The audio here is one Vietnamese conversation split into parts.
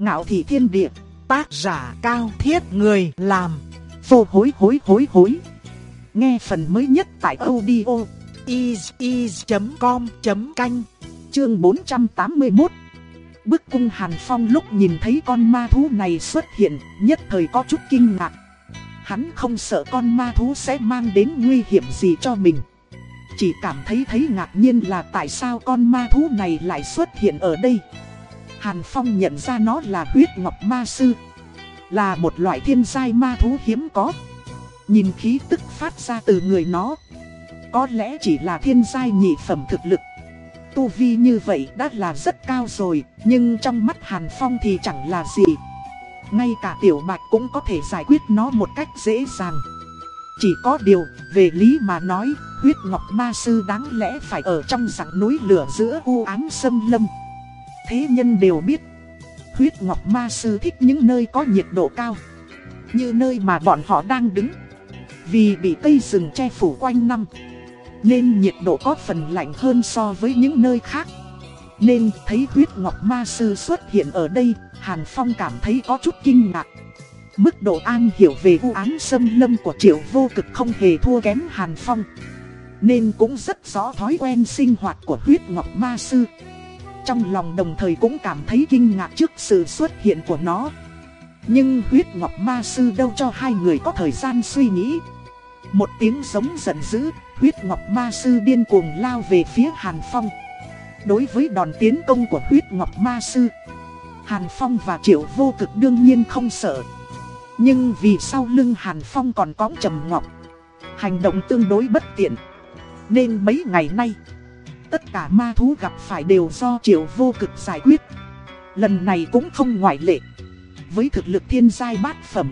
Ngạo thị thiên địa, tác giả cao thiết người làm, vô hối hối hối hối. Nghe phần mới nhất tại audio is.com.canh, chương 481. Bức cung Hàn Phong lúc nhìn thấy con ma thú này xuất hiện, nhất thời có chút kinh ngạc. Hắn không sợ con ma thú sẽ mang đến nguy hiểm gì cho mình. Chỉ cảm thấy thấy ngạc nhiên là tại sao con ma thú này lại xuất hiện ở đây. Hàn Phong nhận ra nó là huyết ngọc ma sư. Là một loại thiên giai ma thú hiếm có. Nhìn khí tức phát ra từ người nó. Có lẽ chỉ là thiên giai nhị phẩm thực lực. Tu vi như vậy đã là rất cao rồi, nhưng trong mắt Hàn Phong thì chẳng là gì. Ngay cả tiểu bạch cũng có thể giải quyết nó một cách dễ dàng. Chỉ có điều, về lý mà nói, huyết ngọc ma sư đáng lẽ phải ở trong rặng núi lửa giữa u ám sâm lâm. Thế nhân đều biết, huyết ngọc ma sư thích những nơi có nhiệt độ cao. Như nơi mà bọn họ đang đứng. Vì bị cây rừng che phủ quanh năm. Nên nhiệt độ có phần lạnh hơn so với những nơi khác. Nên thấy huyết ngọc ma sư xuất hiện ở đây, Hàn Phong cảm thấy có chút kinh ngạc. Mức độ an hiểu về vụ án xâm lâm của triệu vô cực không hề thua kém Hàn Phong. Nên cũng rất rõ thói quen sinh hoạt của huyết ngọc ma sư. Trong lòng đồng thời cũng cảm thấy kinh ngạc trước sự xuất hiện của nó. Nhưng huyết ngọc ma sư đâu cho hai người có thời gian suy nghĩ. Một tiếng giống giận dữ, huyết ngọc ma sư điên cuồng lao về phía Hàn Phong. Đối với đòn tiến công của huyết ngọc ma sư, Hàn Phong và Triệu vô cực đương nhiên không sợ. Nhưng vì sau lưng Hàn Phong còn có Trầm Ngọc, hành động tương đối bất tiện. Nên mấy ngày nay, tất cả ma thú gặp phải đều do Triệu vô cực giải quyết. Lần này cũng không ngoại lệ. Với thực lực thiên giai bát phẩm,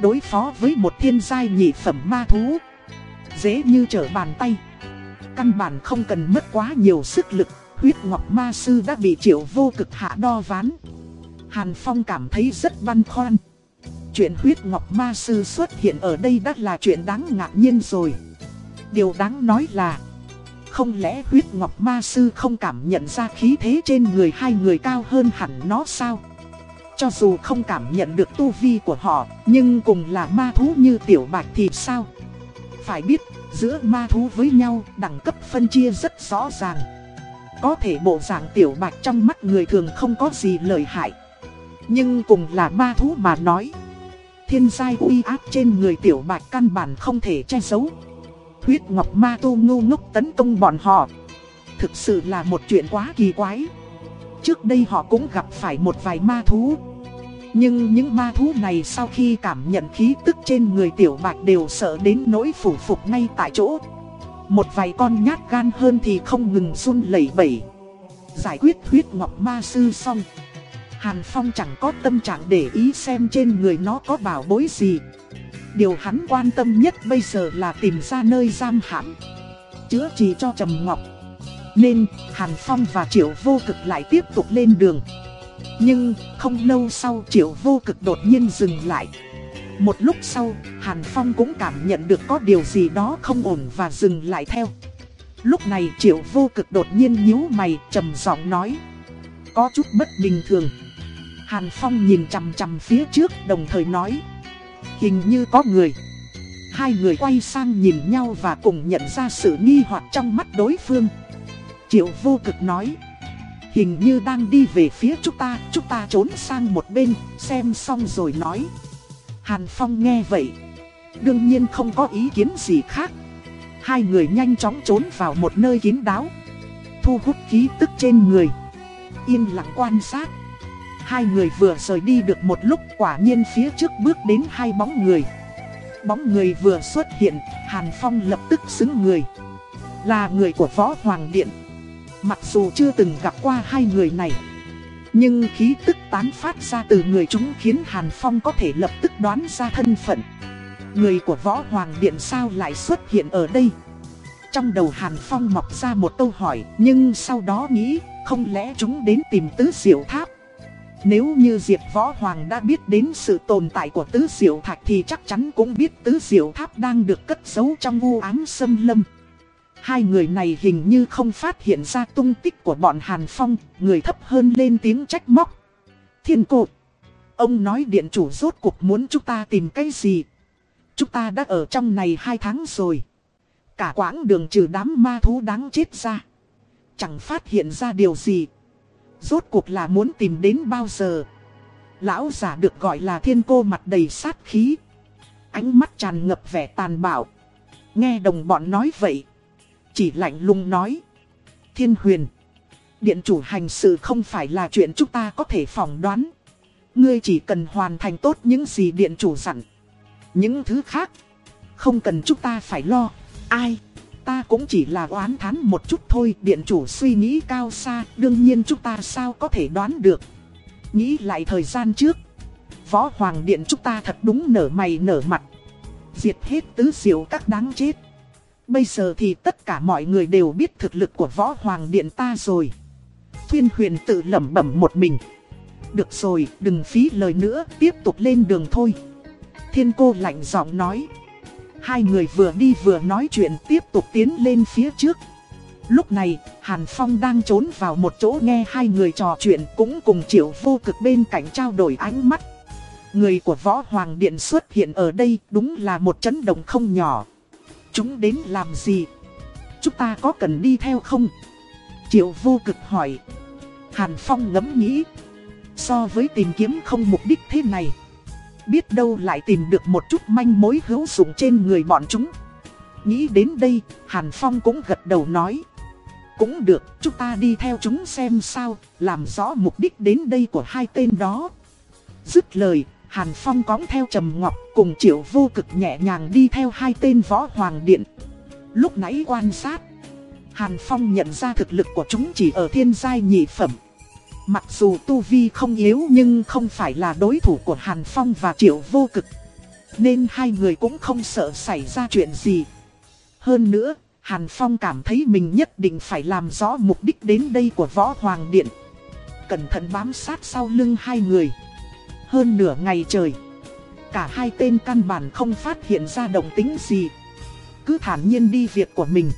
đối phó với một thiên giai nhị phẩm ma thú, dễ như trở bàn tay. Căn bản không cần mất quá nhiều sức lực, huyết ngọc ma sư đã bị triệu vô cực hạ đo ván. Hàn Phong cảm thấy rất băn khoăn. Chuyện huyết ngọc ma sư xuất hiện ở đây đã là chuyện đáng ngạc nhiên rồi. Điều đáng nói là, không lẽ huyết ngọc ma sư không cảm nhận ra khí thế trên người hai người cao hơn hẳn nó sao? Cho dù không cảm nhận được tu vi của họ, nhưng cùng là ma thú như tiểu bạch thì sao? Phải biết, giữa ma thú với nhau, đẳng cấp phân chia rất rõ ràng. Có thể bộ dạng tiểu bạch trong mắt người thường không có gì lợi hại. Nhưng cùng là ma thú mà nói. Thiên giai uy áp trên người tiểu bạch căn bản không thể che giấu. Huyết ngọc ma tu ngu ngốc tấn công bọn họ. Thực sự là một chuyện quá kỳ quái. Trước đây họ cũng gặp phải một vài ma thú. Nhưng những ma thú này sau khi cảm nhận khí tức trên người tiểu bạch đều sợ đến nỗi phủ phục ngay tại chỗ. Một vài con nhát gan hơn thì không ngừng run lẩy bẩy. Giải quyết huyết ngọc ma sư xong. Hàn Phong chẳng có tâm trạng để ý xem trên người nó có bảo bối gì. Điều hắn quan tâm nhất bây giờ là tìm ra nơi giam hãm. Chữa trị cho Trầm Ngọc. Nên Hàn Phong và Triệu Vô Cực lại tiếp tục lên đường. Nhưng không lâu sau Triệu Vô Cực đột nhiên dừng lại. Một lúc sau, Hàn Phong cũng cảm nhận được có điều gì đó không ổn và dừng lại theo. Lúc này Triệu Vô Cực đột nhiên nhíu mày, trầm giọng nói. Có chút bất bình thường. Hàn Phong nhìn chằm chằm phía trước đồng thời nói. Hình như có người. Hai người quay sang nhìn nhau và cùng nhận ra sự nghi hoặc trong mắt đối phương. Triệu Vô Cực nói. Hình như đang đi về phía chúng ta, chúng ta trốn sang một bên, xem xong rồi nói. Hàn Phong nghe vậy, đương nhiên không có ý kiến gì khác. Hai người nhanh chóng trốn vào một nơi kín đáo, thu hút khí tức trên người, yên lặng quan sát. Hai người vừa rời đi được một lúc quả nhiên phía trước bước đến hai bóng người. Bóng người vừa xuất hiện, Hàn Phong lập tức xứng người. Là người của Võ Hoàng Điện. Mặc dù chưa từng gặp qua hai người này Nhưng khí tức tán phát ra từ người chúng khiến Hàn Phong có thể lập tức đoán ra thân phận Người của Võ Hoàng Điện sao lại xuất hiện ở đây Trong đầu Hàn Phong mọc ra một câu hỏi Nhưng sau đó nghĩ không lẽ chúng đến tìm tứ diệu tháp nếu như Diệp Võ Hoàng đã biết đến sự tồn tại của tứ diệu thạch Thì chắc chắn cũng biết tứ diệu tháp đang được cất giấu trong u ám sâm lâm Hai người này hình như không phát hiện ra tung tích của bọn Hàn Phong, người thấp hơn lên tiếng trách móc. Thiên Cột, Ông nói điện chủ rốt cuộc muốn chúng ta tìm cái gì? Chúng ta đã ở trong này hai tháng rồi. Cả quãng đường trừ đám ma thú đáng chết ra. Chẳng phát hiện ra điều gì. Rốt cuộc là muốn tìm đến bao giờ. Lão giả được gọi là thiên cô mặt đầy sát khí. Ánh mắt tràn ngập vẻ tàn bạo. Nghe đồng bọn nói vậy. Chỉ lạnh lùng nói. Thiên huyền. Điện chủ hành sự không phải là chuyện chúng ta có thể phỏng đoán. Ngươi chỉ cần hoàn thành tốt những gì điện chủ dặn. Những thứ khác. Không cần chúng ta phải lo. Ai? Ta cũng chỉ là oán thán một chút thôi. Điện chủ suy nghĩ cao xa. Đương nhiên chúng ta sao có thể đoán được. Nghĩ lại thời gian trước. Võ Hoàng Điện chúng ta thật đúng nở mày nở mặt. Diệt hết tứ diệu các đáng chết. Bây giờ thì tất cả mọi người đều biết thực lực của Võ Hoàng Điện ta rồi. Thuyên huyền tự lẩm bẩm một mình. Được rồi, đừng phí lời nữa, tiếp tục lên đường thôi. Thiên cô lạnh giọng nói. Hai người vừa đi vừa nói chuyện tiếp tục tiến lên phía trước. Lúc này, Hàn Phong đang trốn vào một chỗ nghe hai người trò chuyện cũng cùng triệu vô cực bên cạnh trao đổi ánh mắt. Người của Võ Hoàng Điện xuất hiện ở đây đúng là một chấn động không nhỏ. Chúng đến làm gì? Chúng ta có cần đi theo không? Triệu vô cực hỏi. Hàn Phong ngẫm nghĩ. So với tìm kiếm không mục đích thế này. Biết đâu lại tìm được một chút manh mối hữu dụng trên người bọn chúng. Nghĩ đến đây, Hàn Phong cũng gật đầu nói. Cũng được, chúng ta đi theo chúng xem sao, làm rõ mục đích đến đây của hai tên đó. Dứt lời, Hàn Phong cõng theo Trầm Ngọc cùng Triệu Vô Cực nhẹ nhàng đi theo hai tên võ hoàng điện. Lúc nãy quan sát, Hàn Phong nhận ra thực lực của chúng chỉ ở thiên giai nhị phẩm. Mặc dù Tu Vi không yếu nhưng không phải là đối thủ của Hàn Phong và Triệu Vô Cực. Nên hai người cũng không sợ xảy ra chuyện gì. Hơn nữa, Hàn Phong cảm thấy mình nhất định phải làm rõ mục đích đến đây của Võ Hoàng Điện. Cẩn thận bám sát sau lưng hai người. Hơn nửa ngày trời. Cả hai tên căn bản không phát hiện ra động tính gì. Cứ thản nhiên đi việc của mình.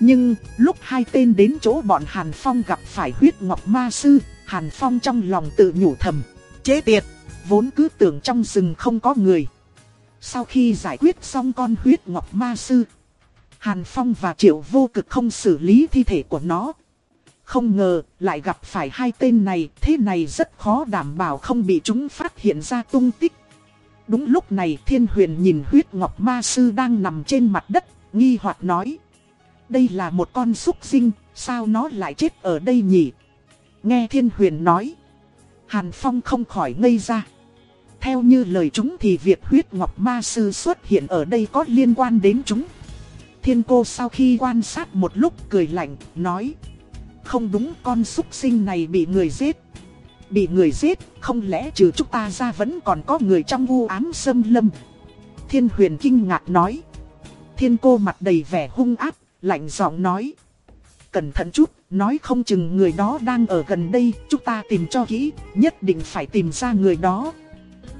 Nhưng lúc hai tên đến chỗ bọn Hàn Phong gặp phải huyết ngọc ma sư, Hàn Phong trong lòng tự nhủ thầm. Chế tiệt, vốn cứ tưởng trong rừng không có người. Sau khi giải quyết xong con huyết ngọc ma sư, Hàn Phong và Triệu vô cực không xử lý thi thể của nó. Không ngờ lại gặp phải hai tên này, thế này rất khó đảm bảo không bị chúng phát hiện ra tung tích. Đúng lúc này thiên huyền nhìn huyết ngọc ma sư đang nằm trên mặt đất, nghi hoặc nói. Đây là một con súc sinh, sao nó lại chết ở đây nhỉ? Nghe thiên huyền nói. Hàn Phong không khỏi ngây ra. Theo như lời chúng thì việc huyết ngọc ma sư xuất hiện ở đây có liên quan đến chúng. Thiên cô sau khi quan sát một lúc cười lạnh, nói. Không đúng con súc sinh này bị người giết. Bị người giết, không lẽ trừ chúng ta ra vẫn còn có người trong u ám sâm lâm. Thiên huyền kinh ngạc nói. Thiên cô mặt đầy vẻ hung ác, lạnh giọng nói. Cẩn thận chút, nói không chừng người đó đang ở gần đây, chúng ta tìm cho kỹ, nhất định phải tìm ra người đó.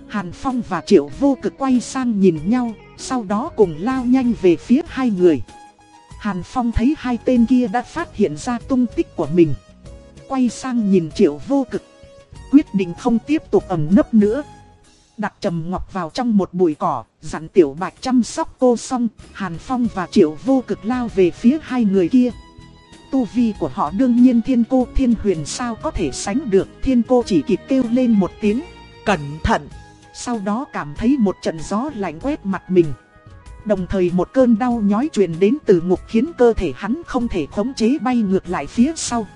Hàn Phong và Triệu vô cực quay sang nhìn nhau, sau đó cùng lao nhanh về phía hai người. Hàn Phong thấy hai tên kia đã phát hiện ra tung tích của mình. Quay sang nhìn Triệu vô cực. Quyết định không tiếp tục ẩn nấp nữa. Đặt Trầm Ngọc vào trong một bụi cỏ, dặn Tiểu Bạch chăm sóc cô xong, Hàn Phong và Triệu vô cực lao về phía hai người kia. Tu vi của họ đương nhiên thiên cô thiên huyền sao có thể sánh được, thiên cô chỉ kịp kêu lên một tiếng, cẩn thận. Sau đó cảm thấy một trận gió lạnh quét mặt mình. Đồng thời một cơn đau nhói truyền đến từ ngục khiến cơ thể hắn không thể khống chế bay ngược lại phía sau.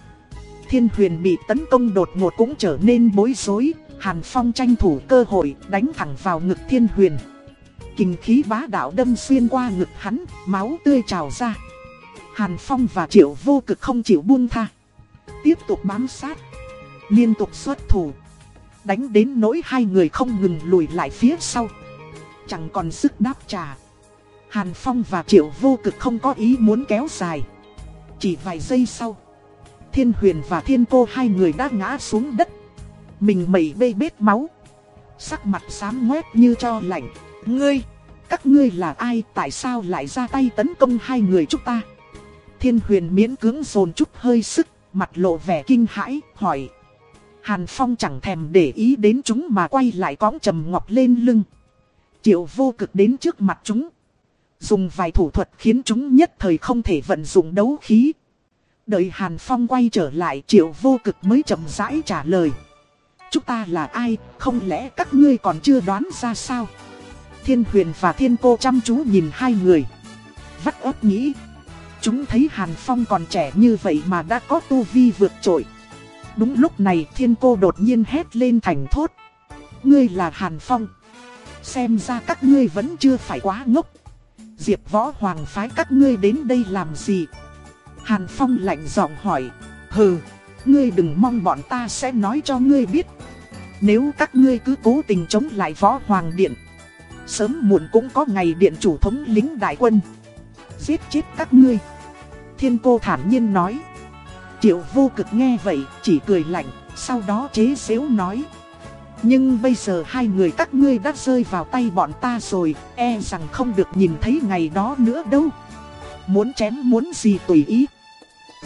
Thiên huyền bị tấn công đột ngột cũng trở nên bối rối, Hàn Phong tranh thủ cơ hội đánh thẳng vào ngực thiên huyền. Kinh khí bá đạo đâm xuyên qua ngực hắn, máu tươi trào ra. Hàn Phong và Triệu vô cực không chịu buông tha. Tiếp tục bám sát. Liên tục xuất thủ. Đánh đến nỗi hai người không ngừng lùi lại phía sau. Chẳng còn sức đáp trả. Hàn Phong và Triệu vô cực không có ý muốn kéo dài. Chỉ vài giây sau. Thiên huyền và thiên cô hai người đã ngã xuống đất. Mình mẩy bê bết máu. Sắc mặt xám ngoét như cho lạnh. Ngươi, các ngươi là ai tại sao lại ra tay tấn công hai người chúng ta? Thiên huyền miễn cưỡng dồn chút hơi sức, mặt lộ vẻ kinh hãi, hỏi. Hàn Phong chẳng thèm để ý đến chúng mà quay lại cõng trầm ngọc lên lưng. Triệu vô cực đến trước mặt chúng. Dùng vài thủ thuật khiến chúng nhất thời không thể vận dụng đấu khí. Đợi Hàn Phong quay trở lại triệu vô cực mới chậm rãi trả lời. Chúng ta là ai, không lẽ các ngươi còn chưa đoán ra sao? Thiên huyền và thiên cô chăm chú nhìn hai người. Vắt ớt nghĩ. Chúng thấy Hàn Phong còn trẻ như vậy mà đã có tu vi vượt trội. Đúng lúc này thiên cô đột nhiên hét lên thành thốt. Ngươi là Hàn Phong. Xem ra các ngươi vẫn chưa phải quá ngốc. Diệp võ hoàng phái các ngươi đến đây làm gì? Hàn Phong lạnh giọng hỏi. Hừ, ngươi đừng mong bọn ta sẽ nói cho ngươi biết. Nếu các ngươi cứ cố tình chống lại võ hoàng điện. Sớm muộn cũng có ngày điện chủ thống lính đại quân. Giết chết các ngươi. Thiên cô thản nhiên nói. Triệu vô cực nghe vậy, chỉ cười lạnh, sau đó chế xếu nói. Nhưng bây giờ hai người các ngươi đã rơi vào tay bọn ta rồi, e rằng không được nhìn thấy ngày đó nữa đâu. Muốn chém muốn gì tùy ý.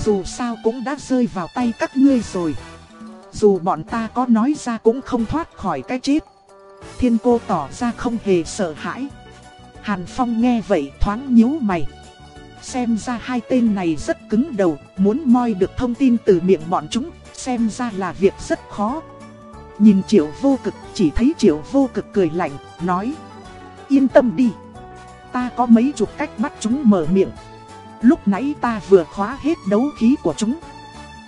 Dù sao cũng đã rơi vào tay các ngươi rồi. Dù bọn ta có nói ra cũng không thoát khỏi cái chết. Thiên cô tỏ ra không hề sợ hãi. Hàn Phong nghe vậy thoáng nhíu mày. Xem ra hai tên này rất cứng đầu, muốn moi được thông tin từ miệng bọn chúng, xem ra là việc rất khó. Nhìn triệu vô cực, chỉ thấy triệu vô cực cười lạnh, nói Yên tâm đi, ta có mấy chục cách bắt chúng mở miệng. Lúc nãy ta vừa khóa hết đấu khí của chúng.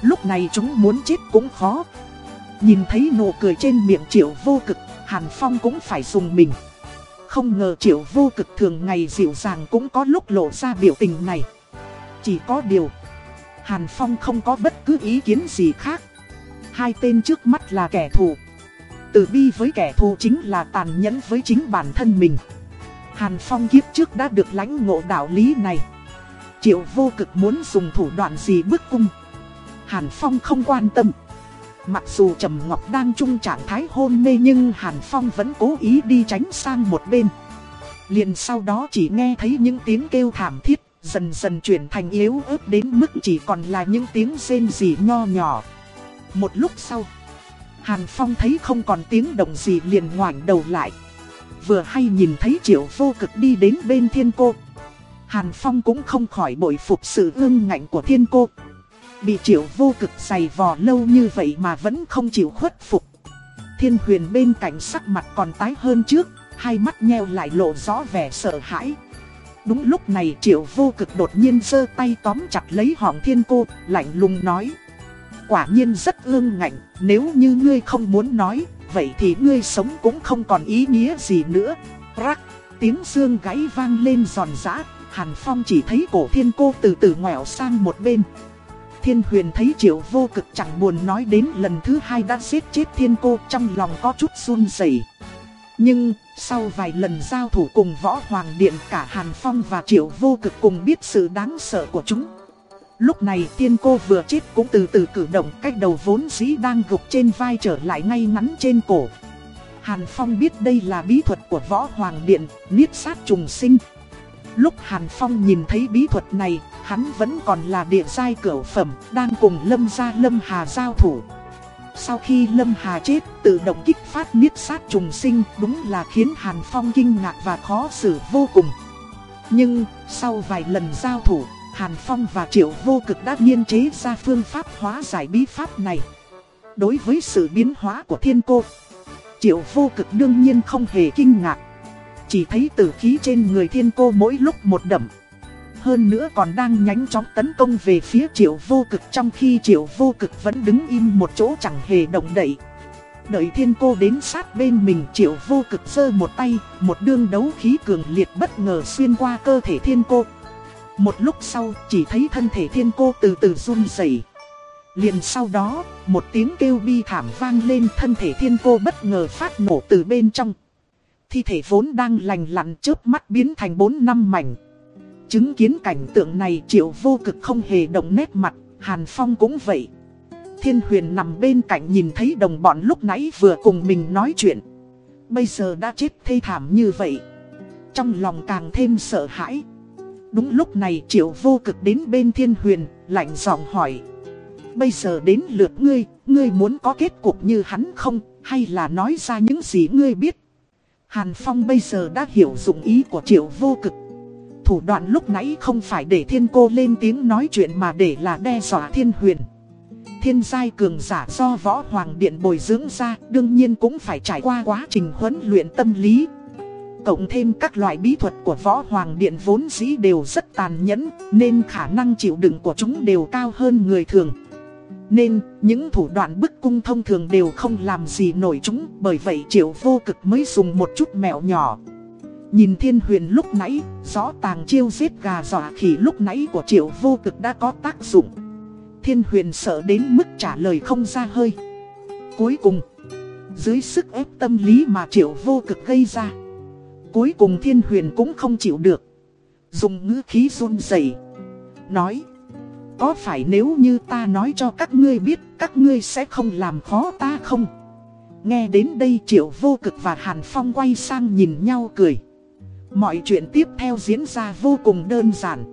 Lúc này chúng muốn chết cũng khó. Nhìn thấy nụ cười trên miệng triệu vô cực, Hàn Phong cũng phải dùng mình. Không ngờ triệu vô cực thường ngày dịu dàng cũng có lúc lộ ra biểu tình này. Chỉ có điều, Hàn Phong không có bất cứ ý kiến gì khác. Hai tên trước mắt là kẻ thù. Từ bi với kẻ thù chính là tàn nhẫn với chính bản thân mình. Hàn Phong kiếp trước đã được lãnh ngộ đạo lý này. Triệu vô cực muốn dùng thủ đoạn gì bức cung. Hàn Phong không quan tâm. Mặc dù Trầm Ngọc đang chung trạng thái hôn mê nhưng Hàn Phong vẫn cố ý đi tránh sang một bên. Liền sau đó chỉ nghe thấy những tiếng kêu thảm thiết, dần dần chuyển thành yếu ớt đến mức chỉ còn là những tiếng rên rỉ nho nhỏ. Một lúc sau, Hàn Phong thấy không còn tiếng động gì liền ngoảnh đầu lại. Vừa hay nhìn thấy triệu vô cực đi đến bên thiên cô. Hàn Phong cũng không khỏi bội phục sự ương ngạnh của thiên cô. Bị triệu vô cực dày vò lâu như vậy mà vẫn không chịu khuất phục. Thiên huyền bên cạnh sắc mặt còn tái hơn trước, hai mắt nheo lại lộ rõ vẻ sợ hãi. Đúng lúc này triệu vô cực đột nhiên giơ tay tóm chặt lấy họng thiên cô, lạnh lùng nói. Quả nhiên rất ương ngạnh, nếu như ngươi không muốn nói, vậy thì ngươi sống cũng không còn ý nghĩa gì nữa. Rắc, tiếng xương gáy vang lên giòn giã, Hàn Phong chỉ thấy cổ thiên cô từ từ ngoẻo sang một bên. Thiên huyền thấy triệu vô cực chẳng buồn nói đến lần thứ hai đã giết chết thiên cô trong lòng có chút run rẩy. Nhưng, sau vài lần giao thủ cùng võ hoàng điện cả Hàn Phong và triệu vô cực cùng biết sự đáng sợ của chúng. Lúc này tiên cô vừa chết cũng từ từ cử động cách đầu vốn dĩ đang gục trên vai trở lại ngay ngắn trên cổ. Hàn Phong biết đây là bí thuật của võ hoàng điện, niết sát trùng sinh. Lúc Hàn Phong nhìn thấy bí thuật này, hắn vẫn còn là địa giai cửu phẩm, đang cùng Lâm gia Lâm Hà giao thủ. Sau khi Lâm Hà chết, tự động kích phát niết sát trùng sinh, đúng là khiến Hàn Phong kinh ngạc và khó xử vô cùng. Nhưng, sau vài lần giao thủ, Hàn Phong và Triệu Vô Cực đã nghiên chế ra phương pháp hóa giải bí pháp này. Đối với sự biến hóa của thiên cô, Triệu Vô Cực đương nhiên không hề kinh ngạc. Chỉ thấy tử khí trên người thiên cô mỗi lúc một đậm. Hơn nữa còn đang nhánh chóng tấn công về phía triệu vô cực trong khi triệu vô cực vẫn đứng im một chỗ chẳng hề động đậy. Đợi thiên cô đến sát bên mình triệu vô cực giơ một tay, một đương đấu khí cường liệt bất ngờ xuyên qua cơ thể thiên cô. Một lúc sau chỉ thấy thân thể thiên cô từ từ run rẩy. Liền sau đó, một tiếng kêu bi thảm vang lên thân thể thiên cô bất ngờ phát nổ từ bên trong. Thi thể vốn đang lành lặn chớp mắt biến thành bốn năm mảnh. Chứng kiến cảnh tượng này triệu vô cực không hề động nét mặt, Hàn Phong cũng vậy. Thiên huyền nằm bên cạnh nhìn thấy đồng bọn lúc nãy vừa cùng mình nói chuyện. Bây giờ đã chết thê thảm như vậy. Trong lòng càng thêm sợ hãi. Đúng lúc này triệu vô cực đến bên thiên huyền, lạnh giọng hỏi. Bây giờ đến lượt ngươi, ngươi muốn có kết cục như hắn không, hay là nói ra những gì ngươi biết. Hàn Phong bây giờ đã hiểu dụng ý của triệu vô cực. Thủ đoạn lúc nãy không phải để thiên cô lên tiếng nói chuyện mà để là đe dọa thiên huyền. Thiên giai cường giả do võ hoàng điện bồi dưỡng ra, đương nhiên cũng phải trải qua quá trình huấn luyện tâm lý. Cộng thêm các loại bí thuật của võ hoàng điện vốn dĩ đều rất tàn nhẫn, nên khả năng chịu đựng của chúng đều cao hơn người thường. Nên, những thủ đoạn bức cung thông thường đều không làm gì nổi chúng, Bởi vậy triệu vô cực mới dùng một chút mẹo nhỏ. Nhìn thiên huyền lúc nãy, Rõ tàng chiêu giết gà dọa khỉ lúc nãy của triệu vô cực đã có tác dụng. Thiên huyền sợ đến mức trả lời không ra hơi. Cuối cùng, Dưới sức ép tâm lý mà triệu vô cực gây ra, Cuối cùng thiên huyền cũng không chịu được. Dùng ngữ khí run rẩy, Nói có phải nếu như ta nói cho các ngươi biết các ngươi sẽ không làm khó ta không? Nghe đến đây triệu vô cực và Hàn Phong quay sang nhìn nhau cười. Mọi chuyện tiếp theo diễn ra vô cùng đơn giản.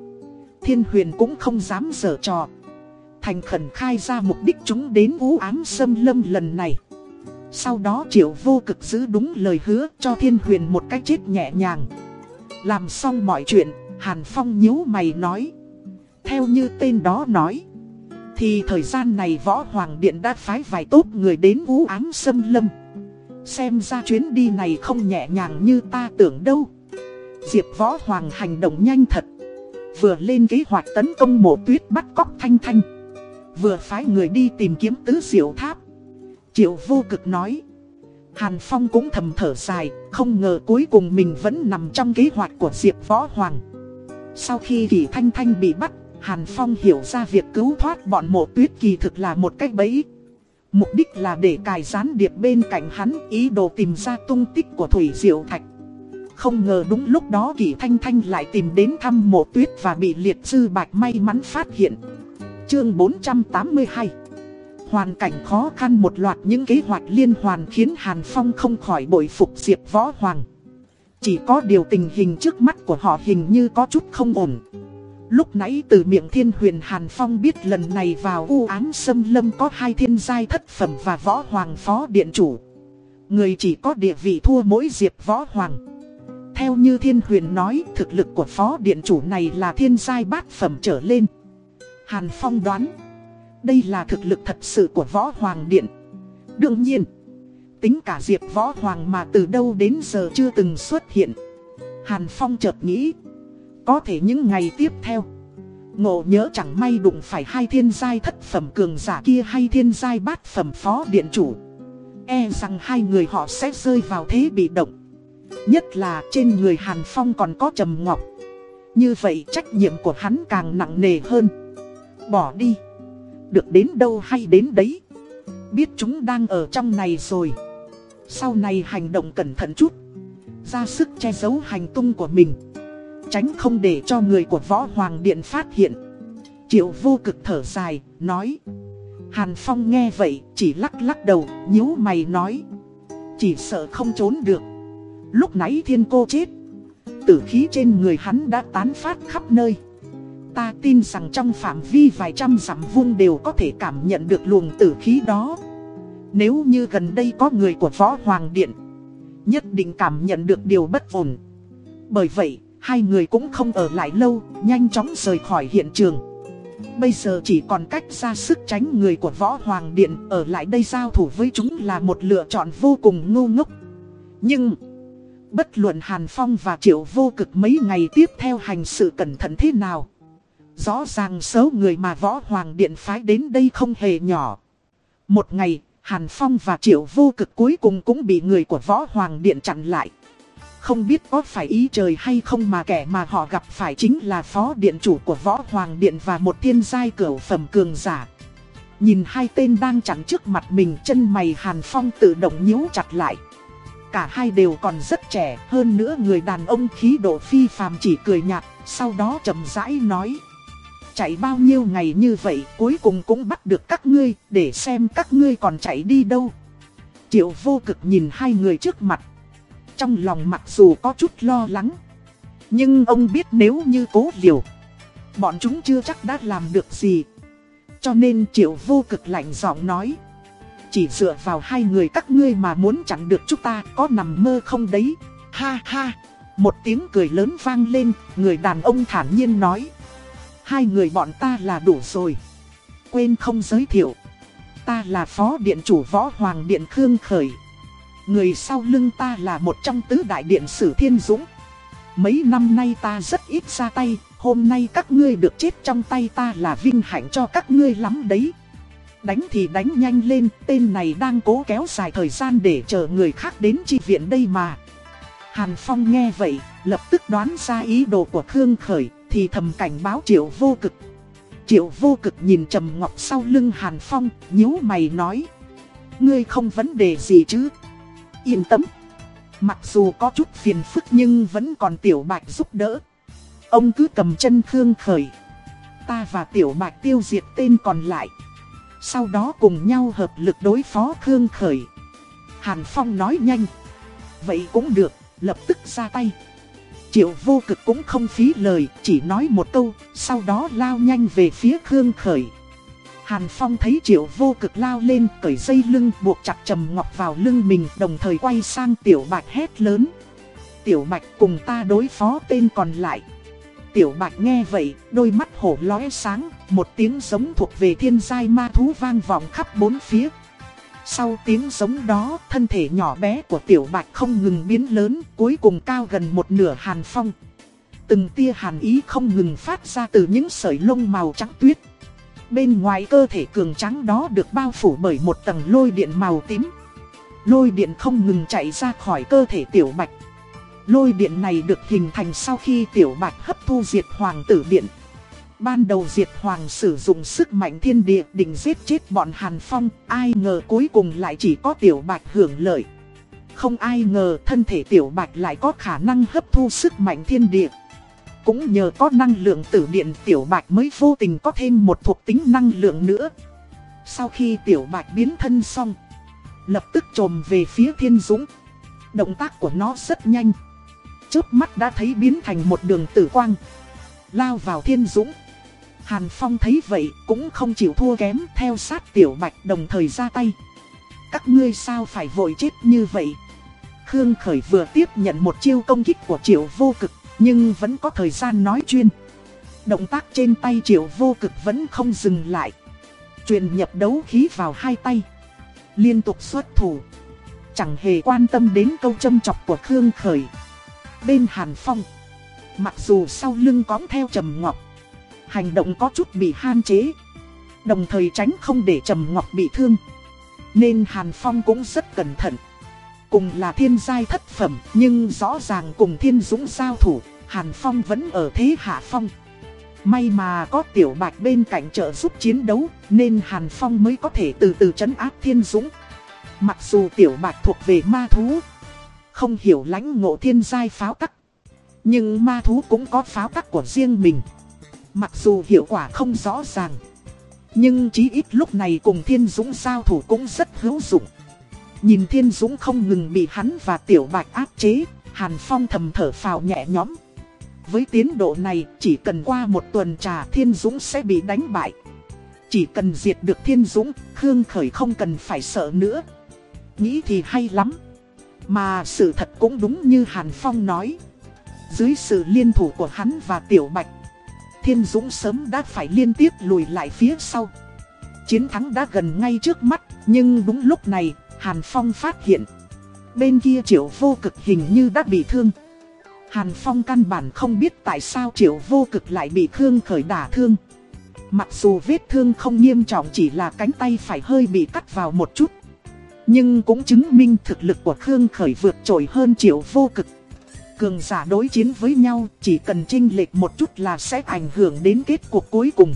Thiên huyền cũng không dám dở trò. Thành khẩn khai ra mục đích chúng đến vũ ám xâm lâm lần này. Sau đó triệu vô cực giữ đúng lời hứa cho thiên huyền một cách chết nhẹ nhàng. Làm xong mọi chuyện, Hàn Phong nhíu mày nói. Theo như tên đó nói, Thì thời gian này Võ Hoàng Điện đã phái vài tốt người đến vũ ám xâm lâm. Xem ra chuyến đi này không nhẹ nhàng như ta tưởng đâu. Diệp Võ Hoàng hành động nhanh thật. Vừa lên kế hoạch tấn công mộ tuyết bắt cóc Thanh Thanh. Vừa phái người đi tìm kiếm tứ diệu tháp. Triệu vô cực nói, Hàn Phong cũng thầm thở dài, Không ngờ cuối cùng mình vẫn nằm trong kế hoạch của Diệp Võ Hoàng. Sau khi Kỳ Thanh Thanh bị bắt Hàn Phong hiểu ra việc cứu thoát bọn mộ tuyết kỳ thực là một cách bẫy. Mục đích là để cài gián điệp bên cạnh hắn ý đồ tìm ra tung tích của Thủy Diệu Thạch. Không ngờ đúng lúc đó Kỳ Thanh Thanh lại tìm đến thăm mộ tuyết và bị liệt sư bạch may mắn phát hiện. Chương 482 Hoàn cảnh khó khăn một loạt những kế hoạch liên hoàn khiến Hàn Phong không khỏi bội phục Diệp Võ Hoàng. Chỉ có điều tình hình trước mắt của họ hình như có chút không ổn. Lúc nãy từ miệng thiên huyền Hàn Phong biết lần này vào u ám xâm lâm có hai thiên giai thất phẩm và võ hoàng phó điện chủ. Người chỉ có địa vị thua mỗi diệp võ hoàng. Theo như thiên huyền nói, thực lực của phó điện chủ này là thiên giai bát phẩm trở lên. Hàn Phong đoán. Đây là thực lực thật sự của võ hoàng điện. Đương nhiên. Tính cả diệp võ hoàng mà từ đâu đến giờ chưa từng xuất hiện. Hàn Phong chợt nghĩ có thể những ngày tiếp theo. Ngộ nhớ chẳng may đụng phải hai thiên giai thất phẩm cường giả kia hay thiên giai bát phẩm phó điện chủ. E rằng hai người họ sẽ rơi vào thế bị động. Nhất là trên người Hàn Phong còn có Trầm Ngọc. Như vậy trách nhiệm của hắn càng nặng nề hơn. Bỏ đi. Được đến đâu hay đến đấy. Biết chúng đang ở trong này rồi. Sau này hành động cẩn thận chút. Ra sức che giấu hành tung của mình. Tránh không để cho người của Võ Hoàng Điện phát hiện. Triệu vô cực thở dài, nói. Hàn Phong nghe vậy, chỉ lắc lắc đầu, nhíu mày nói. Chỉ sợ không trốn được. Lúc nãy thiên cô chết. Tử khí trên người hắn đã tán phát khắp nơi. Ta tin rằng trong phạm vi vài trăm dặm vuông đều có thể cảm nhận được luồng tử khí đó. Nếu như gần đây có người của Võ Hoàng Điện Nhất định cảm nhận được điều bất ổn. Bởi vậy Hai người cũng không ở lại lâu, nhanh chóng rời khỏi hiện trường. Bây giờ chỉ còn cách ra sức tránh người của Võ Hoàng Điện ở lại đây giao thủ với chúng là một lựa chọn vô cùng ngu ngốc. Nhưng, bất luận Hàn Phong và Triệu vô cực mấy ngày tiếp theo hành sự cẩn thận thế nào. Rõ ràng số người mà Võ Hoàng Điện phái đến đây không hề nhỏ. Một ngày, Hàn Phong và Triệu vô cực cuối cùng cũng bị người của Võ Hoàng Điện chặn lại. Không biết có phải ý trời hay không mà kẻ mà họ gặp phải chính là phó điện chủ của võ hoàng điện và một thiên giai cửu phẩm cường giả. Nhìn hai tên đang chặn trước mặt mình chân mày Hàn Phong tự động nhíu chặt lại. Cả hai đều còn rất trẻ, hơn nữa người đàn ông khí độ phi phàm chỉ cười nhạt, sau đó chậm rãi nói. Chạy bao nhiêu ngày như vậy cuối cùng cũng bắt được các ngươi, để xem các ngươi còn chạy đi đâu. Triệu vô cực nhìn hai người trước mặt trong lòng mặc dù có chút lo lắng Nhưng ông biết nếu như cố liều Bọn chúng chưa chắc đã làm được gì Cho nên triệu vô cực lạnh giọng nói. Chỉ dựa vào hai người các ngươi mà muốn chặn được chúng ta có nằm mơ không đấy. Ha ha. Một tiếng cười lớn vang lên, người đàn ông thản nhiên nói. Hai người bọn ta là đủ rồi. Quên không giới thiệu. Ta là phó điện chủ võ hoàng điện Khương Khởi. Người sau lưng ta là một trong tứ đại điện sử thiên dũng. Mấy năm nay ta rất ít ra tay, hôm nay các ngươi được chết trong tay ta là vinh hạnh cho các ngươi lắm đấy. Đánh thì đánh nhanh lên, tên này đang cố kéo dài thời gian để chờ người khác đến chi viện đây mà. Hàn Phong nghe vậy, lập tức đoán ra ý đồ của Khương Khởi, thì thầm cảnh báo triệu vô cực. Triệu vô cực nhìn Trầm Ngọc sau lưng Hàn Phong, nhíu mày nói. Ngươi không vấn đề gì chứ? Yên tâm. Mặc dù có chút phiền phức nhưng vẫn còn Tiểu Bạch giúp đỡ. Ông cứ cầm chân Khương Khởi. Ta và Tiểu Bạch tiêu diệt tên còn lại. Sau đó cùng nhau hợp lực đối phó Khương Khởi. Hàn Phong nói nhanh. Vậy cũng được, lập tức ra tay. Triệu vô cực cũng không phí lời, chỉ nói một câu, sau đó lao nhanh về phía Khương Khởi. Hàn Phong thấy triệu vô cực lao lên, cởi dây lưng buộc chặt trầm ngọc vào lưng mình, đồng thời quay sang tiểu bạch hét lớn. Tiểu bạch cùng ta đối phó tên còn lại. Tiểu bạch nghe vậy, đôi mắt hổ lóe sáng, một tiếng giống thuộc về thiên giai ma thú vang vọng khắp bốn phía. Sau tiếng giống đó, thân thể nhỏ bé của tiểu bạch không ngừng biến lớn, cuối cùng cao gần một nửa hàn phong. Từng tia hàn ý không ngừng phát ra từ những sợi lông màu trắng tuyết. Bên ngoài cơ thể cường trắng đó được bao phủ bởi một tầng lôi điện màu tím. Lôi điện không ngừng chạy ra khỏi cơ thể tiểu bạch. Lôi điện này được hình thành sau khi tiểu bạch hấp thu diệt hoàng tử điện. Ban đầu Diệt Hoàng sử dụng sức mạnh thiên địa định giết chết bọn Hàn Phong, ai ngờ cuối cùng lại chỉ có Tiểu Bạch hưởng lợi. Không ai ngờ thân thể Tiểu Bạch lại có khả năng hấp thu sức mạnh thiên địa. Cũng nhờ có năng lượng tử điện Tiểu Bạch mới vô tình có thêm một thuộc tính năng lượng nữa. Sau khi Tiểu Bạch biến thân xong, lập tức trồm về phía Thiên Dũng. Động tác của nó rất nhanh. Trước mắt đã thấy biến thành một đường tử quang. Lao vào Thiên Dũng. Hàn Phong thấy vậy cũng không chịu thua kém theo sát Tiểu Bạch đồng thời ra tay. Các ngươi sao phải vội chết như vậy? Khương Khởi vừa tiếp nhận một chiêu công kích của Triệu Vô Cực, nhưng vẫn có thời gian nói chuyên. Động tác trên tay Triệu Vô Cực vẫn không dừng lại. Truyền nhập đấu khí vào hai tay. Liên tục xuất thủ. Chẳng hề quan tâm đến câu châm chọc của Khương Khởi. Bên Hàn Phong. Mặc dù sau lưng cóng theo Trầm Ngọc, hành động có chút bị han chế. Đồng thời tránh không để Trầm Ngọc bị thương. Nên Hàn Phong cũng rất cẩn thận. Cùng là thiên giai thất phẩm, nhưng rõ ràng cùng thiên dũng giao thủ, Hàn Phong vẫn ở thế hạ phong. May mà có tiểu bạch bên cạnh trợ giúp chiến đấu, nên Hàn Phong mới có thể từ từ chấn áp thiên dũng. Mặc dù tiểu bạch thuộc về ma thú, không hiểu lãnh ngộ thiên giai pháo tắc. Nhưng ma thú cũng có pháo tắc của riêng mình. Mặc dù hiệu quả không rõ ràng Nhưng chí ít lúc này cùng Thiên Dũng giao thủ cũng rất hữu dụng Nhìn Thiên Dũng không ngừng bị hắn và Tiểu Bạch áp chế Hàn Phong thầm thở phào nhẹ nhõm. Với tiến độ này chỉ cần qua một tuần trà Thiên Dũng sẽ bị đánh bại. Chỉ cần diệt được Thiên Dũng Khương Khởi không cần phải sợ nữa. Nghĩ thì hay lắm. Mà sự thật cũng đúng như Hàn Phong nói. Dưới sự liên thủ của hắn và Tiểu Bạch Thiên Dũng sớm đã phải liên tiếp lùi lại phía sau. Chiến thắng đã gần ngay trước mắt, nhưng đúng lúc này, Hàn Phong phát hiện. Bên kia triệu vô cực hình như đã bị thương. Hàn Phong căn bản không biết tại sao triệu vô cực lại bị Khương khởi đả thương. Mặc dù vết thương không nghiêm trọng chỉ là cánh tay phải hơi bị cắt vào một chút. Nhưng cũng chứng minh thực lực của Khương khởi vượt trội hơn triệu vô cực. Cường giả đối chiến với nhau chỉ cần chênh lệch một chút là sẽ ảnh hưởng đến kết cuộc cuối cùng.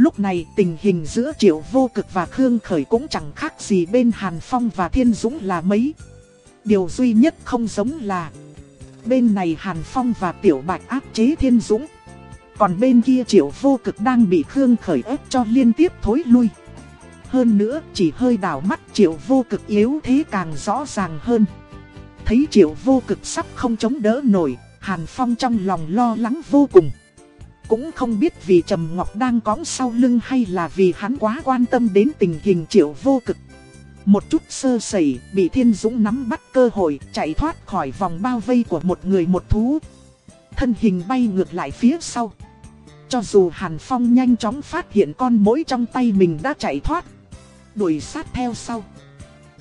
Lúc này tình hình giữa Triệu Vô Cực và Khương Khởi cũng chẳng khác gì bên Hàn Phong và Thiên Dũng là mấy. Điều duy nhất không giống là Bên này Hàn Phong và Tiểu Bạch áp chế Thiên Dũng Còn bên kia Triệu Vô Cực đang bị Khương Khởi ép cho liên tiếp thối lui Hơn nữa chỉ hơi đảo mắt Triệu Vô Cực yếu thế càng rõ ràng hơn thấy triệu vô cực sắp không chống đỡ nổi, Hàn Phong trong lòng lo lắng vô cùng. Cũng không biết vì Trầm Ngọc đang cõng sau lưng hay là vì hắn quá quan tâm đến tình hình triệu vô cực. Một chút sơ sẩy, bị Thiên Dũng nắm bắt cơ hội chạy thoát khỏi vòng bao vây của một người một thú. Thân hình bay ngược lại phía sau. Cho dù Hàn Phong nhanh chóng phát hiện con mối trong tay mình đã chạy thoát. Đuổi sát theo sau.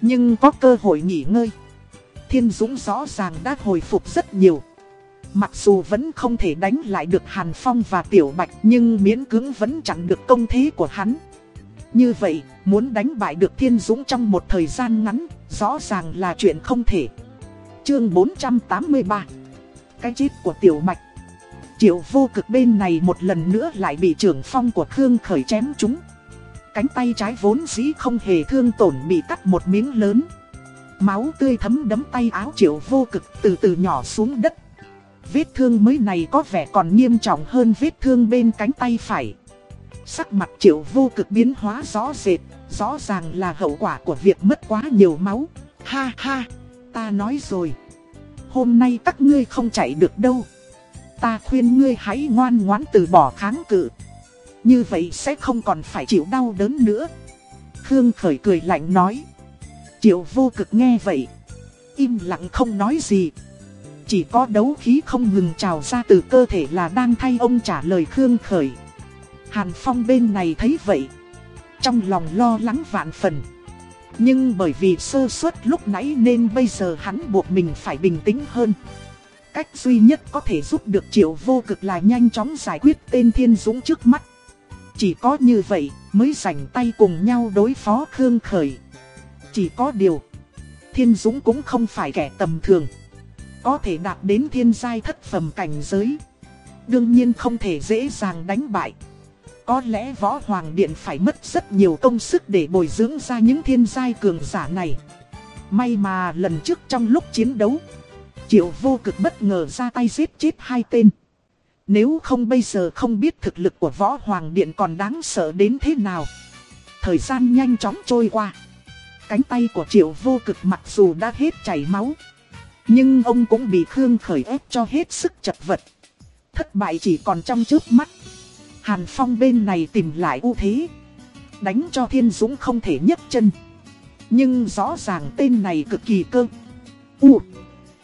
Nhưng có cơ hội nghỉ ngơi. Thiên Dũng rõ ràng đã hồi phục rất nhiều. Mặc dù vẫn không thể đánh lại được Hàn Phong và Tiểu Bạch nhưng miễn cưỡng vẫn chặn được công thế của hắn. Như vậy, muốn đánh bại được Thiên Dũng trong một thời gian ngắn, rõ ràng là chuyện không thể. Chương 483 Cái chết của Tiểu Bạch Triệu vô cực bên này một lần nữa lại bị trưởng phong của Khương Khởi chém trúng. Cánh tay trái vốn dĩ không hề thương tổn bị cắt một miếng lớn. Máu tươi thấm đấm tay áo triệu vô cực từ từ nhỏ xuống đất. Vết thương mới này có vẻ còn nghiêm trọng hơn vết thương bên cánh tay phải. Sắc mặt triệu vô cực biến hóa rõ rệt, rõ ràng là hậu quả của việc mất quá nhiều máu. Ha ha, ta nói rồi. Hôm nay các ngươi không chạy được đâu. Ta khuyên ngươi hãy ngoan ngoãn từ bỏ kháng cự. Như vậy sẽ không còn phải chịu đau đớn nữa. Khương Khởi cười lạnh nói. Triệu vô cực nghe vậy. Im lặng không nói gì. Chỉ có đấu khí không ngừng trào ra từ cơ thể là đang thay ông trả lời Khương Khởi. Hàn Phong bên này thấy vậy. Trong lòng lo lắng vạn phần. Nhưng bởi vì sơ suất lúc nãy nên bây giờ hắn buộc mình phải bình tĩnh hơn. Cách duy nhất có thể giúp được triệu vô cực là nhanh chóng giải quyết tên thiên dũng trước mắt. Chỉ có như vậy mới rảnh tay cùng nhau đối phó Khương Khởi. Chỉ có điều, thiên dũng cũng không phải kẻ tầm thường. Có thể đạt đến thiên giai thất phẩm cảnh giới. Đương nhiên không thể dễ dàng đánh bại. Có lẽ võ hoàng điện phải mất rất nhiều công sức để bồi dưỡng ra những thiên giai cường giả này. May mà lần trước trong lúc chiến đấu, Triệu vô cực bất ngờ ra tay giết chết hai tên. Nếu không bây giờ không biết thực lực của võ hoàng điện còn đáng sợ đến thế nào. Thời gian nhanh chóng trôi qua. Cánh tay của triệu vô cực mặc dù đã hết chảy máu. Nhưng ông cũng bị Khương khởi ép cho hết sức chật vật. Thất bại chỉ còn trong trước mắt. Hàn Phong bên này tìm lại ưu thế. Đánh cho Thiên Dũng không thể nhấc chân. Nhưng rõ ràng tên này cực kỳ cơ. U.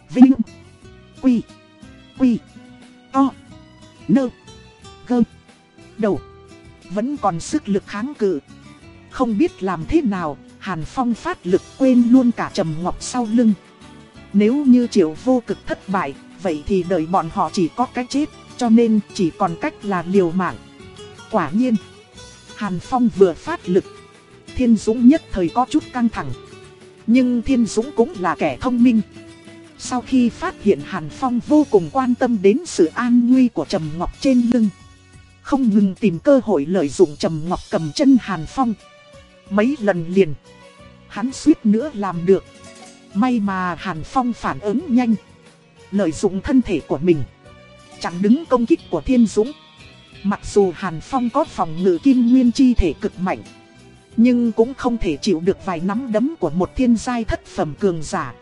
Vinh. Quy. Quy. o Nơ. Gơ. Đầu. Vẫn còn sức lực kháng cự. Không biết làm thế nào, Hàn Phong phát lực quên luôn cả trầm ngọc sau lưng. Nếu như triệu vô cực thất bại, vậy thì đợi bọn họ chỉ có cái chết, cho nên chỉ còn cách là liều mạng. Quả nhiên, Hàn Phong vừa phát lực, Thiên Dũng nhất thời có chút căng thẳng. Nhưng Thiên Dũng cũng là kẻ thông minh. Sau khi phát hiện Hàn Phong vô cùng quan tâm đến sự an nguy của Trầm Ngọc trên lưng. Không ngừng tìm cơ hội lợi dụng Trầm Ngọc cầm chân Hàn Phong. Mấy lần liền. Hắn suýt nữa làm được. May mà Hàn Phong phản ứng nhanh. Lợi dụng thân thể của mình. Chẳng đứng công kích của Thiên Dũng. Mặc dù Hàn Phong có phòng ngự kim nguyên chi thể cực mạnh. Nhưng cũng không thể chịu được vài nắm đấm của một thiên giai thất phẩm cường giả.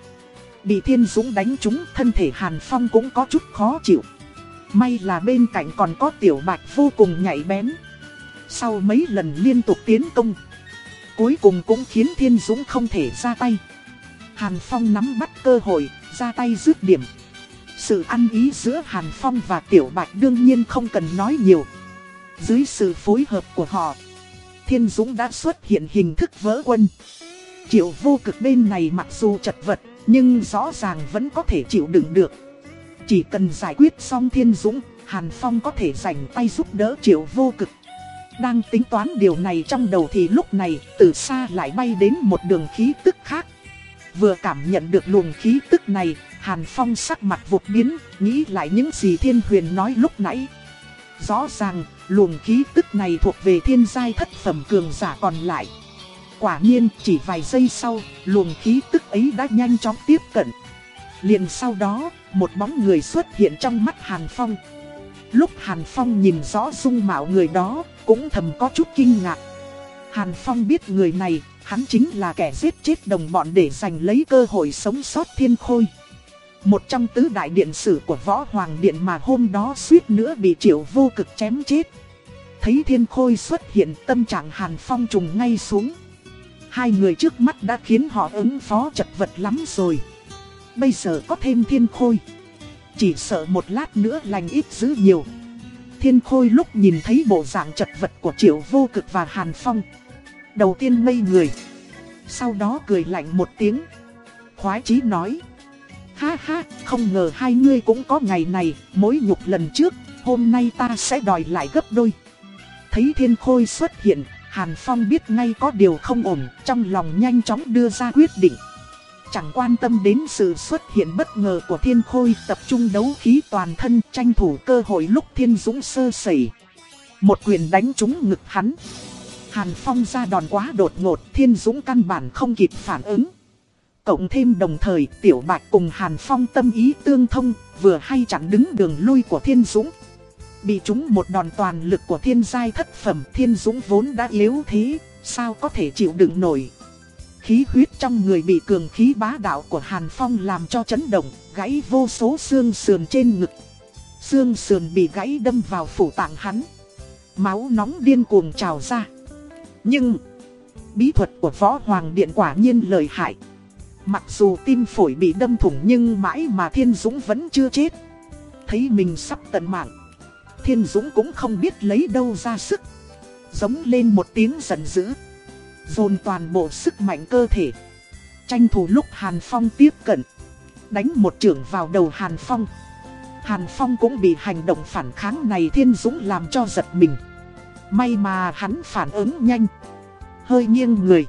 Bị Thiên Dũng đánh trúng thân thể Hàn Phong cũng có chút khó chịu. May là bên cạnh còn có Tiểu Bạch vô cùng nhạy bén. Sau mấy lần liên tục tiến công, cuối cùng cũng khiến Thiên Dũng không thể ra tay. Hàn Phong nắm bắt cơ hội, ra tay dứt điểm. Sự ăn ý giữa Hàn Phong và Tiểu Bạch đương nhiên không cần nói nhiều. Dưới sự phối hợp của họ, Thiên Dũng đã xuất hiện hình thức vỡ quân. Triệu vô cực bên này mặc dù chật vật, nhưng rõ ràng vẫn có thể chịu đựng được. Chỉ cần giải quyết xong Thiên Dũng, Hàn Phong có thể dành tay giúp đỡ Triệu vô cực. Đang tính toán điều này trong đầu thì lúc này, từ xa lại bay đến một đường khí tức khác. Vừa cảm nhận được luồng khí tức này, Hàn Phong sắc mặt vụt biến, nghĩ lại những gì Thiên Huyền nói lúc nãy. Rõ ràng, luồng khí tức này thuộc về thiên giai thất phẩm cường giả còn lại. Quả nhiên, chỉ vài giây sau, luồng khí tức ấy đã nhanh chóng tiếp cận. Liền sau đó, một bóng người xuất hiện trong mắt Hàn Phong. Lúc Hàn Phong nhìn rõ dung mạo người đó, cũng thầm có chút kinh ngạc. Hàn Phong biết người này, hắn chính là kẻ giết chết đồng bọn để giành lấy cơ hội sống sót thiên khôi. Một trong tứ đại điện sử của võ hoàng điện mà hôm đó suýt nữa bị triệu vô cực chém chết. Thấy thiên khôi xuất hiện, tâm trạng hàn phong trùng ngay xuống. Hai người trước mắt đã khiến họ ứng phó chật vật lắm rồi. Bây giờ có thêm thiên khôi. Chỉ sợ một lát nữa lành ít dữ nhiều. Thiên khôi lúc nhìn thấy bộ dạng chật vật của triệu vô cực và hàn phong. Đầu tiên ngây người. Sau đó cười lạnh một tiếng. Khoái chí nói. Ha ha, không ngờ hai ngươi cũng có ngày này, mối nhục lần trước, hôm nay ta sẽ đòi lại gấp đôi. Thấy thiên khôi xuất hiện, Hàn Phong biết ngay có điều không ổn, trong lòng nhanh chóng đưa ra quyết định. Chẳng quan tâm đến sự xuất hiện bất ngờ của thiên khôi tập trung đấu khí toàn thân tranh thủ cơ hội lúc thiên dũng sơ sẩy. Một quyền đánh trúng ngực hắn. Hàn Phong ra đòn quá đột ngột thiên dũng căn bản không kịp phản ứng. Cộng thêm đồng thời Tiểu Bạch cùng Hàn Phong tâm ý tương thông, vừa hay chặn đứng đường lui của Thiên Dũng. Bị chúng một đòn toàn lực của thiên giai thất phẩm Thiên Dũng vốn đã yếu thế, sao có thể chịu đựng nổi. Khí huyết trong người bị cường khí bá đạo của Hàn Phong làm cho chấn động, gãy vô số xương sườn trên ngực. Xương sườn bị gãy đâm vào phủ tạng hắn. Máu nóng điên cuồng trào ra. Nhưng, bí thuật của Võ Hoàng Điện quả nhiên lợi hại. Mặc dù tim phổi bị đâm thủng nhưng mãi mà Thiên Dũng vẫn chưa chết. Thấy mình sắp tận mạng. Thiên Dũng cũng không biết lấy đâu ra sức. Giống lên một tiếng giận dữ. Dồn toàn bộ sức mạnh cơ thể. Tranh thủ lúc Hàn Phong tiếp cận. Đánh một trưởng vào đầu Hàn Phong. Hàn Phong cũng bị hành động phản kháng này Thiên Dũng làm cho giật mình. May mà hắn phản ứng nhanh. Hơi nghiêng người.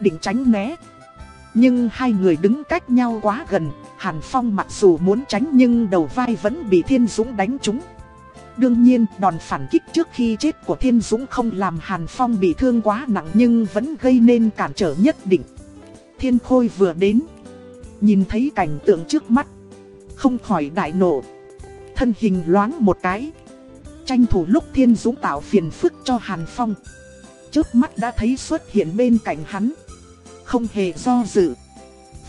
Định tránh né. Nhưng hai người đứng cách nhau quá gần, Hàn Phong mặc dù muốn tránh nhưng đầu vai vẫn bị Thiên Dũng đánh trúng. Đương nhiên, đòn phản kích trước khi chết của Thiên Dũng không làm Hàn Phong bị thương quá nặng nhưng vẫn gây nên cản trở nhất định. Thiên Khôi vừa đến, nhìn thấy cảnh tượng trước mắt, không khỏi đại nộ. Thân hình loáng một cái, tranh thủ lúc Thiên Dũng tạo phiền phức cho Hàn Phong. Trước mắt đã thấy xuất hiện bên cạnh hắn không hề do dự.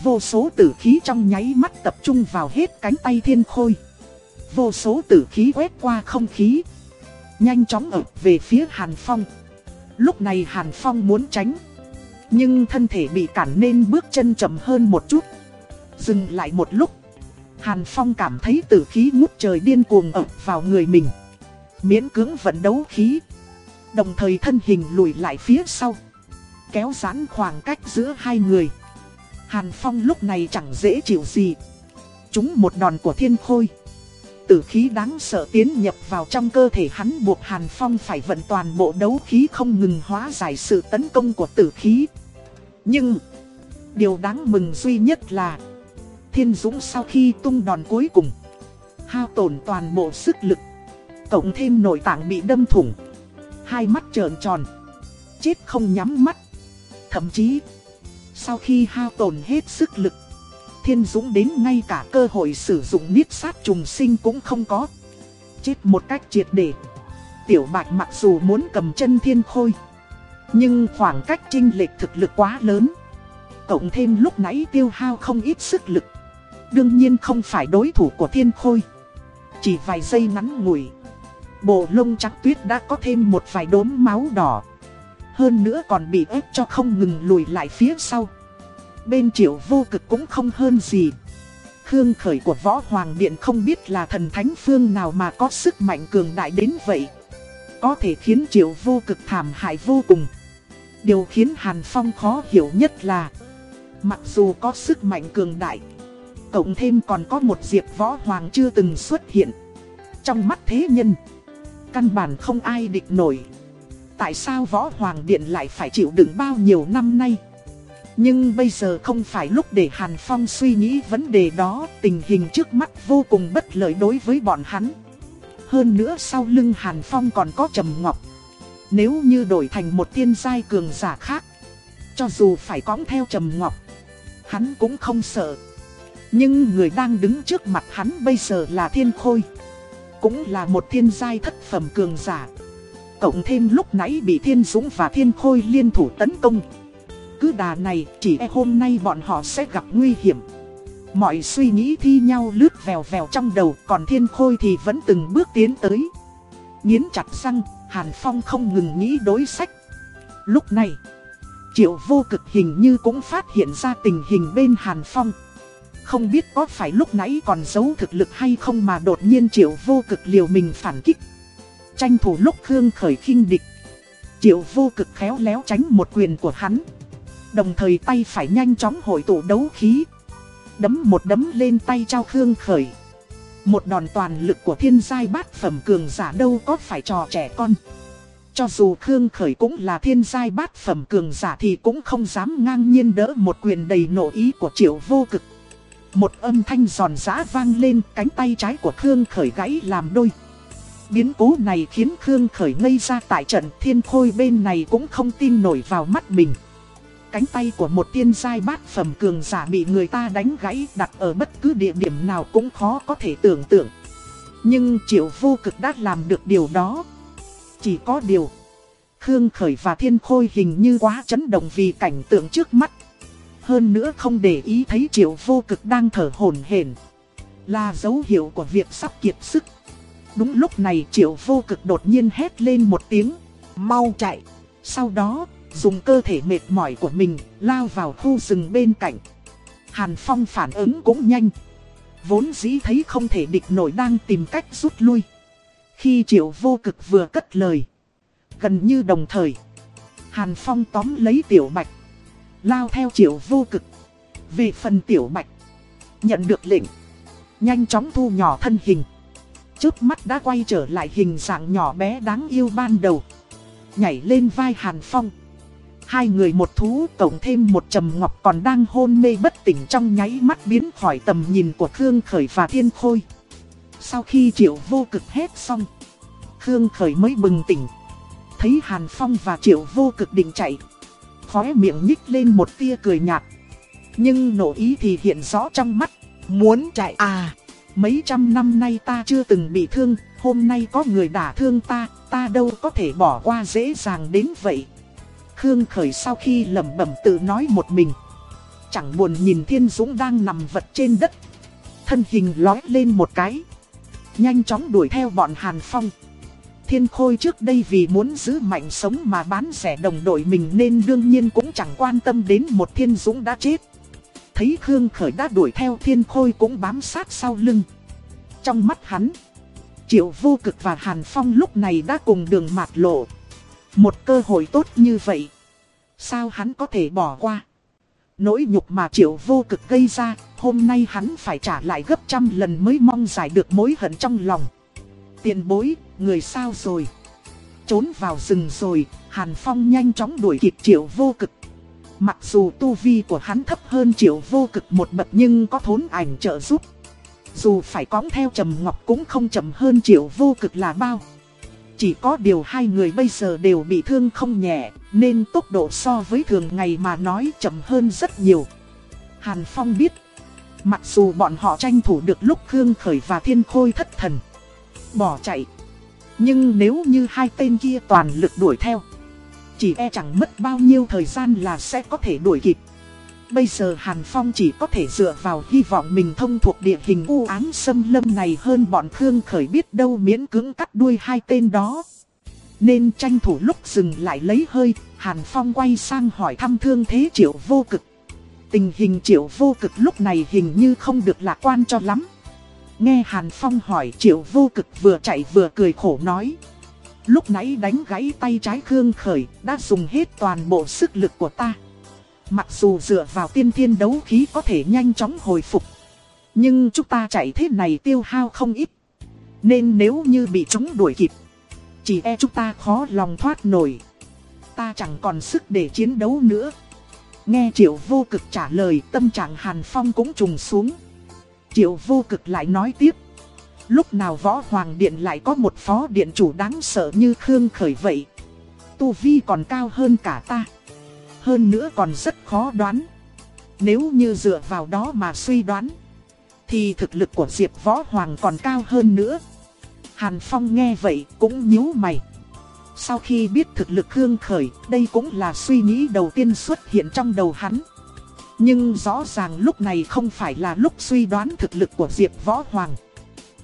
Vô số tử khí trong nháy mắt tập trung vào hết cánh tay thiên khôi. Vô số tử khí quét qua không khí. Nhanh chóng ập về phía Hàn Phong. Lúc này Hàn Phong muốn tránh. Nhưng thân thể bị cản nên bước chân chậm hơn một chút. Dừng lại một lúc. Hàn Phong cảm thấy tử khí ngút trời điên cuồng ập vào người mình. Miễn cưỡng vận đấu khí. Đồng thời thân hình lùi lại phía sau kéo giãn khoảng cách giữa hai người. Hàn Phong lúc này chẳng dễ chịu gì. Chúng một đòn của thiên khôi. Tử khí đáng sợ tiến nhập vào trong cơ thể hắn buộc Hàn Phong phải vận toàn bộ đấu khí không ngừng hóa giải sự tấn công của tử khí. Nhưng, điều đáng mừng duy nhất là Thiên Dũng sau khi tung đòn cuối cùng, hao tổn toàn bộ sức lực, cộng thêm nội tạng bị đâm thủng, hai mắt trợn tròn, chết không nhắm mắt. Thậm chí, sau khi hao tổn hết sức lực, Thiên Dũng đến ngay cả cơ hội sử dụng niết sát trùng sinh cũng không có. Chết một cách triệt để. Tiểu Bạch mặc dù muốn cầm chân Thiên Khôi, nhưng khoảng cách chênh lệch thực lực quá lớn. Cộng thêm lúc nãy tiêu hao không ít sức lực. Đương nhiên không phải đối thủ của Thiên Khôi. Chỉ vài giây ngắn ngủi, bộ lông trắng tuyết đã có thêm một vài đốm máu đỏ. Hơn nữa còn bị ép cho không ngừng lùi lại phía sau. Bên triệu vô cực cũng không hơn gì. Khương khởi của võ hoàng điện không biết là thần thánh phương nào mà có sức mạnh cường đại đến vậy. Có thể khiến triệu vô cực thảm hại vô cùng. Điều khiến Hàn Phong khó hiểu nhất là, Mặc dù có sức mạnh cường đại, Cộng thêm còn có một diệp võ hoàng chưa từng xuất hiện. Trong mắt thế nhân Căn bản không ai địch nổi tại sao Võ Hoàng Điện lại phải chịu đựng bao nhiêu năm nay. Nhưng bây giờ không phải lúc để Hàn Phong suy nghĩ vấn đề đó, tình hình trước mắt vô cùng bất lợi đối với bọn hắn. Hơn nữa sau lưng Hàn Phong còn có Trầm Ngọc. Nếu như đổi thành một tiên giai cường giả khác, cho dù phải cõng theo Trầm Ngọc, hắn cũng không sợ. Nhưng người đang đứng trước mặt hắn bây giờ là Thiên Khôi. Cũng là một thiên giai thất phẩm cường giả. Cộng thêm lúc nãy bị Thiên Dũng và Thiên Khôi liên thủ tấn công. Cứ đà này, chỉ e hôm nay bọn họ sẽ gặp nguy hiểm. Mọi suy nghĩ thi nhau lướt vèo vèo trong đầu, Còn thiên khôi thì vẫn từng bước tiến tới. Nghiến chặt răng, Hàn Phong không ngừng nghĩ đối sách. Lúc này, Triệu vô cực hình như cũng phát hiện ra tình hình bên Hàn Phong. Không biết có phải lúc nãy còn giấu thực lực hay không mà đột nhiên triệu vô cực liều mình phản kích. Tranh thủ lúc Khương khởi khinh địch. Triệu vô cực khéo léo tránh một quyền của hắn. Đồng thời tay phải nhanh chóng hội tụ đấu khí. Đấm một đấm lên tay trao Khương khởi. Một đòn toàn lực của thiên giai bát phẩm cường giả đâu có phải trò trẻ con. Cho dù Khương khởi cũng là thiên giai bát phẩm cường giả thì cũng không dám ngang nhiên đỡ một quyền đầy nộ ý của triệu vô cực. Một âm thanh giòn giã vang lên cánh tay trái của Khương khởi gãy làm đôi Biến cố này khiến Khương Khởi ngây ra tại trận thiên khôi bên này cũng không tin nổi vào mắt mình. Cánh tay của một tiên giai bát phẩm cường giả bị người ta đánh gãy đặt ở bất cứ địa điểm nào cũng khó có thể tưởng tượng. Nhưng triệu vô cực đã làm được điều đó. Chỉ có điều, Khương Khởi và Thiên Khôi hình như quá chấn động vì cảnh tượng trước mắt. Hơn nữa không để ý thấy triệu vô cực đang thở hổn hển Là dấu hiệu của việc sắp kiệt sức. Đúng lúc này triệu vô cực đột nhiên hét lên một tiếng, mau chạy. Sau đó, dùng cơ thể mệt mỏi của mình, lao vào khu rừng bên cạnh. Hàn Phong phản ứng cũng nhanh. Vốn dĩ thấy không thể địch nổi đang tìm cách rút lui. Khi triệu vô cực vừa cất lời. Gần như đồng thời. Hàn Phong tóm lấy tiểu bạch. Lao theo triệu vô cực. Về phần tiểu bạch. Nhận được lệnh. Nhanh chóng thu nhỏ thân hình trước mắt đã quay trở lại hình dạng nhỏ bé đáng yêu ban đầu. Nhảy lên vai Hàn Phong. Hai người một thú cộng thêm một trầm ngọc còn đang hôn mê bất tỉnh trong nháy mắt biến khỏi tầm nhìn của Khương Khởi và Thiên Khôi. Sau khi Triệu vô cực hết xong, Khương Khởi mới bừng tỉnh. Thấy Hàn Phong và Triệu vô cực định chạy. Khóe miệng nhích lên một tia cười nhạt. Nhưng nổ ý thì hiện rõ trong mắt. Muốn chạy à? Mấy trăm năm nay ta chưa từng bị thương, hôm nay có người đả thương ta, ta đâu có thể bỏ qua dễ dàng đến vậy. Khương Khởi sau khi lẩm bẩm tự nói một mình. Chẳng buồn nhìn Thiên Dũng đang nằm vật trên đất. Thân hình lói lên một cái. Nhanh chóng đuổi theo bọn Hàn Phong. Thiên Khôi trước đây vì muốn giữ mạnh sống mà bán rẻ đồng đội mình nên đương nhiên cũng chẳng quan tâm đến một Thiên Dũng đã chết thấy Khương Khởi đã đuổi theo thiên khôi cũng bám sát sau lưng. Trong mắt hắn, Triệu Vô Cực và Hàn Phong lúc này đã cùng đường mạt lộ. Một cơ hội tốt như vậy, sao hắn có thể bỏ qua? Nỗi nhục mà Triệu Vô Cực gây ra, hôm nay hắn phải trả lại gấp trăm lần mới mong giải được mối hận trong lòng. Tiền bối, người sao rồi? Trốn vào rừng rồi, Hàn Phong nhanh chóng đuổi kịp Triệu Vô Cực. Mặc dù tu vi của hắn thấp hơn triệu vô cực một bậc nhưng có thốn ảnh trợ giúp. Dù phải cõng theo Trầm Ngọc cũng không chậm hơn triệu vô cực là bao. Chỉ có điều hai người bây giờ đều bị thương không nhẹ, nên tốc độ so với thường ngày mà nói chậm hơn rất nhiều. Hàn Phong biết, mặc dù bọn họ tranh thủ được lúc Khương Khởi và Thiên Khôi thất thần, bỏ chạy. Nhưng nếu như hai tên kia toàn lực đuổi theo, chỉ e chẳng mất bao nhiêu thời gian là sẽ có thể đuổi kịp. Bây giờ Hàn Phong chỉ có thể dựa vào hy vọng mình thông thuộc địa hình u ám xâm lâm này hơn bọn Khương Khởi biết đâu miễn cưỡng cắt đuôi hai tên đó. Nên tranh thủ lúc dừng lại lấy hơi, Hàn Phong quay sang hỏi thăm thương thế triệu vô cực. Tình hình triệu vô cực lúc này hình như không được lạc quan cho lắm. Nghe Hàn Phong hỏi triệu vô cực vừa chạy vừa cười khổ nói. Lúc nãy đánh gãy tay trái Khương Khởi đã dùng hết toàn bộ sức lực của ta. Mặc dù dựa vào tiên thiên đấu khí có thể nhanh chóng hồi phục. Nhưng chúng ta chạy thế này tiêu hao không ít. Nên nếu như bị chúng đuổi kịp, chỉ e chúng ta khó lòng thoát nổi. Ta chẳng còn sức để chiến đấu nữa. Nghe triệu vô cực trả lời tâm trạng Hàn Phong cũng trùng xuống. Triệu vô cực lại nói tiếp. Lúc nào võ hoàng điện lại có một phó điện chủ đáng sợ như Khương Khởi vậy? Tu Vi còn cao hơn cả ta. Hơn nữa còn rất khó đoán. Nếu như dựa vào đó mà suy đoán, Thì thực lực của Diệp Võ Hoàng còn cao hơn nữa. Hàn Phong nghe vậy cũng nhíu mày. Sau khi biết thực lực Khương Khởi, Đây cũng là suy nghĩ đầu tiên xuất hiện trong đầu hắn. Nhưng rõ ràng lúc này không phải là lúc suy đoán thực lực của Diệp Võ Hoàng.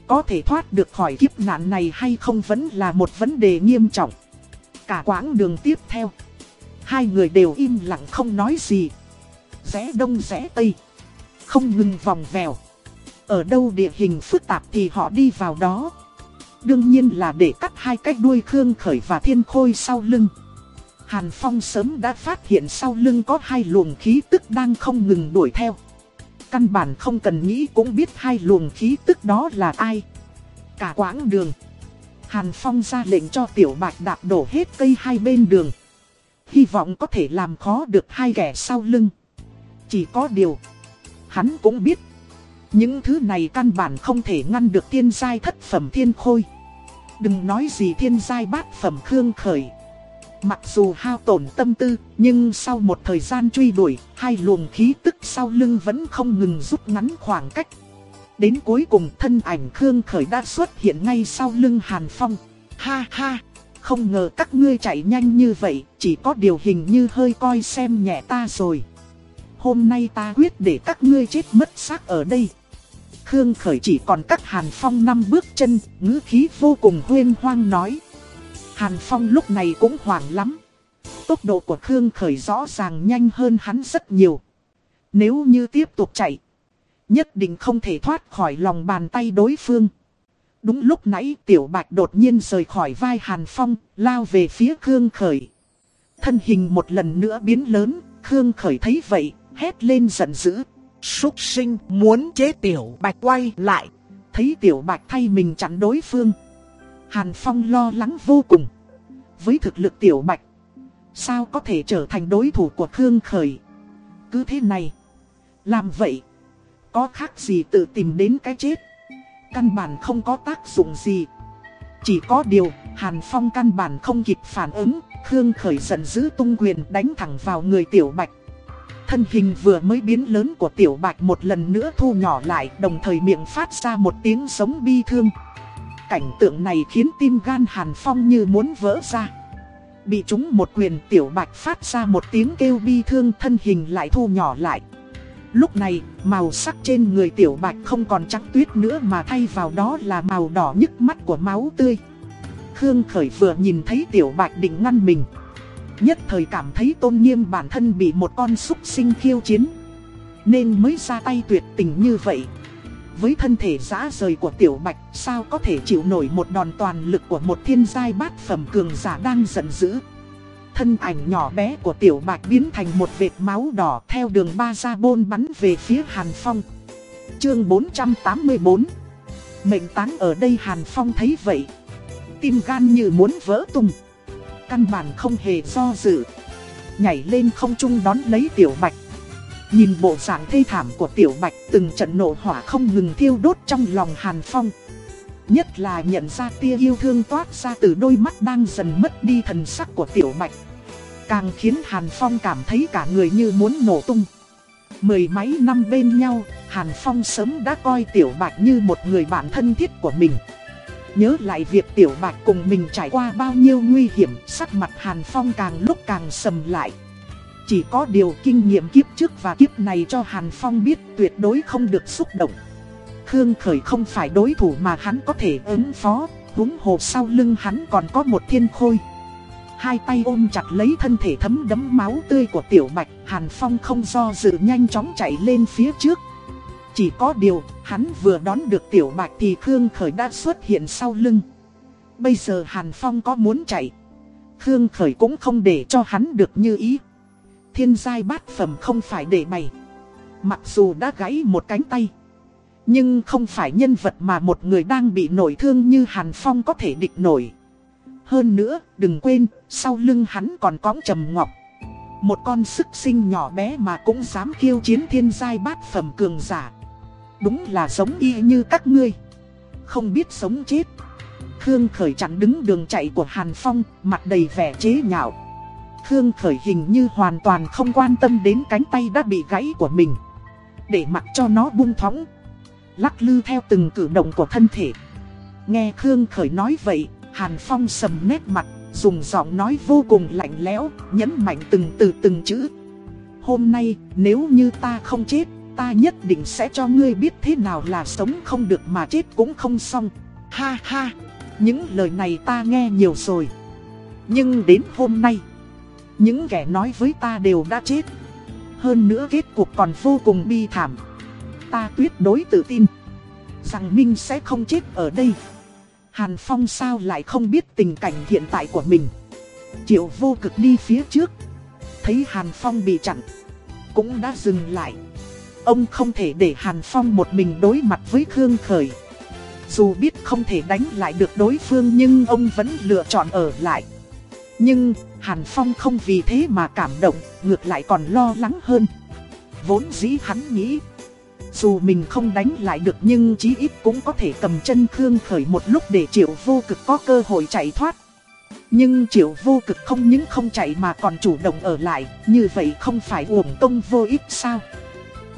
Có thể thoát được khỏi kiếp nạn này hay không vẫn là một vấn đề nghiêm trọng. Cả quãng đường tiếp theo, hai người đều im lặng không nói gì. Rẽ đông rẽ tây, không ngừng vòng vèo. Ở đâu địa hình phức tạp thì họ đi vào đó. Đương nhiên là để cắt hai cách đuôi Khương Khởi và Thiên Khôi sau lưng. Hàn Phong sớm đã phát hiện sau lưng có hai luồng khí tức đang không ngừng đuổi theo. Căn bản không cần nghĩ cũng biết hai luồng khí tức đó là ai. Cả quãng đường. Hàn Phong ra lệnh cho Tiểu Bạch đạp đổ hết cây hai bên đường. Hy vọng có thể làm khó được hai kẻ sau lưng. Chỉ có điều. Hắn cũng biết. Những thứ này căn bản không thể ngăn được thiên giai thất phẩm thiên khôi. Đừng nói gì thiên giai bát phẩm khương khởi. Mặc dù hao tổn tâm tư, nhưng sau một thời gian truy đuổi, hai luồng khí tức sau lưng vẫn không ngừng rút ngắn khoảng cách. Đến cuối cùng thân ảnh Khương Khởi đã xuất hiện ngay sau lưng Hàn Phong. Ha ha, không ngờ các ngươi chạy nhanh như vậy, chỉ có điều hình như hơi coi xem nhẹ ta rồi. Hôm nay ta quyết để các ngươi chết mất xác ở đây. Khương Khởi chỉ còn cách Hàn Phong năm bước chân, ngữ khí vô cùng huyên hoang nói. Hàn Phong lúc này cũng hoảng lắm. Tốc độ của Khương Khởi rõ ràng nhanh hơn hắn rất nhiều. Nếu như tiếp tục chạy, nhất định không thể thoát khỏi lòng bàn tay đối phương. Đúng lúc nãy Tiểu Bạch đột nhiên rời khỏi vai Hàn Phong, lao về phía Khương Khởi. Thân hình một lần nữa biến lớn, Khương Khởi thấy vậy, hét lên giận dữ. Súc sinh muốn chế Tiểu Bạch quay lại. Thấy Tiểu Bạch thay mình chặn đối phương. Hàn Phong lo lắng vô cùng. Với thực lực Tiểu Bạch, sao có thể trở thành đối thủ của Khương Khởi? Cứ thế này, làm vậy, có khác gì tự tìm đến cái chết? Căn bản không có tác dụng gì. Chỉ có điều, Hàn Phong căn bản không kịp phản ứng, Khương Khởi giận dữ tung quyền đánh thẳng vào người Tiểu Bạch. Thân hình vừa mới biến lớn của Tiểu Bạch một lần nữa thu nhỏ lại, đồng thời miệng phát ra một tiếng sống bi thương. Cảnh tượng này khiến tim gan Hàn Phong như muốn vỡ ra. Bị trúng một quyền tiểu bạch phát ra một tiếng kêu bi thương thân hình lại thu nhỏ lại. Lúc này, màu sắc trên người tiểu bạch không còn trắng tuyết nữa mà thay vào đó là màu đỏ nhức mắt của máu tươi. Khương Khởi vừa nhìn thấy tiểu bạch định ngăn mình. Nhất thời cảm thấy tôn nghiêm bản thân bị một con súc sinh khiêu chiến. Nên mới ra tay tuyệt tình như vậy. Với thân thể giã rời của Tiểu Bạch, sao có thể chịu nổi một đòn toàn lực của một thiên giai bát phẩm cường giả đang giận dữ. Thân ảnh nhỏ bé của Tiểu Bạch biến thành một vệt máu đỏ theo đường ba ra bôn bắn về phía Hàn Phong. Chương 484 Mệnh tán ở đây Hàn Phong thấy vậy. Tim gan như muốn vỡ tung. Căn bản không hề do dự. Nhảy lên không trung đón lấy Tiểu Bạch. Nhìn bộ dạng thê thảm của Tiểu Bạch từng trận nổ hỏa không ngừng thiêu đốt trong lòng Hàn Phong. Nhất là nhận ra tia yêu thương toát ra từ đôi mắt đang dần mất đi thần sắc của Tiểu Bạch. Càng khiến Hàn Phong cảm thấy cả người như muốn nổ tung. Mười mấy năm bên nhau, Hàn Phong sớm đã coi Tiểu Bạch như một người bạn thân thiết của mình. Nhớ lại việc Tiểu Bạch cùng mình trải qua bao nhiêu nguy hiểm, sắc mặt Hàn Phong càng lúc càng sầm lại. Chỉ có điều kinh nghiệm kiếp trước và kiếp này cho Hàn Phong biết tuyệt đối không được xúc động. Khương Khởi không phải đối thủ mà hắn có thể ứng phó, húng hồ sau lưng hắn còn có một thiên khôi. Hai tay ôm chặt lấy thân thể thấm đấm máu tươi của Tiểu Bạch, Hàn Phong không do dự nhanh chóng chạy lên phía trước. Chỉ có điều, hắn vừa đón được Tiểu Bạch thì Khương Khởi đã xuất hiện sau lưng. Bây giờ Hàn Phong có muốn chạy, Khương Khởi cũng không để cho hắn được như ý thiên giai bát phẩm không phải để bày. Mặc dù đã gãy một cánh tay. Nhưng không phải nhân vật mà một người đang bị nổi thương như Hàn Phong có thể địch nổi. Hơn nữa, đừng quên, sau lưng hắn còn có trầm ngọc. Một con sức sinh nhỏ bé mà cũng dám khiêu chiến thiên giai bát phẩm cường giả. Đúng là giống y như các ngươi. Không biết sống chết. Khương Khởi chặn đứng đường chạy của Hàn Phong, mặt đầy vẻ chế nhạo. Khương Khởi hình như hoàn toàn không quan tâm đến cánh tay đã bị gãy của mình. Để mặc cho nó buông thõng. Lắc lư theo từng cử động của thân thể. Nghe Khương Khởi nói vậy, Hàn Phong sầm nét mặt, dùng giọng nói vô cùng lạnh lẽo, nhấn mạnh từng từ từng chữ. Hôm nay, nếu như ta không chết, ta nhất định sẽ cho ngươi biết thế nào là sống không được mà chết cũng không xong. Ha ha, những lời này ta nghe nhiều rồi. Nhưng đến hôm nay, những kẻ nói với ta đều đã chết. Hơn nữa kết cục còn vô cùng bi thảm. Ta tuyệt đối tự tin rằng Minh sẽ không chết ở đây. Hàn Phong sao lại không biết tình cảnh hiện tại của mình. Triệu vô cực đi phía trước. Thấy Hàn Phong bị chặn. Cũng đã dừng lại. Ông không thể để Hàn Phong một mình đối mặt với Khương Khởi. Dù biết không thể đánh lại được đối phương nhưng ông vẫn lựa chọn ở lại. Nhưng Hàn Phong không vì thế mà cảm động, ngược lại còn lo lắng hơn. Vốn dĩ hắn nghĩ, dù mình không đánh lại được nhưng chí ít cũng có thể cầm chân Khương Khởi một lúc để triệu vô cực có cơ hội chạy thoát. Nhưng triệu vô cực không những không chạy mà còn chủ động ở lại, như vậy không phải uổng công vô ích sao?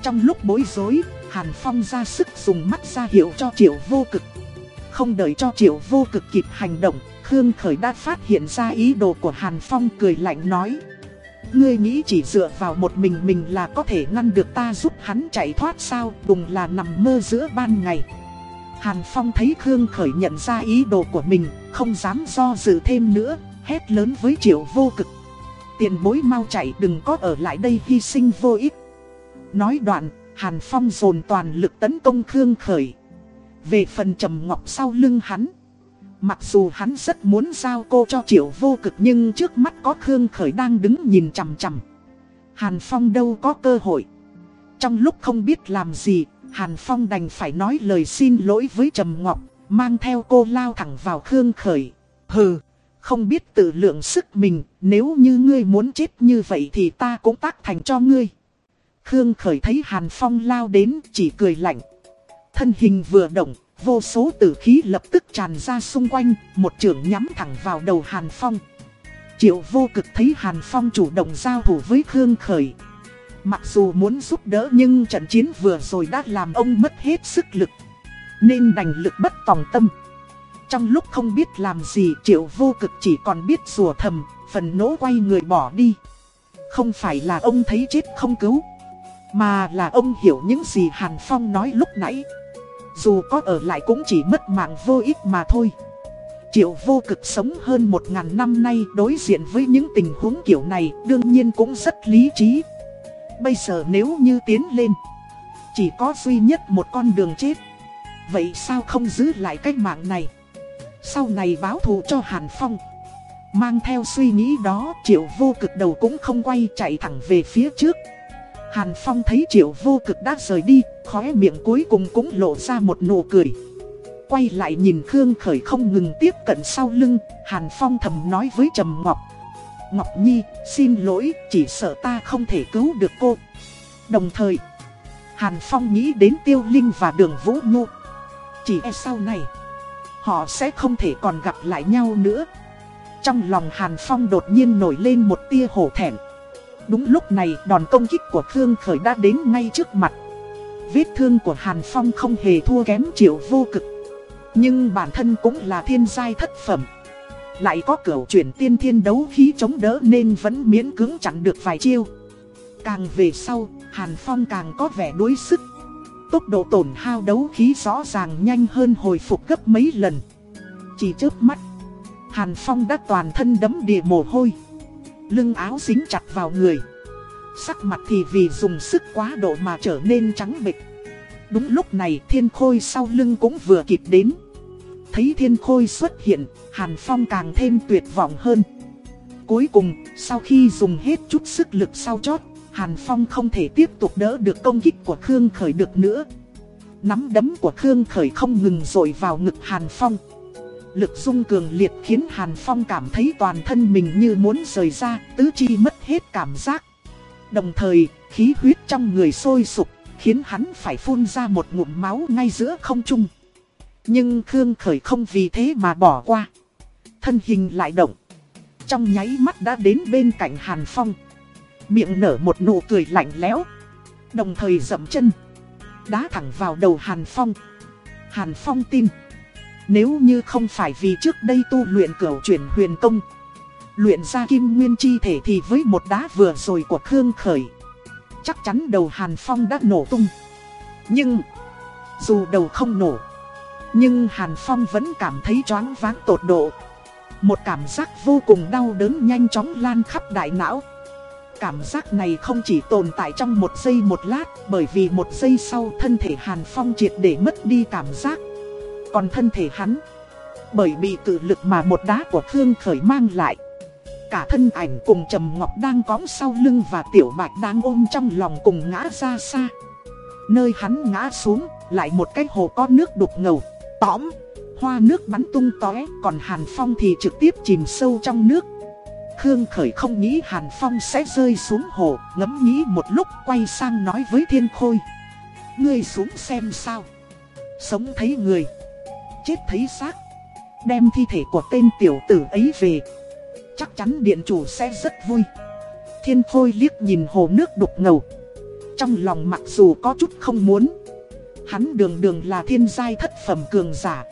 Trong lúc bối rối, Hàn Phong ra sức dùng mắt ra hiệu cho triệu vô cực. Không đợi cho triệu vô cực kịp hành động, Khương Khởi đã phát hiện ra ý đồ của Hàn Phong cười lạnh nói. Ngươi nghĩ chỉ dựa vào một mình mình là có thể ngăn được ta giúp hắn chạy thoát sao, đùng là nằm mơ giữa ban ngày. Hàn Phong thấy Khương Khởi nhận ra ý đồ của mình, không dám do dự thêm nữa, hét lớn với triệu vô cực. Tiền bối mau chạy đừng có ở lại đây hy sinh vô ích. Nói đoạn, Hàn Phong dồn toàn lực tấn công Khương Khởi. Về phần trầm ngọc sau lưng hắn. Mặc dù hắn rất muốn giao cô cho triệu vô cực nhưng trước mắt có Khương Khởi đang đứng nhìn chằm chằm. Hàn Phong đâu có cơ hội. Trong lúc không biết làm gì, Hàn Phong đành phải nói lời xin lỗi với Trầm Ngọc, mang theo cô lao thẳng vào Khương Khởi. Hừ, không biết tự lượng sức mình, nếu như ngươi muốn chết như vậy thì ta cũng tác thành cho ngươi. Khương Khởi thấy Hàn Phong lao đến chỉ cười lạnh. Thân hình vừa động, vô số tử khí lập tức tràn ra xung quanh, một trường nhắm thẳng vào đầu Hàn Phong. Triệu vô cực thấy Hàn Phong chủ động giao thủ với Khương Khởi. Mặc dù muốn giúp đỡ nhưng trận chiến vừa rồi đã làm ông mất hết sức lực. Nên đành lực bất tòng tâm. Trong lúc không biết làm gì triệu vô cực chỉ còn biết rùa thầm, phần nỗ quay người bỏ đi. Không phải là ông thấy chết không cứu. Mà là ông hiểu những gì Hàn Phong nói lúc nãy. Dù có ở lại cũng chỉ mất mạng vô ích mà thôi. Triệu vô cực sống hơn một ngàn năm nay đối diện với những tình huống kiểu này đương nhiên cũng rất lý trí. Bây giờ nếu như tiến lên, chỉ có duy nhất một con đường chết. Vậy sao không giữ lại cái mạng này? Sau này báo thù cho Hàn Phong. Mang theo suy nghĩ đó, triệu vô cực đầu cũng không quay chạy thẳng về phía trước. Hàn Phong thấy triệu vô cực đã rời đi, khóe miệng cuối cùng cũng lộ ra một nụ cười. Quay lại nhìn Khương Khởi không ngừng tiếp cận sau lưng, Hàn Phong thầm nói với Trầm Ngọc. Ngọc Nhi, xin lỗi, chỉ sợ ta không thể cứu được cô. Đồng thời, Hàn Phong nghĩ đến Tiêu Linh và Đường Vũ Nhu. Chỉ e sau này, họ sẽ không thể còn gặp lại nhau nữa. Trong lòng Hàn Phong đột nhiên nổi lên một tia hổ thẹn. Đúng lúc này đòn công kích của Khương Khởi đã đến ngay trước mặt. Vết thương của Hàn Phong không hề thua kém triệu vô cực. Nhưng bản thân cũng là thiên giai thất phẩm. Lại có cửu chuyển tiên thiên đấu khí chống đỡ nên vẫn miễn cưỡng chặn được vài chiêu. Càng về sau, Hàn Phong càng có vẻ đuối sức. Tốc độ tổn hao đấu khí rõ ràng nhanh hơn hồi phục gấp mấy lần. Chỉ trước mắt Hàn Phong đã toàn thân đấm địa mồ hôi lưng áo dính chặt vào người. Sắc mặt thì vì dùng sức quá độ mà trở nên trắng bệch. Đúng lúc này thiên khôi sau lưng cũng vừa kịp đến. Thấy thiên khôi xuất hiện, Hàn Phong càng thêm tuyệt vọng hơn. Cuối cùng, sau khi dùng hết chút sức lực sau chót, Hàn Phong không thể tiếp tục đỡ được công kích của Khương Khởi được nữa. Nắm đấm của Khương Khởi không ngừng dội vào ngực Hàn Phong. Lực dung cường liệt khiến Hàn Phong cảm thấy toàn thân mình như muốn rời ra, tứ chi mất hết cảm giác. Đồng thời, khí huyết trong người sôi sục, khiến hắn phải phun ra một ngụm máu ngay giữa không trung. Nhưng Khương Khởi không vì thế mà bỏ qua. Thân hình lại động. Trong nháy mắt đã đến bên cạnh Hàn Phong. Miệng nở một nụ cười lạnh lẽo. Đồng thời dậm chân. Đá thẳng vào đầu Hàn Phong. Hàn Phong tin. Nếu như không phải vì trước đây tu luyện cửu chuyển huyền công Luyện ra kim nguyên chi thể thì với một đá vừa rồi của Khương Khởi chắc chắn đầu Hàn Phong đã nổ tung. Nhưng, dù đầu không nổ, nhưng Hàn Phong vẫn cảm thấy choáng váng tột độ. Một cảm giác vô cùng đau đớn nhanh chóng lan khắp đại não. Cảm giác này không chỉ tồn tại trong một giây một lát Bởi vì một giây sau thân thể Hàn Phong triệt để mất đi cảm giác còn thân thể hắn. Bởi bị cự lực mà một đá của Khương Khởi mang lại. Cả thân ảnh cùng Trầm Ngọc đang cõng sau lưng và Tiểu Bạch đang ôm trong lòng cùng ngã ra xa. Nơi hắn ngã xuống lại một cái hồ có nước đục ngầu Tõm. Hoa nước bắn tung tóe Còn Hàn Phong thì trực tiếp chìm sâu trong nước. Khương Khởi không nghĩ Hàn Phong sẽ rơi xuống hồ, ngẫm nghĩ một lúc quay sang nói với Thiên Khôi. Ngươi xuống xem sao. Sống thấy người, chết thấy xác. Đem thi thể của tên tiểu tử ấy về. Chắc chắn điện chủ sẽ rất vui. Thiên Khôi liếc nhìn hồ nước đục ngầu. Trong lòng mặc dù có chút không muốn. Hắn đường đường là thiên giai thất phẩm cường giả.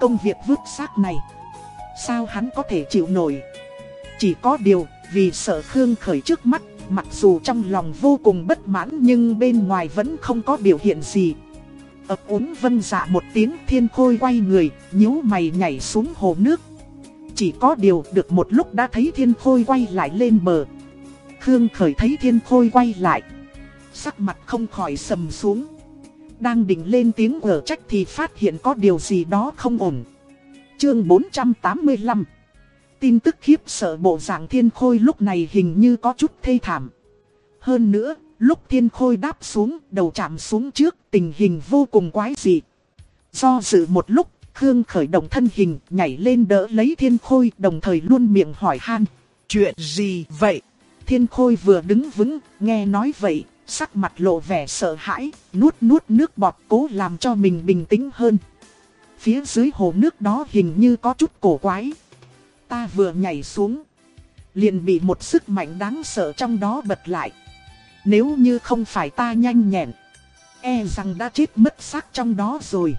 Công việc vứt xác này. Sao hắn có thể chịu nổi chỉ có điều, vì sợ Khương Khởi trước mắt, mặc dù trong lòng vô cùng bất mãn nhưng bên ngoài vẫn không có biểu hiện gì ập úng vân dạ một tiếng thiên khôi quay người, nhíu mày nhảy xuống hồ nước. Chỉ có điều được một lúc đã thấy thiên khôi quay lại lên bờ. Khương Khởi thấy thiên khôi quay lại. Sắc mặt không khỏi sầm xuống. Đang định lên tiếng ở trách thì phát hiện có điều gì đó không ổn. Chương 485 Tin tức khiếp sợ bộ dạng thiên khôi lúc này hình như có chút thê thảm. Hơn nữa, lúc thiên khôi đáp xuống, đầu chạm xuống trước, tình hình vô cùng quái dị. Do dự một lúc, Khương khởi động thân hình, nhảy lên đỡ lấy thiên khôi, đồng thời luôn miệng hỏi han. Chuyện gì vậy? Thiên khôi vừa đứng vững, nghe nói vậy, sắc mặt lộ vẻ sợ hãi, nuốt nuốt nước bọt cố làm cho mình bình tĩnh hơn. Phía dưới hồ nước đó hình như có chút cổ quái. Ta vừa nhảy xuống. Liền bị một sức mạnh đáng sợ trong đó bật lại. Nếu như không phải ta nhanh nhẹn. E rằng đã chết mất xác trong đó rồi.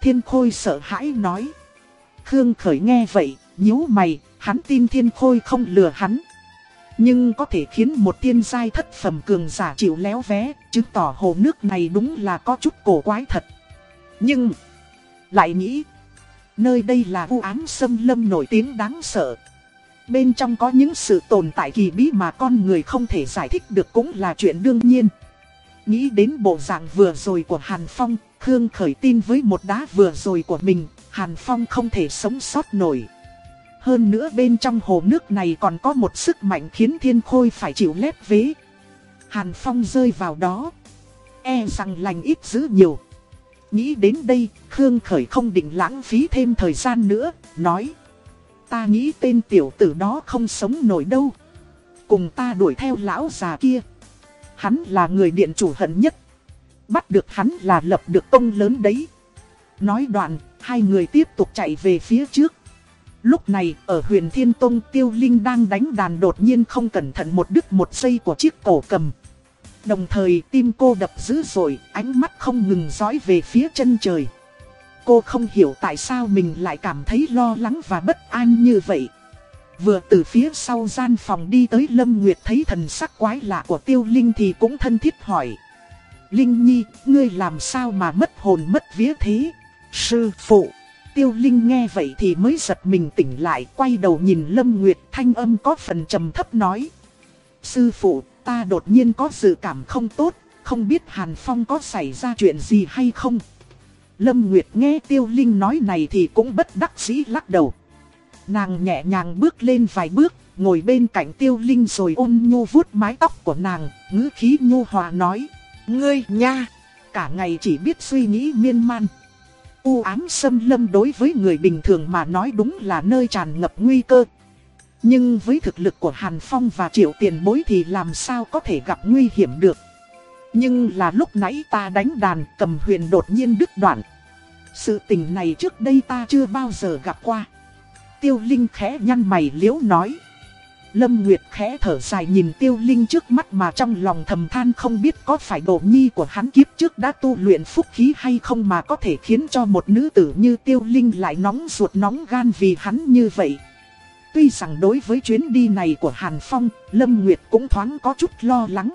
Thiên Khôi sợ hãi nói. Khương Khởi nghe vậy, nhíu mày, hắn tin Thiên Khôi không lừa hắn. Nhưng có thể khiến một thiên giai thất phẩm cường giả chịu léo vé, chứng tỏ hồ nước này đúng là có chút cổ quái thật. Nhưng, lại nghĩ, Nơi đây là u ám xâm lâm nổi tiếng đáng sợ. Bên trong có những sự tồn tại kỳ bí mà con người không thể giải thích được cũng là chuyện đương nhiên. Nghĩ đến bộ dạng vừa rồi của Hàn Phong, Khương khởi tin với một đá vừa rồi của mình, Hàn Phong không thể sống sót nổi. Hơn nữa bên trong hồ nước này còn có một sức mạnh khiến thiên khôi phải chịu lép vế. Hàn Phong rơi vào đó. E rằng lành ít dữ nhiều. Nghĩ đến đây, Khương Khởi không định lãng phí thêm thời gian nữa, nói. Ta nghĩ tên tiểu tử đó không sống nổi đâu. Cùng ta đuổi theo lão già kia. Hắn là người điện chủ hận nhất. Bắt được hắn là lập được công lớn đấy. Nói đoạn, hai người tiếp tục chạy về phía trước. Lúc này, ở huyền Thiên Tông Tiêu Linh đang đánh đàn đột nhiên không cẩn thận một đứt một giây của chiếc cổ cầm. Đồng thời tim cô đập dữ dội, ánh mắt không ngừng dõi về phía chân trời. Cô không hiểu tại sao mình lại cảm thấy lo lắng và bất an như vậy. Vừa từ phía sau gian phòng đi tới Lâm Nguyệt thấy thần sắc quái lạ của Tiêu Linh thì cũng thân thiết hỏi. Linh Nhi, ngươi làm sao mà mất hồn mất vía thế? Sư phụ. Tiêu Linh nghe vậy thì mới giật mình tỉnh lại, quay đầu nhìn Lâm Nguyệt thanh âm có phần trầm thấp nói. Sư phụ, ta đột nhiên có dự cảm không tốt, không biết Hàn Phong có xảy ra chuyện gì hay không. Lâm Nguyệt nghe Tiêu Linh nói này thì cũng bất đắc dĩ lắc đầu. Nàng nhẹ nhàng bước lên vài bước, ngồi bên cạnh Tiêu Linh rồi ôm nhu vuốt mái tóc của nàng, ngữ khí nhu hòa nói. Ngươi nha, cả ngày chỉ biết suy nghĩ miên man. U ám xâm lâm đối với người bình thường mà nói đúng là nơi tràn ngập nguy cơ. Nhưng với thực lực của Hàn Phong và triệu tiền bối thì làm sao có thể gặp nguy hiểm được. Nhưng là lúc nãy ta đánh đàn cầm huyền đột nhiên đứt đoạn. Sự tình này trước đây ta chưa bao giờ gặp qua. Tiêu Linh khẽ nhăn mày liếu nói. Lâm Nguyệt khẽ thở dài nhìn Tiêu Linh trước mắt mà trong lòng thầm than không biết có phải độ nhi của hắn kiếp trước đã tu luyện phúc khí hay không mà có thể khiến cho một nữ tử như Tiêu Linh lại nóng ruột nóng gan vì hắn như vậy. Tuy rằng đối với chuyến đi này của Hàn Phong, Lâm Nguyệt cũng thoáng có chút lo lắng.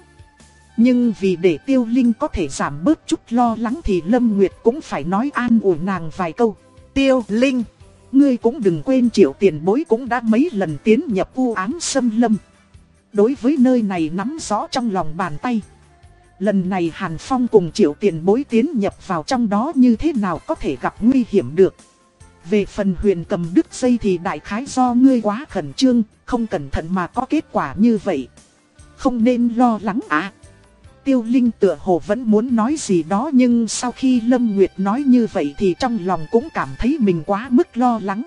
Nhưng vì để tiêu linh có thể giảm bớt chút lo lắng thì Lâm Nguyệt cũng phải nói an ủi nàng vài câu. Tiêu linh, ngươi cũng đừng quên triệu tiền bối cũng đã mấy lần tiến nhập u ám xâm lâm. Đối với nơi này nắm rõ trong lòng bàn tay. Lần này Hàn Phong cùng triệu tiền bối tiến nhập vào trong đó như thế nào có thể gặp nguy hiểm được. Về phần huyền cầm đứt dây thì đại khái do ngươi quá khẩn trương, không cẩn thận mà có kết quả như vậy. Không nên lo lắng à. Tiêu Linh tựa hồ vẫn muốn nói gì đó nhưng sau khi Lâm Nguyệt nói như vậy thì trong lòng cũng cảm thấy mình quá mức lo lắng.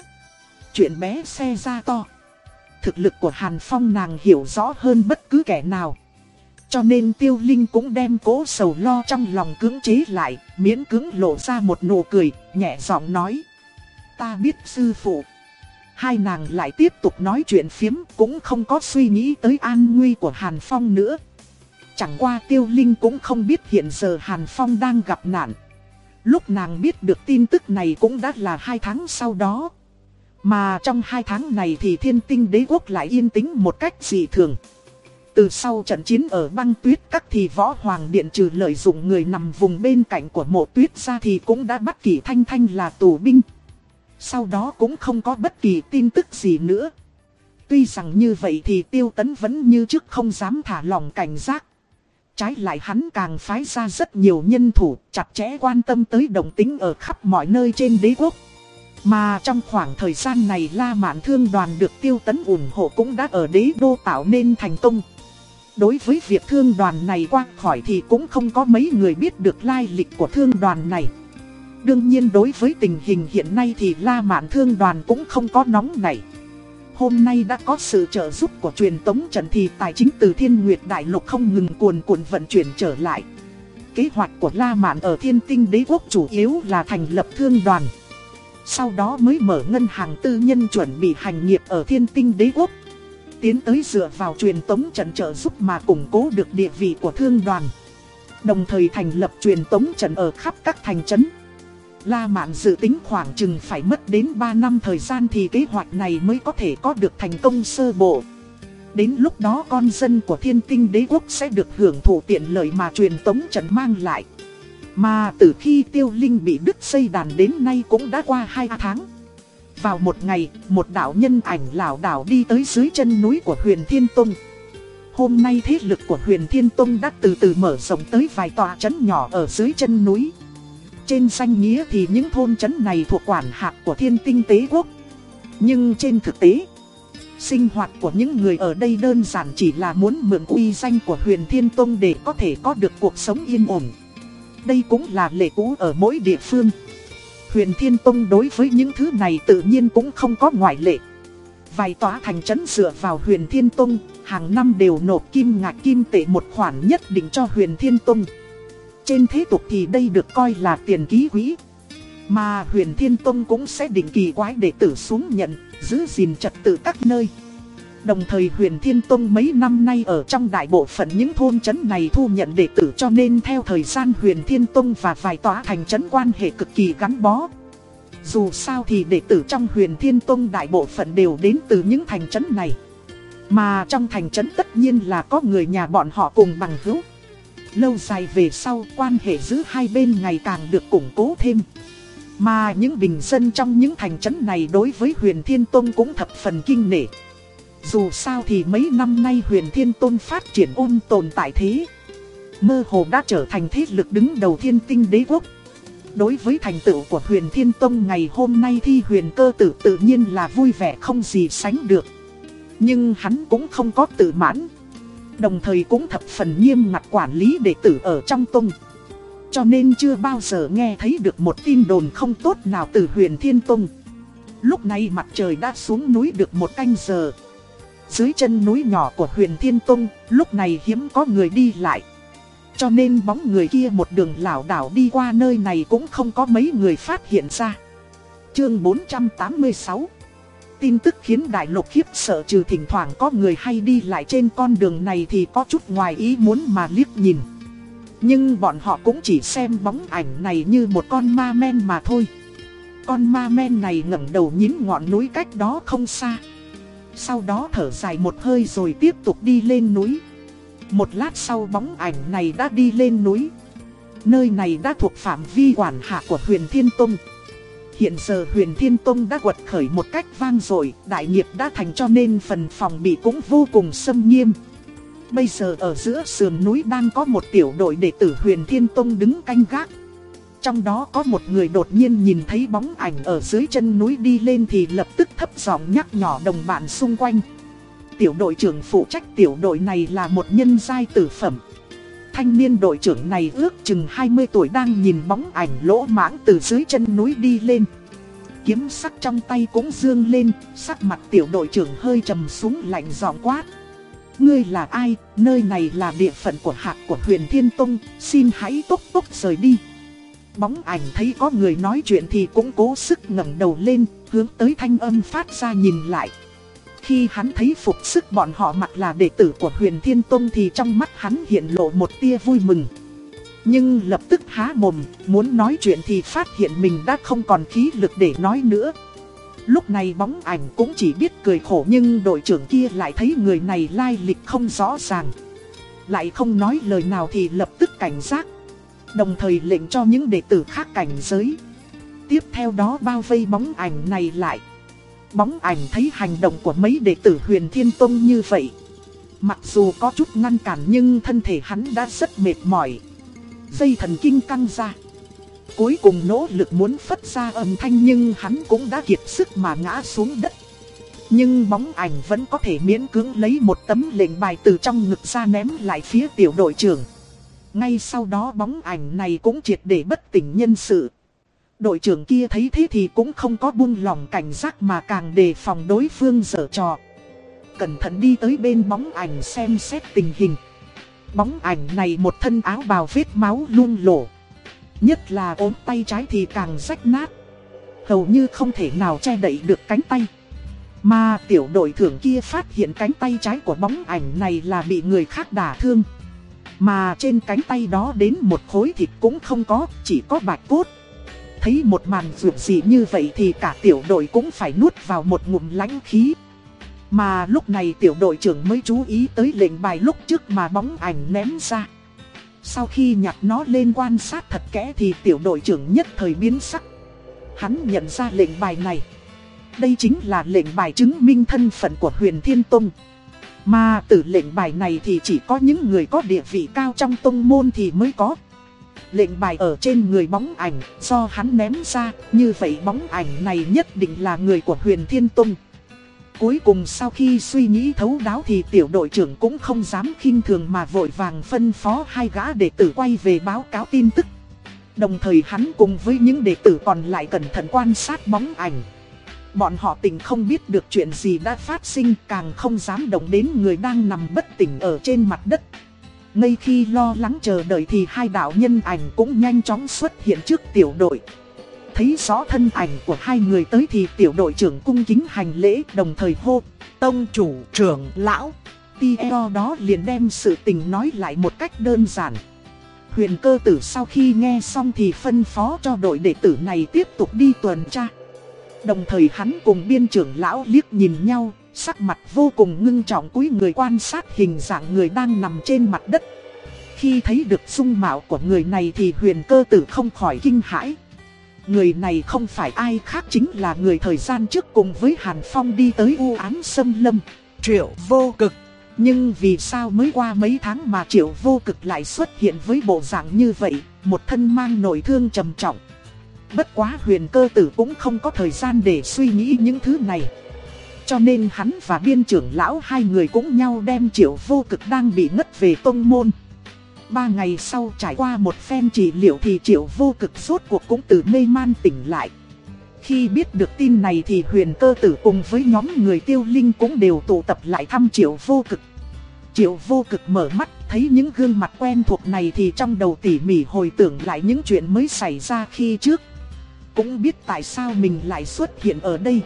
Chuyện bé xe ra to. Thực lực của Hàn Phong nàng hiểu rõ hơn bất cứ kẻ nào. Cho nên Tiêu Linh cũng đem cố sầu lo trong lòng cưỡng chế lại, miễn cưỡng lộ ra một nụ cười, nhẹ giọng nói. Ta biết sư phụ. Hai nàng lại tiếp tục nói chuyện phiếm cũng không có suy nghĩ tới an nguy của Hàn Phong nữa. Chẳng qua Tiêu Linh cũng không biết hiện giờ Hàn Phong đang gặp nạn. Lúc nàng biết được tin tức này cũng đã là hai tháng sau đó. Mà trong hai tháng này thì thiên tinh đế quốc lại yên tĩnh một cách dị thường. Từ sau trận chiến ở băng tuyết, các thì võ hoàng điện trừ lợi dụng người nằm vùng bên cạnh của mộ tuyết ra thì cũng đã bắt kỷ thanh thanh là tù binh. Sau đó cũng không có bất kỳ tin tức gì nữa. Tuy rằng như vậy thì tiêu tấn vẫn như trước không dám thả lòng cảnh giác. Trái lại hắn càng phái ra rất nhiều nhân thủ, chặt chẽ quan tâm tới đồng tính ở khắp mọi nơi trên đế quốc. Mà trong khoảng thời gian này La Mạn Thương đoàn được tiêu tấn ủng hộ cũng đã ở đế đô tạo nên thành công. Đối với việc thương đoàn này qua khỏi thì cũng không có mấy người biết được lai lịch của thương đoàn này. Đương nhiên đối với tình hình hiện nay thì La Mạn Thương đoàn cũng không có nóng này. Hôm nay đã có sự trợ giúp của truyền tống trận thì tài chính từ Thiên Nguyệt Đại Lục không ngừng cuồn cuộn vận chuyển trở lại. Kế hoạch của La Mạn ở Thiên Tinh Đế Quốc chủ yếu là thành lập thương đoàn. Sau đó mới mở ngân hàng tư nhân chuẩn bị hành nghiệp ở Thiên Tinh Đế Quốc. Tiến tới dựa vào truyền tống trận trợ giúp mà củng cố được địa vị của thương đoàn. Đồng thời thành lập truyền tống trận ở khắp các thành trấn. La Mạn dự tính khoảng chừng phải mất đến 3 năm thời gian thì kế hoạch này mới có thể có được thành công sơ bộ. Đến lúc đó con dân của thiên tinh đế quốc sẽ được hưởng thụ tiện lợi mà truyền tống trận mang lại. Mà từ khi tiêu linh bị đứt xây đàn đến nay cũng đã qua 2 tháng. Vào một ngày, một đạo nhân ảnh lảo đảo đi tới dưới chân núi của huyền Thiên Tông. Hôm nay thế lực của huyền Thiên Tông đã từ từ mở rộng tới vài tòa trấn nhỏ ở dưới chân núi. Trên danh nghĩa thì những thôn trấn này thuộc quản hạt của thiên tinh tế quốc. Nhưng trên thực tế, sinh hoạt của những người ở đây đơn giản chỉ là muốn mượn uy danh của huyền thiên tông để có thể có được cuộc sống yên ổn. Đây cũng là lệ cũ ở mỗi địa phương. Huyền thiên tông đối với những thứ này tự nhiên cũng không có ngoại lệ. Vài tòa thành trấn dựa vào huyền thiên tông, hàng năm đều nộp kim ngạc kim tệ một khoản nhất định cho huyền thiên tông. Trên thế tục thì đây được coi là tiền ký quỹ. Mà huyền thiên tông cũng sẽ định kỳ quái đệ tử xuống nhận, giữ gìn trật tự các nơi. Đồng thời huyền thiên tông mấy năm nay ở trong đại bộ phận những thôn trấn này thu nhận đệ tử cho nên theo thời gian huyền thiên tông và vài tòa thành trấn quan hệ cực kỳ gắn bó. Dù sao thì đệ tử trong huyền thiên tông đại bộ phận đều đến từ những thành trấn này. Mà trong thành trấn tất nhiên là có người nhà bọn họ cùng bằng hữu. Lâu dài về sau, quan hệ giữa hai bên ngày càng được củng cố thêm. Mà những bình dân trong những thành trấn này đối với huyền thiên tôn cũng thập phần kinh nể. Dù sao thì mấy năm nay huyền thiên tôn phát triển ôn tồn tại thế. Mơ hồ đã trở thành thế lực đứng đầu thiên tinh đế quốc. Đối với thành tựu của huyền thiên tông ngày hôm nay thì huyền cơ tử tự nhiên là vui vẻ không gì sánh được. Nhưng hắn cũng không có tự mãn. Đồng thời cũng thập phần nghiêm ngặt quản lý đệ tử ở trong tông. Cho nên chưa bao giờ nghe thấy được một tin đồn không tốt nào từ huyền thiên tông. Lúc này mặt trời đã xuống núi được một canh giờ. Dưới chân núi nhỏ của huyền thiên tông, Lúc này hiếm có người đi lại. Cho nên bóng người kia một đường lảo đảo đi qua nơi này cũng không có mấy người phát hiện ra. Chương 486 tin tức khiến đại lục khiếp sợ trừ thỉnh thoảng có người hay đi lại trên con đường này thì có chút ngoài ý muốn mà liếc nhìn. Nhưng bọn họ cũng chỉ xem bóng ảnh này như một con ma men mà thôi. Con ma men này ngẩng đầu nhín ngọn núi cách đó không xa. Sau đó thở dài một hơi rồi tiếp tục đi lên núi. Một lát sau bóng ảnh này đã đi lên núi. Nơi này đã thuộc phạm vi quản hạ của huyền Thiên Tông. Hiện giờ huyền Thiên Tông đã quật khởi một cách vang dội, đại nghiệp đã thành cho nên phần phòng bị cũng vô cùng xâm nghiêm. Bây giờ ở giữa sườn núi đang có một tiểu đội đệ tử huyền Thiên Tông đứng canh gác. Trong đó có một người đột nhiên nhìn thấy bóng ảnh ở dưới chân núi đi lên thì lập tức thấp giọng nhắc nhỏ đồng bạn xung quanh. Tiểu đội trưởng phụ trách tiểu đội này là một nhân giai tử phẩm. Thanh niên đội trưởng này ước chừng 20 tuổi đang nhìn bóng ảnh lỗ mãng từ dưới chân núi đi lên. Kiếm sắc trong tay cũng dương lên, sắc mặt tiểu đội trưởng hơi trầm xuống lạnh giọng quát. Ngươi là ai, nơi này là địa phận của hạt của huyền Thiên Tông, xin hãy tốc tốc rời đi. Bóng ảnh thấy có người nói chuyện thì cũng cố sức ngẩng đầu lên, hướng tới thanh âm phát ra nhìn lại. Khi hắn thấy phục sức bọn họ mặc là đệ tử của huyền Thiên Tông thì trong mắt hắn hiện lộ một tia vui mừng. Nhưng lập tức há mồm, muốn nói chuyện thì phát hiện mình đã không còn khí lực để nói nữa. Lúc này bóng ảnh cũng chỉ biết cười khổ nhưng đội trưởng kia lại thấy người này lai lịch không rõ ràng. Lại không nói lời nào thì lập tức cảnh giác. Đồng thời lệnh cho những đệ tử khác cảnh giới. Tiếp theo đó bao vây bóng ảnh này lại. Bóng ảnh thấy hành động của mấy đệ tử huyền thiên tông như vậy. Mặc dù có chút ngăn cản nhưng thân thể hắn đã rất mệt mỏi. Dây thần kinh căng ra. Cuối cùng nỗ lực muốn phất ra âm thanh nhưng hắn cũng đã kiệt sức mà ngã xuống đất. Nhưng bóng ảnh vẫn có thể miễn cưỡng lấy một tấm lệnh bài từ trong ngực ra ném lại phía tiểu đội trưởng. Ngay sau đó bóng ảnh này cũng triệt để bất tỉnh nhân sự. Đội trưởng kia thấy thế thì cũng không có buông lòng cảnh giác mà càng đề phòng đối phương dở trò. Cẩn thận đi tới bên bóng ảnh xem xét tình hình. Bóng ảnh này một thân áo bào vết máu luôn lổ. Nhất là ốm tay trái thì càng rách nát. Hầu như không thể nào che đậy được cánh tay. Mà tiểu đội trưởng kia phát hiện cánh tay trái của bóng ảnh này là bị người khác đả thương. Mà trên cánh tay đó đến một khối thịt cũng không có, chỉ có bạch cốt. Thấy một màn vượt dị như vậy thì cả tiểu đội cũng phải nuốt vào một ngụm lãnh khí. Mà lúc này tiểu đội trưởng mới chú ý tới lệnh bài lúc trước mà bóng ảnh ném ra. Sau khi nhặt nó lên quan sát thật kẽ thì tiểu đội trưởng nhất thời biến sắc. Hắn nhận ra lệnh bài này. Đây chính là lệnh bài chứng minh thân phận của huyền Thiên Tông. Mà từ lệnh bài này thì chỉ có những người có địa vị cao trong tông môn thì mới có. Lệnh bài ở trên người bóng ảnh do hắn ném ra, như vậy bóng ảnh này nhất định là người của huyền Thiên Tông. Cuối cùng sau khi suy nghĩ thấu đáo thì tiểu đội trưởng cũng không dám khinh thường mà vội vàng phân phó hai gã đệ tử quay về báo cáo tin tức. Đồng thời hắn cùng với những đệ tử còn lại cẩn thận quan sát bóng ảnh. Bọn họ tình không biết được chuyện gì đã phát sinh càng không dám động đến người đang nằm bất tỉnh ở trên mặt đất. Ngay khi lo lắng chờ đợi thì hai đạo nhân ảnh cũng nhanh chóng xuất hiện trước tiểu đội. Thấy rõ thân ảnh của hai người tới thì tiểu đội trưởng cung kính hành lễ đồng thời hô, tông chủ trưởng lão. Tio đó liền đem sự tình nói lại một cách đơn giản. Huyền cơ tử sau khi nghe xong thì phân phó cho đội đệ tử này tiếp tục đi tuần tra. Đồng thời hắn cùng biên trưởng lão liếc nhìn nhau, sắc mặt vô cùng ngưng trọng cúi người quan sát hình dạng người đang nằm trên mặt đất. Khi thấy được dung mạo của người này thì huyền cơ tử không khỏi kinh hãi. Người này không phải ai khác chính là người thời gian trước cùng với Hàn Phong đi tới u ám xâm lâm, triệu vô cực. Nhưng vì sao mới qua mấy tháng mà triệu vô cực lại xuất hiện với bộ dạng như vậy, một thân mang nội thương trầm trọng. Bất quá huyền cơ tử cũng không có thời gian để suy nghĩ những thứ này. Cho nên hắn và biên trưởng lão hai người cũng nhau đem triệu vô cực đang bị ngất về tông môn. Ba ngày sau trải qua một phen trị liệu thì triệu vô cực suốt cuộc cũng từ mê man tỉnh lại. Khi biết được tin này thì huyền cơ tử cùng với nhóm người tiêu linh cũng đều tụ tập lại thăm triệu vô cực. Triệu vô cực mở mắt, thấy những gương mặt quen thuộc này thì trong đầu tỉ mỉ hồi tưởng lại những chuyện mới xảy ra khi trước. Cũng biết tại sao mình lại xuất hiện ở đây.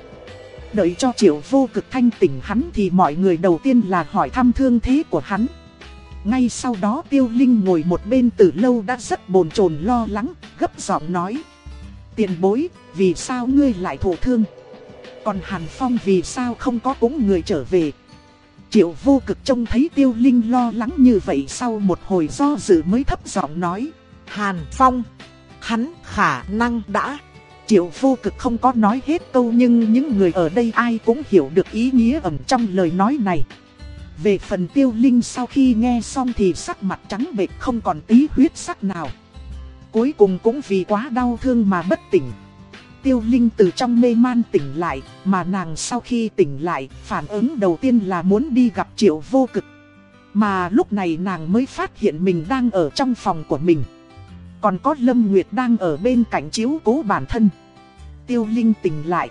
Đợi cho triệu vô cực thanh tỉnh hắn thì mọi người đầu tiên là hỏi thăm thương thế của hắn. Ngay sau đó tiêu linh ngồi một bên từ lâu đã rất bồn chồn lo lắng, gấp giọng nói. Tiền bối, vì sao ngươi lại thổ thương? Còn Hàn Phong vì sao không có cũng người trở về? Triệu vô cực trông thấy tiêu linh lo lắng như vậy sau một hồi do dự mới thấp giọng nói. Hàn Phong, hắn khả năng đã. Triệu vô cực không có nói hết câu nhưng những người ở đây ai cũng hiểu được ý nghĩa ẩn trong lời nói này. Về phần tiêu linh sau khi nghe xong thì sắc mặt trắng bệch không còn tí huyết sắc nào. Cuối cùng cũng vì quá đau thương mà bất tỉnh. Tiêu Linh từ trong mê man tỉnh lại, mà nàng sau khi tỉnh lại, phản ứng đầu tiên là muốn đi gặp Triệu Vô Cực. Mà lúc này nàng mới phát hiện mình đang ở trong phòng của mình. Còn có Lâm Nguyệt đang ở bên cạnh chiếu cố bản thân. Tiêu Linh tỉnh lại.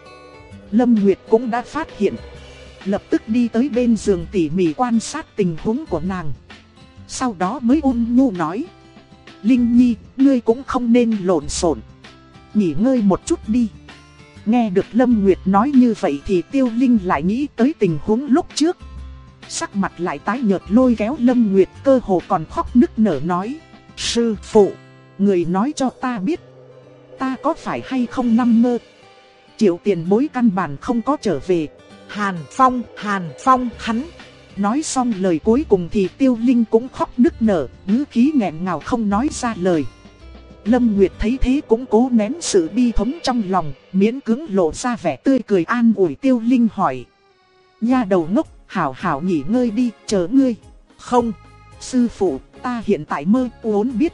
Lâm Nguyệt cũng đã phát hiện. Lập tức đi tới bên giường tỉ mỉ quan sát tình huống của nàng. Sau đó mới ôn nhu nói. Linh Nhi, ngươi cũng không nên lộn xộn nghỉ ngơi một chút đi. Nghe được Lâm Nguyệt nói như vậy thì Tiêu Linh lại nghĩ tới tình huống lúc trước. Sắc mặt lại tái nhợt lôi kéo Lâm Nguyệt cơ hồ còn khóc nức nở nói. Sư phụ, người nói cho ta biết. Ta có phải hay không năm mơ? Triệu tiền bối căn bản không có trở về. Hàn Phong, Hàn Phong, hắn. Nói xong lời cuối cùng thì Tiêu Linh cũng khóc nức nở, ngữ khí nghẹn ngào không nói ra lời. Lâm Nguyệt thấy thế cũng cố nén sự bi thống trong lòng, miễn cứng lộ ra vẻ tươi cười an ủi Tiêu Linh hỏi. Nha đầu ngốc, hảo hảo nghỉ ngơi đi, chờ ngươi. Không, sư phụ, ta hiện tại mơ uốn biết.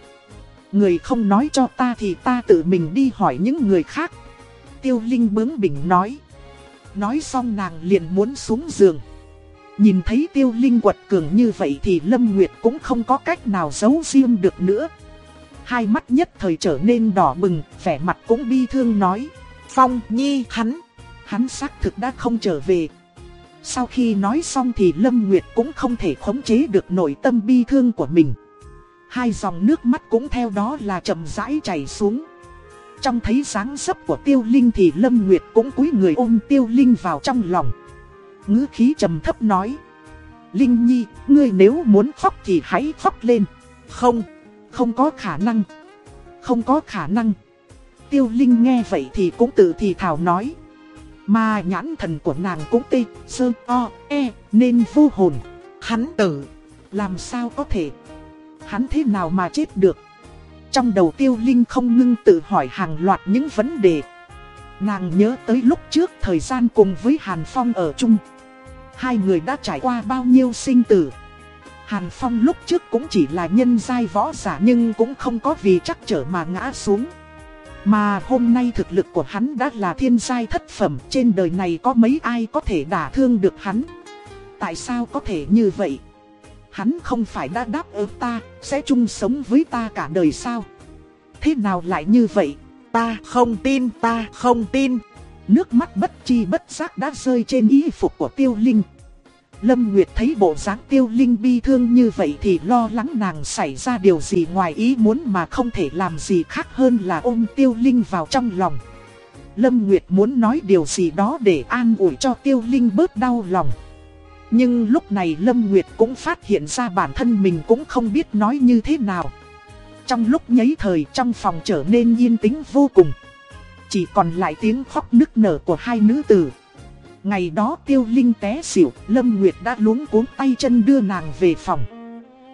Người không nói cho ta thì ta tự mình đi hỏi những người khác. Tiêu Linh bướng bỉnh nói. Nói xong nàng liền muốn xuống giường. Nhìn thấy Tiêu Linh quật cường như vậy thì Lâm Nguyệt cũng không có cách nào giấu riêng được nữa. Hai mắt nhất thời trở nên đỏ bừng, vẻ mặt cũng bi thương nói. Phong Nhi hắn, hắn xác thực đã không trở về. Sau khi nói xong thì Lâm Nguyệt cũng không thể khống chế được nội tâm bi thương của mình. Hai dòng nước mắt cũng theo đó là chậm rãi chảy xuống. Trong thấy dáng dấp của Tiêu Linh thì Lâm Nguyệt cũng cúi người ôm Tiêu Linh vào trong lòng. ngữ khí trầm thấp nói. Linh Nhi, ngươi nếu muốn khóc thì hãy khóc lên. Không, không có khả năng. Không có khả năng. Tiêu Linh nghe vậy thì cũng tự thì thảo nói. Mà nhãn thần của nàng cũng tê, sơ, o, e, nên vô hồn. Hắn tử, làm sao có thể? Hắn thế nào mà chết được? Trong đầu tiêu linh không ngưng tự hỏi hàng loạt những vấn đề. Nàng nhớ tới lúc trước thời gian cùng với Hàn Phong ở chung. Hai người đã trải qua bao nhiêu sinh tử. Hàn Phong lúc trước cũng chỉ là nhân giai võ giả nhưng cũng không có vì chắc trở mà ngã xuống. Mà hôm nay thực lực của hắn đã là thiên giai thất phẩm, trên đời này có mấy ai có thể đả thương được hắn. Tại sao có thể như vậy? Hắn không phải đã đáp ứng ta, sẽ chung sống với ta cả đời sao? Thế nào lại như vậy? Ta không tin, ta không tin. Nước mắt bất chi bất giác đã rơi trên y phục của tiêu linh. Lâm Nguyệt thấy bộ dáng tiêu linh bi thương như vậy thì lo lắng nàng xảy ra điều gì ngoài ý muốn mà không thể làm gì khác hơn là ôm tiêu linh vào trong lòng. Lâm Nguyệt muốn nói điều gì đó để an ủi cho tiêu linh bớt đau lòng. Nhưng lúc này Lâm Nguyệt cũng phát hiện ra bản thân mình cũng không biết nói như thế nào. Trong lúc nháy thời trong phòng trở nên yên tĩnh vô cùng. Chỉ còn lại tiếng khóc nức nở của hai nữ tử. Ngày đó tiêu linh té xỉu, Lâm Nguyệt đã luống cuống tay chân đưa nàng về phòng.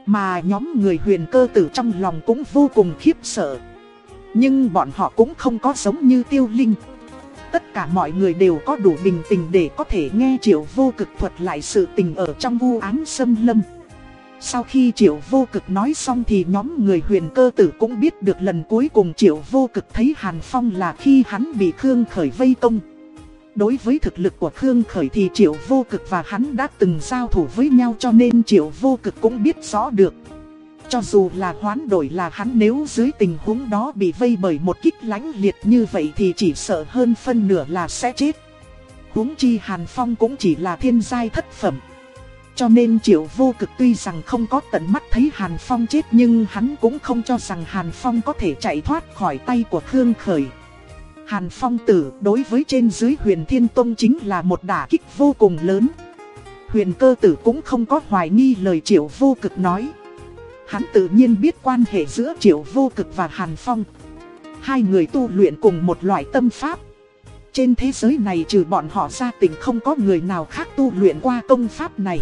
Mà nhóm người huyền cơ tử trong lòng cũng vô cùng khiếp sợ. Nhưng bọn họ cũng không có giống như tiêu linh. Tất cả mọi người đều có đủ bình tĩnh để có thể nghe triệu vô cực thuật lại sự tình ở trong vu án xâm lâm. Sau khi triệu vô cực nói xong thì nhóm người huyền cơ tử cũng biết được lần cuối cùng triệu vô cực thấy Hàn Phong là khi hắn bị Khương Khởi vây công. Đối với thực lực của Khương Khởi thì Triệu Vô Cực và hắn đã từng giao thủ với nhau cho nên Triệu Vô Cực cũng biết rõ được. Cho dù là hoán đổi là hắn nếu dưới tình huống đó bị vây bởi một kích lãnh liệt như vậy thì chỉ sợ hơn phân nửa là sẽ chết. huống chi Hàn Phong cũng chỉ là thiên giai thất phẩm. Cho nên Triệu Vô Cực tuy rằng không có tận mắt thấy Hàn Phong chết nhưng hắn cũng không cho rằng Hàn Phong có thể chạy thoát khỏi tay của Khương Khởi. Hàn Phong Tử đối với trên dưới huyền Thiên Tông chính là một đả kích vô cùng lớn. Huyền cơ tử cũng không có hoài nghi lời triệu vô cực nói. Hắn tự nhiên biết quan hệ giữa triệu vô cực và Hàn Phong. Hai người tu luyện cùng một loại tâm pháp. Trên thế giới này trừ bọn họ ra tình không có người nào khác tu luyện qua công pháp này.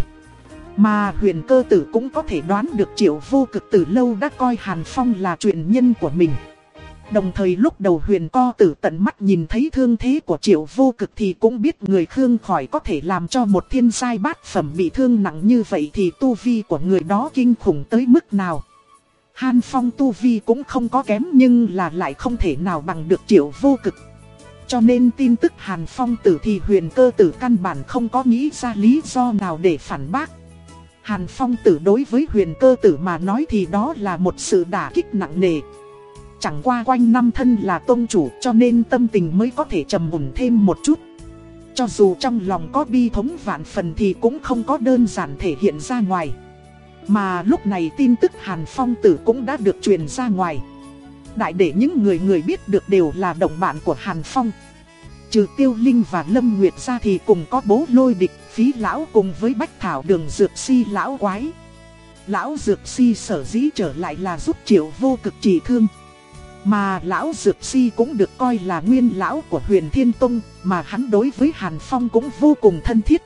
Mà huyền cơ tử cũng có thể đoán được triệu vô cực từ lâu đã coi Hàn Phong là truyền nhân của mình. Đồng thời lúc đầu huyền co tử tận mắt nhìn thấy thương thế của triệu vô cực thì cũng biết người Khương khỏi có thể làm cho một thiên sai bát phẩm bị thương nặng như vậy thì tu vi của người đó kinh khủng tới mức nào. Hàn Phong tu vi cũng không có kém nhưng là lại không thể nào bằng được triệu vô cực. Cho nên tin tức Hàn Phong tử thì huyền cơ tử căn bản không có nghĩ ra lý do nào để phản bác. Hàn Phong tử đối với huyền cơ tử mà nói thì đó là một sự đả kích nặng nề. Chẳng qua quanh năm thân là tôn chủ cho nên tâm tình mới có thể trầm ổn thêm một chút. Cho dù trong lòng có bi thống vạn phần thì cũng không có đơn giản thể hiện ra ngoài. Mà lúc này tin tức Hàn Phong tử cũng đã được truyền ra ngoài. Đại để những người người biết được đều là đồng bạn của Hàn Phong. Trừ Tiêu Linh và Lâm Nguyệt ra thì cùng có bố lôi địch, phí lão cùng với Bách Thảo đường Dược Si lão quái. Lão Dược Si sở dĩ trở lại là giúp triệu vô cực trị thương. Mà lão Dược Si cũng được coi là nguyên lão của huyền Thiên Tông, mà hắn đối với Hàn Phong cũng vô cùng thân thiết.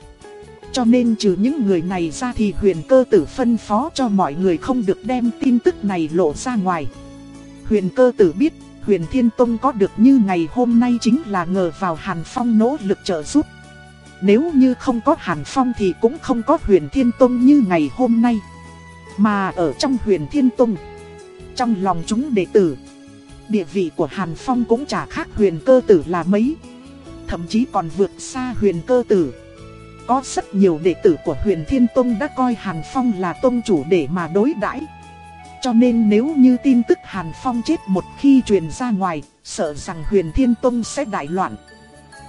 Cho nên trừ những người này ra thì huyền cơ tử phân phó cho mọi người không được đem tin tức này lộ ra ngoài. Huyền cơ tử biết, huyền Thiên Tông có được như ngày hôm nay chính là ngờ vào Hàn Phong nỗ lực trợ giúp. Nếu như không có Hàn Phong thì cũng không có huyền Thiên Tông như ngày hôm nay. Mà ở trong huyền Thiên Tông, trong lòng chúng đệ tử, địa vị của Hàn Phong cũng chả khác huyền cơ tử là mấy. Thậm chí còn vượt xa huyền cơ tử. Có rất nhiều đệ tử của huyền Thiên Tông đã coi Hàn Phong là tông chủ để mà đối đãi Cho nên nếu như tin tức Hàn Phong chết một khi truyền ra ngoài, sợ rằng huyền Thiên Tông sẽ đại loạn.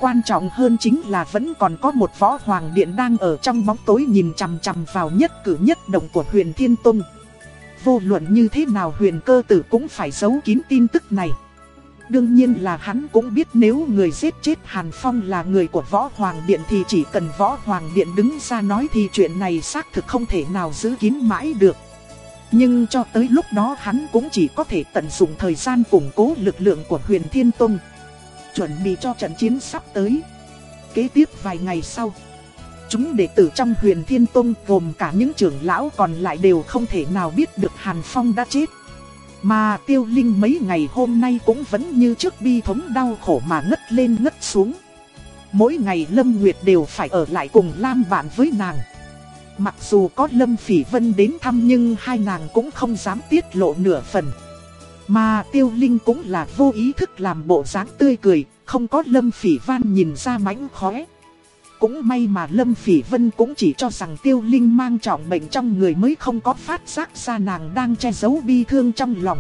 Quan trọng hơn chính là vẫn còn có một võ hoàng điện đang ở trong bóng tối nhìn chằm chằm vào nhất cử nhất động của huyền Thiên Tông. Vô luận như thế nào huyền cơ tử cũng phải giấu kín tin tức này. Đương nhiên là hắn cũng biết nếu người giết chết Hàn Phong là người của Võ Hoàng Điện thì chỉ cần Võ Hoàng Điện đứng ra nói thì chuyện này xác thực không thể nào giữ kín mãi được. Nhưng cho tới lúc đó hắn cũng chỉ có thể tận dụng thời gian củng cố lực lượng của huyền Thiên Tông. Chuẩn bị cho trận chiến sắp tới. Kế tiếp vài ngày sau, chúng đệ tử trong huyền Thiên Tông gồm cả những trưởng lão còn lại đều không thể nào biết được Hàn Phong đã chết. Mà tiêu linh mấy ngày hôm nay cũng vẫn như trước bi thống đau khổ mà ngất lên ngất xuống. Mỗi ngày Lâm Nguyệt đều phải ở lại cùng Lam bạn với nàng. Mặc dù có Lâm Phỉ Vân đến thăm nhưng hai nàng cũng không dám tiết lộ nửa phần. Mà Tiêu Linh cũng là vô ý thức làm bộ dáng tươi cười, không có Lâm Phỉ Văn nhìn ra mánh khóe. Cũng may mà Lâm Phỉ Vân cũng chỉ cho rằng Tiêu Linh mang trọng bệnh trong người mới không có phát giác ra nàng đang che giấu bi thương trong lòng.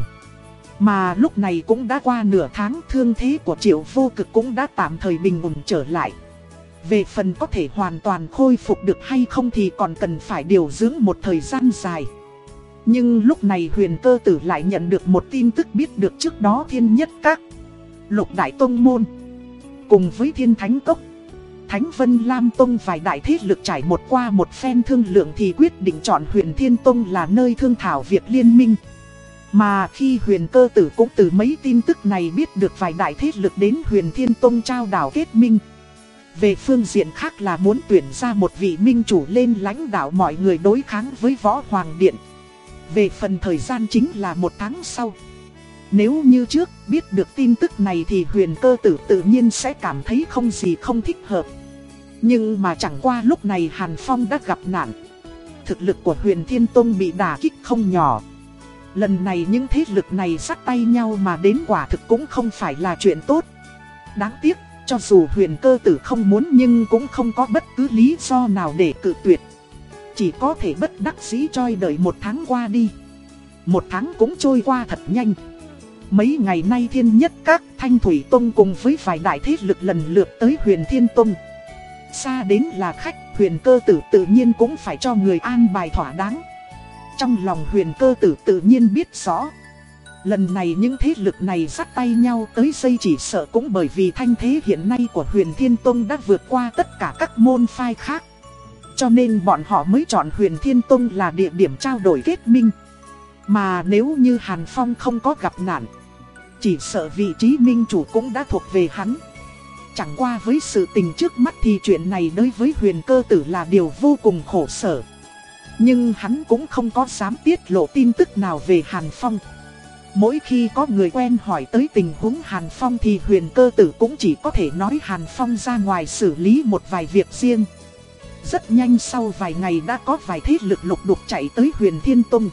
Mà lúc này cũng đã qua nửa tháng, thương thế của triệu vô cực cũng đã tạm thời bình ổn trở lại. Về phần có thể hoàn toàn khôi phục được hay không thì còn cần phải điều dưỡng một thời gian dài. Nhưng lúc này huyền cơ tử lại nhận được một tin tức biết được trước đó thiên nhất các, Lục Đại Tông Môn Cùng với thiên thánh cốc Thánh Vân Lam Tông vài đại thế lực trải một qua một phen thương lượng thì quyết định chọn huyền Thiên Tông là nơi thương thảo việc liên minh. Mà khi huyền cơ tử cũng từ mấy tin tức này biết được vài đại thế lực đến huyền Thiên Tông trao đảo kết minh. Về phương diện khác là muốn tuyển ra một vị minh chủ lên lãnh đạo mọi người đối kháng với Võ Hoàng Điện. Về phần thời gian chính là một tháng sau. Nếu như trước biết được tin tức này thì huyền cơ tử tự nhiên sẽ cảm thấy không gì không thích hợp. Nhưng mà chẳng qua lúc này Hàn Phong đã gặp nạn. Thực lực của huyền Thiên Tông bị đả kích không nhỏ. Lần này những thế lực này sát tay nhau mà đến quả thực cũng không phải là chuyện tốt. Đáng tiếc, cho dù huyền cơ tử không muốn nhưng cũng không có bất cứ lý do nào để cự tuyệt. Chỉ có thể bất đắc dĩ choi đợi một tháng qua đi. Một tháng cũng trôi qua thật nhanh. Mấy ngày nay thiên nhất các thanh thủy tông cùng với vài đại thế lực lần lượt tới huyền thiên tông. Xa đến là khách, huyền cơ tử tự nhiên cũng phải cho người an bài thỏa đáng. Trong lòng huyền cơ tử tự nhiên biết rõ. Lần này những thế lực này dắt tay nhau tới dây chỉ sợ cũng bởi vì thanh thế hiện nay của huyền thiên tông đã vượt qua tất cả các môn phái khác. Cho nên bọn họ mới chọn huyền thiên tông là địa điểm trao đổi kết minh. Mà nếu như Hàn Phong không có gặp nạn, chỉ sợ vị trí minh chủ cũng đã thuộc về hắn. Chẳng qua với sự tình trước mắt thì chuyện này đối với huyền cơ tử là điều vô cùng khổ sở. Nhưng hắn cũng không có dám tiết lộ tin tức nào về Hàn Phong. Mỗi khi có người quen hỏi tới tình huống Hàn Phong thì huyền cơ tử cũng chỉ có thể nói Hàn Phong ra ngoài xử lý một vài việc riêng. Rất nhanh sau vài ngày đã có vài thế lực lục đục chạy tới huyền Thiên Tông.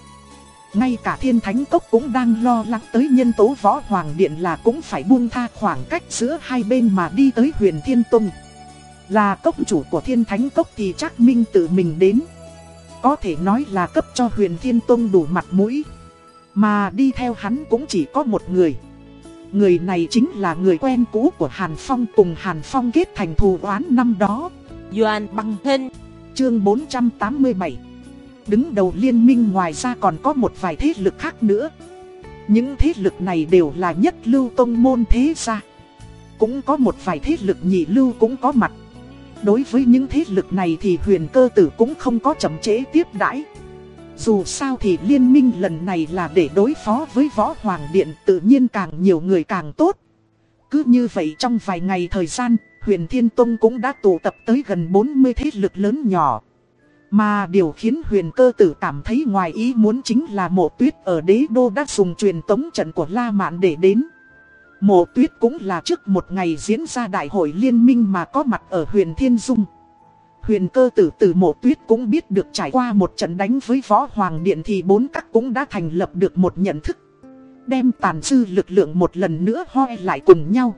Ngay cả Thiên Thánh Cốc cũng đang lo lắng tới nhân tố võ hoàng điện là cũng phải buông tha khoảng cách giữa hai bên mà đi tới huyền Thiên Tông. Là cốc chủ của Thiên Thánh Cốc thì chắc Minh tự mình đến. Có thể nói là cấp cho huyền Thiên Tông đủ mặt mũi. Mà đi theo hắn cũng chỉ có một người. Người này chính là người quen cũ của Hàn Phong cùng Hàn Phong kết thành thù oán năm đó. Doan Băng Hinh Chương 487 Đứng đầu liên minh ngoài ra còn có một vài thế lực khác nữa. Những thế lực này đều là nhất lưu tông môn thế gia. Cũng có một vài thế lực nhị lưu cũng có mặt. Đối với những thế lực này thì huyền cơ tử cũng không có chậm chế tiếp đãi. Dù sao thì liên minh lần này là để đối phó với võ hoàng điện tự nhiên càng nhiều người càng tốt. Cứ như vậy trong vài ngày thời gian, huyền Thiên Tông cũng đã tụ tập tới gần 40 thế lực lớn nhỏ. Mà điều khiến huyền cơ tử cảm thấy ngoài ý muốn chính là mộ tuyết ở đế đô đã dùng truyền tống trận của La Mạn để đến. Mộ tuyết cũng là trước một ngày diễn ra đại hội liên minh mà có mặt ở huyền Thiên Dung. Huyền cơ tử từ mộ tuyết cũng biết được trải qua một trận đánh với võ hoàng điện thì bốn các cũng đã thành lập được một nhận thức. Đem tàn dư lực lượng một lần nữa hoi lại cùng nhau.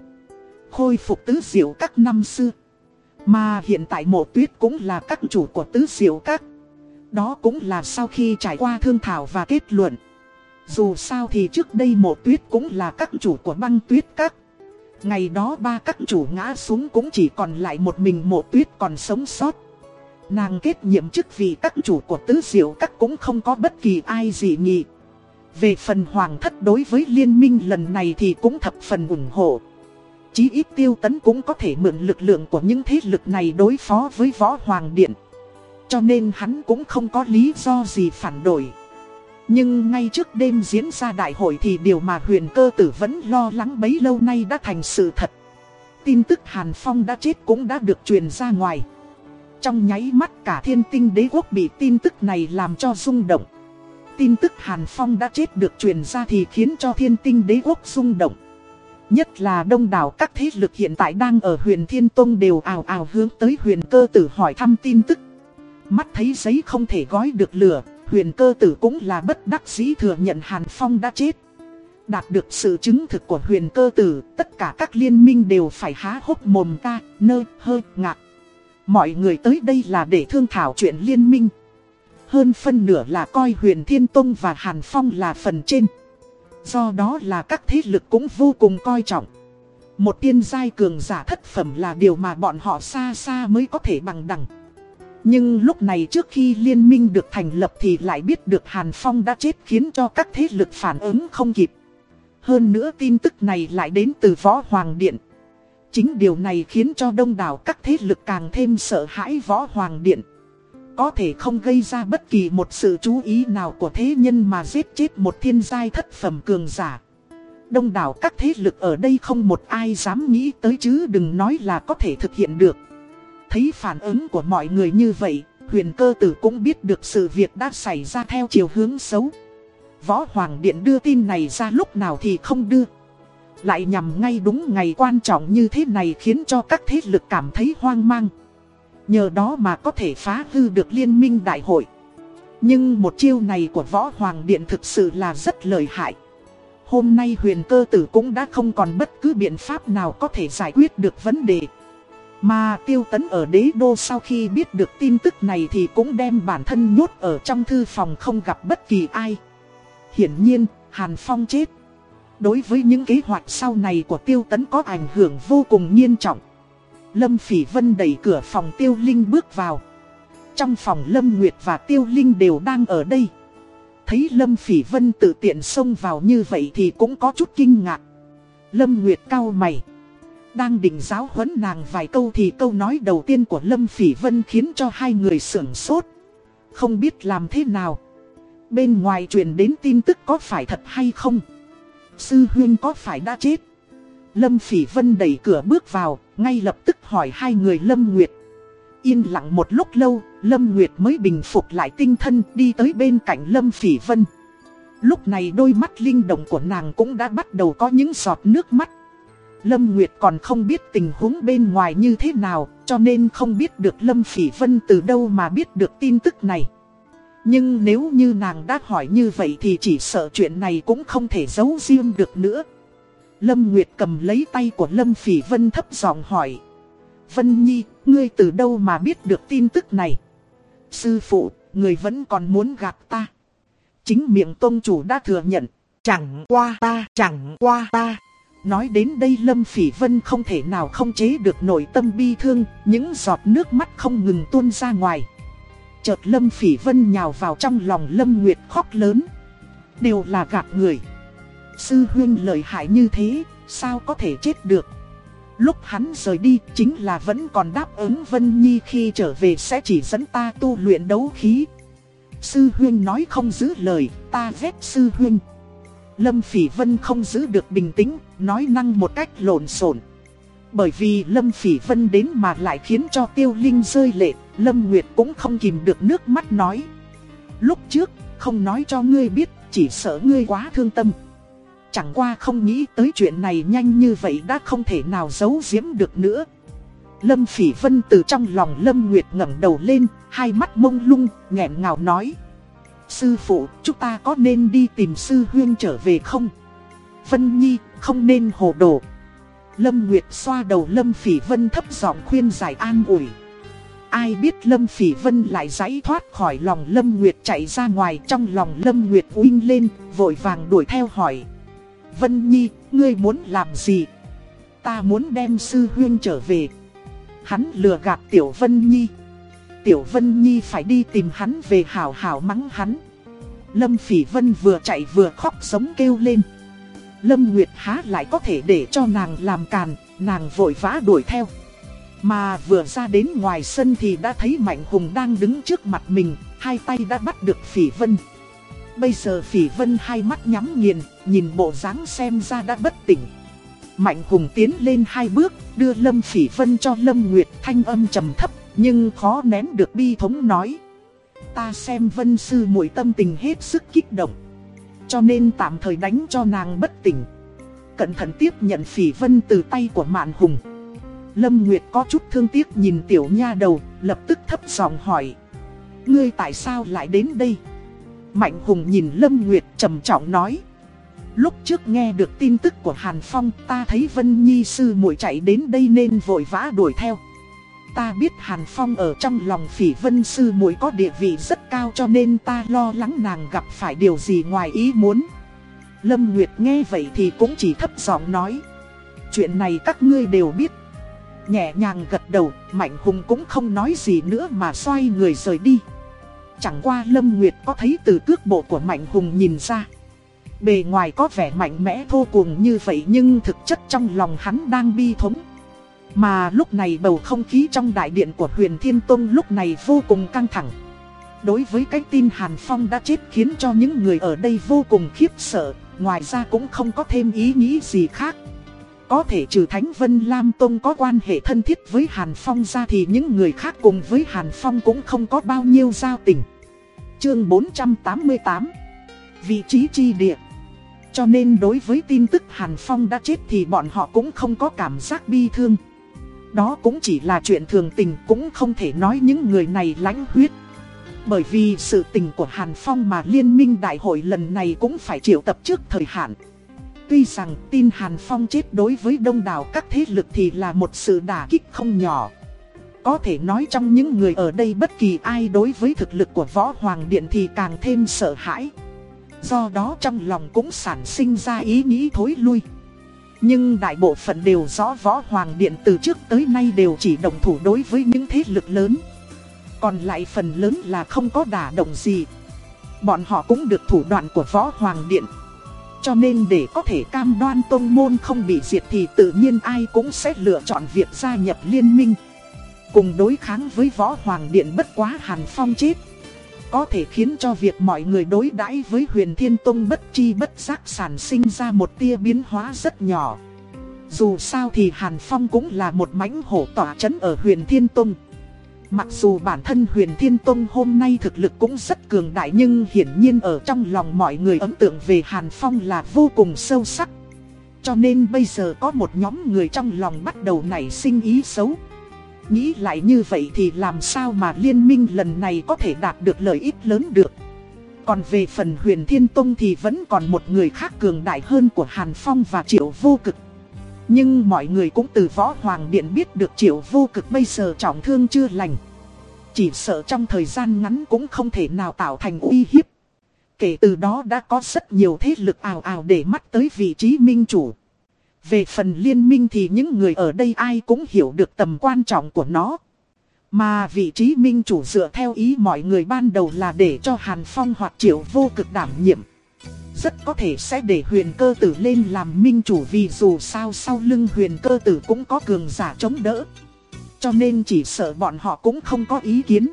Khôi phục tứ diệu các năm xưa. Mà hiện tại mộ tuyết cũng là các chủ của tứ diệu các. Đó cũng là sau khi trải qua thương thảo và kết luận. Dù sao thì trước đây mộ tuyết cũng là các chủ của băng tuyết các. Ngày đó ba các chủ ngã xuống cũng chỉ còn lại một mình mộ tuyết còn sống sót. Nàng kết nhiệm chức vì các chủ của tứ diệu các cũng không có bất kỳ ai gì nghị. Về phần hoàng thất đối với liên minh lần này thì cũng thập phần ủng hộ. Chí ít tiêu tấn cũng có thể mượn lực lượng của những thế lực này đối phó với võ hoàng điện. Cho nên hắn cũng không có lý do gì phản đổi. Nhưng ngay trước đêm diễn ra đại hội thì điều mà huyền cơ tử vẫn lo lắng bấy lâu nay đã thành sự thật. Tin tức Hàn Phong đã chết cũng đã được truyền ra ngoài. Trong nháy mắt cả thiên tinh đế quốc bị tin tức này làm cho rung động. Tin tức Hàn Phong đã chết được truyền ra thì khiến cho thiên tinh đế quốc rung động. Nhất là đông đảo các thế lực hiện tại đang ở huyền Thiên Tông đều ào ào hướng tới huyền cơ tử hỏi thăm tin tức. Mắt thấy giấy không thể gói được lửa, huyền cơ tử cũng là bất đắc dĩ thừa nhận Hàn Phong đã chết. Đạt được sự chứng thực của huyền cơ tử, tất cả các liên minh đều phải há hốc mồm ta, nơ, hơ, ngạc. Mọi người tới đây là để thương thảo chuyện liên minh. Hơn phân nửa là coi huyền Thiên Tông và Hàn Phong là phần trên. Do đó là các thế lực cũng vô cùng coi trọng. Một tiên giai cường giả thất phẩm là điều mà bọn họ xa xa mới có thể bằng đẳng. Nhưng lúc này trước khi liên minh được thành lập thì lại biết được Hàn Phong đã chết khiến cho các thế lực phản ứng không kịp. Hơn nữa tin tức này lại đến từ Võ Hoàng Điện. Chính điều này khiến cho đông đảo các thế lực càng thêm sợ hãi Võ Hoàng Điện. Có thể không gây ra bất kỳ một sự chú ý nào của thế nhân mà giết chết một thiên giai thất phẩm cường giả. Đông đảo các thế lực ở đây không một ai dám nghĩ tới chứ đừng nói là có thể thực hiện được. Thấy phản ứng của mọi người như vậy, huyền cơ tử cũng biết được sự việc đã xảy ra theo chiều hướng xấu. Võ Hoàng Điện đưa tin này ra lúc nào thì không đưa. Lại nhằm ngay đúng ngày quan trọng như thế này khiến cho các thế lực cảm thấy hoang mang. Nhờ đó mà có thể phá hư được liên minh đại hội. Nhưng một chiêu này của Võ Hoàng Điện thực sự là rất lợi hại. Hôm nay huyền cơ tử cũng đã không còn bất cứ biện pháp nào có thể giải quyết được vấn đề. Mà tiêu tấn ở đế đô sau khi biết được tin tức này thì cũng đem bản thân nhốt ở trong thư phòng không gặp bất kỳ ai. Hiển nhiên, Hàn Phong chết. Đối với những kế hoạch sau này của tiêu tấn có ảnh hưởng vô cùng nghiêm trọng. Lâm Phỉ Vân đẩy cửa phòng Tiêu Linh bước vào. Trong phòng Lâm Nguyệt và Tiêu Linh đều đang ở đây. Thấy Lâm Phỉ Vân tự tiện xông vào như vậy thì cũng có chút kinh ngạc. Lâm Nguyệt cau mày. Đang định giáo huấn nàng vài câu thì câu nói đầu tiên của Lâm Phỉ Vân khiến cho hai người sưởng sốt. Không biết làm thế nào. Bên ngoài truyền đến tin tức có phải thật hay không? Sư Huyên có phải đã chết? Lâm Phỉ Vân đẩy cửa bước vào, ngay lập tức hỏi hai người Lâm Nguyệt. Yên lặng một lúc lâu, Lâm Nguyệt mới bình phục lại tinh thần đi tới bên cạnh Lâm Phỉ Vân. Lúc này đôi mắt linh động của nàng cũng đã bắt đầu có những giọt nước mắt. Lâm Nguyệt còn không biết tình huống bên ngoài như thế nào, cho nên không biết được Lâm Phỉ Vân từ đâu mà biết được tin tức này. Nhưng nếu như nàng đã hỏi như vậy thì chỉ sợ chuyện này cũng không thể giấu riêng được nữa. Lâm Nguyệt cầm lấy tay của Lâm Phỉ Vân thấp giọng hỏi. Vân Nhi, ngươi từ đâu mà biết được tin tức này? Sư phụ, người vẫn còn muốn gặp ta. Chính miệng tôn chủ đã thừa nhận. Chẳng qua ta, chẳng qua ta. Nói đến đây Lâm Phỉ Vân không thể nào không chế được nội tâm bi thương, những giọt nước mắt không ngừng tuôn ra ngoài. Chợt Lâm Phỉ Vân nhào vào trong lòng Lâm Nguyệt khóc lớn. Đều là gạt người. Sư huyên lợi hại như thế, sao có thể chết được. Lúc hắn rời đi chính là vẫn còn đáp ứng Vân Nhi khi trở về sẽ chỉ dẫn ta tu luyện đấu khí. Sư huyên nói không giữ lời, ta ghét sư huyên. Lâm Phỉ Vân không giữ được bình tĩnh, nói năng một cách lộn xộn. Bởi vì Lâm Phỉ Vân đến mà lại khiến cho Tiêu Linh rơi lệ, Lâm Nguyệt cũng không kìm được nước mắt nói. Lúc trước, không nói cho ngươi biết, chỉ sợ ngươi quá thương tâm. Chẳng qua không nghĩ tới chuyện này nhanh như vậy đã không thể nào giấu giếm được nữa. Lâm Phỉ Vân từ trong lòng Lâm Nguyệt ngẩng đầu lên, hai mắt mông lung, nghẹn ngào nói. Sư phụ, chúng ta có nên đi tìm sư huyên trở về không? Vân Nhi, không nên hồ đồ. Lâm Nguyệt xoa đầu Lâm Phỉ Vân thấp giọng khuyên giải an ủi. Ai biết Lâm Phỉ Vân lại giải thoát khỏi lòng Lâm Nguyệt chạy ra ngoài trong lòng Lâm Nguyệt uinh lên, vội vàng đuổi theo hỏi. Vân Nhi, ngươi muốn làm gì? Ta muốn đem sư huyên trở về. Hắn lừa gạt Tiểu Vân Nhi. Tiểu Vân Nhi phải đi tìm hắn về hảo hảo mắng hắn. Lâm Phỉ Vân vừa chạy vừa khóc sống kêu lên. Lâm Nguyệt há lại có thể để cho nàng làm càn, nàng vội vã đuổi theo. Mà vừa ra đến ngoài sân thì đã thấy Mạnh Hùng đang đứng trước mặt mình, hai tay đã bắt được Phỉ Vân. Bây giờ Phỉ Vân hai mắt nhắm nghiền, nhìn bộ dáng xem ra đã bất tỉnh. Mạnh Hùng tiến lên hai bước, đưa Lâm Phỉ Vân cho Lâm Nguyệt thanh âm trầm thấp, nhưng khó nén được bi thống nói. Ta xem Vân Sư muội tâm tình hết sức kích động. Cho nên tạm thời đánh cho nàng bất tỉnh. Cẩn thận tiếp nhận Phỉ Vân từ tay của Mạn Hùng. Lâm Nguyệt có chút thương tiếc nhìn tiểu nha đầu, lập tức thấp giọng hỏi. Ngươi tại sao lại đến đây? Mạnh Hùng nhìn Lâm Nguyệt trầm trọng nói. Lúc trước nghe được tin tức của Hàn Phong ta thấy Vân Nhi sư muội chạy đến đây nên vội vã đuổi theo. Ta biết Hàn Phong ở trong lòng phỉ vân sư muội có địa vị rất cao cho nên ta lo lắng nàng gặp phải điều gì ngoài ý muốn. Lâm Nguyệt nghe vậy thì cũng chỉ thấp giọng nói. Chuyện này các ngươi đều biết. Nhẹ nhàng gật đầu, Mạnh Hùng cũng không nói gì nữa mà xoay người rời đi. Chẳng qua Lâm Nguyệt có thấy từ cước bộ của Mạnh Hùng nhìn ra. Bề ngoài có vẻ mạnh mẽ vô cùng như vậy nhưng thực chất trong lòng hắn đang bi thống. Mà lúc này bầu không khí trong đại điện của huyền Thiên Tông lúc này vô cùng căng thẳng. Đối với cái tin Hàn Phong đã chết khiến cho những người ở đây vô cùng khiếp sợ, ngoài ra cũng không có thêm ý nghĩ gì khác. Có thể trừ Thánh Vân Lam Tông có quan hệ thân thiết với Hàn Phong ra thì những người khác cùng với Hàn Phong cũng không có bao nhiêu giao tình. Chương 488 Vị trí chi địa Cho nên đối với tin tức Hàn Phong đã chết thì bọn họ cũng không có cảm giác bi thương. Đó cũng chỉ là chuyện thường tình, cũng không thể nói những người này lãnh huyết. Bởi vì sự tình của Hàn Phong mà liên minh đại hội lần này cũng phải triệu tập trước thời hạn. Tuy rằng tin Hàn Phong chết đối với đông đảo các thế lực thì là một sự đả kích không nhỏ. Có thể nói trong những người ở đây bất kỳ ai đối với thực lực của Võ Hoàng Điện thì càng thêm sợ hãi. Do đó trong lòng cũng sản sinh ra ý nghĩ thối lui. Nhưng đại bộ phận đều rõ Võ Hoàng Điện từ trước tới nay đều chỉ đồng thủ đối với những thế lực lớn. Còn lại phần lớn là không có đả động gì. Bọn họ cũng được thủ đoạn của Võ Hoàng Điện. Cho nên để có thể cam đoan tông môn không bị diệt thì tự nhiên ai cũng sẽ lựa chọn việc gia nhập liên minh. Cùng đối kháng với Võ Hoàng Điện bất quá Hàn Phong chết. Có thể khiến cho việc mọi người đối đãi với huyền thiên tông bất chi bất giác sản sinh ra một tia biến hóa rất nhỏ. Dù sao thì Hàn Phong cũng là một mãnh hổ tỏa chấn ở huyền thiên tông. Mặc dù bản thân huyền Thiên Tông hôm nay thực lực cũng rất cường đại nhưng hiển nhiên ở trong lòng mọi người ấn tượng về Hàn Phong là vô cùng sâu sắc. Cho nên bây giờ có một nhóm người trong lòng bắt đầu nảy sinh ý xấu. Nghĩ lại như vậy thì làm sao mà liên minh lần này có thể đạt được lợi ích lớn được. Còn về phần huyền Thiên Tông thì vẫn còn một người khác cường đại hơn của Hàn Phong và Triệu Vô Cực. Nhưng mọi người cũng từ Võ Hoàng Điện biết được Triệu Vô Cực bây giờ trọng thương chưa lành. Chỉ sợ trong thời gian ngắn cũng không thể nào tạo thành uy hiếp. Kể từ đó đã có rất nhiều thế lực ảo ảo để mắt tới vị trí minh chủ. Về phần liên minh thì những người ở đây ai cũng hiểu được tầm quan trọng của nó. Mà vị trí minh chủ dựa theo ý mọi người ban đầu là để cho Hàn Phong hoặc Triệu vô cực đảm nhiệm. Rất có thể sẽ để huyền cơ tử lên làm minh chủ vì dù sao sau lưng huyền cơ tử cũng có cường giả chống đỡ. Cho nên chỉ sợ bọn họ cũng không có ý kiến.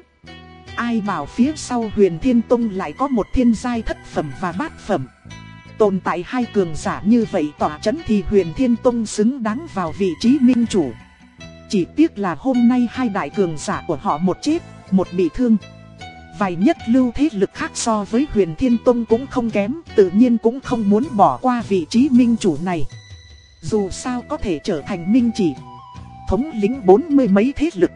Ai bảo phía sau huyền thiên tông lại có một thiên giai thất phẩm và bát phẩm. Tồn tại hai cường giả như vậy tỏa chấn thì huyền thiên tông xứng đáng vào vị trí minh chủ. Chỉ tiếc là hôm nay hai đại cường giả của họ một chết, một bị thương. Vài nhất lưu thế lực khác so với huyền thiên tông cũng không kém, tự nhiên cũng không muốn bỏ qua vị trí minh chủ này. Dù sao có thể trở thành minh chỉ, thống lĩnh bốn mươi mấy thế lực.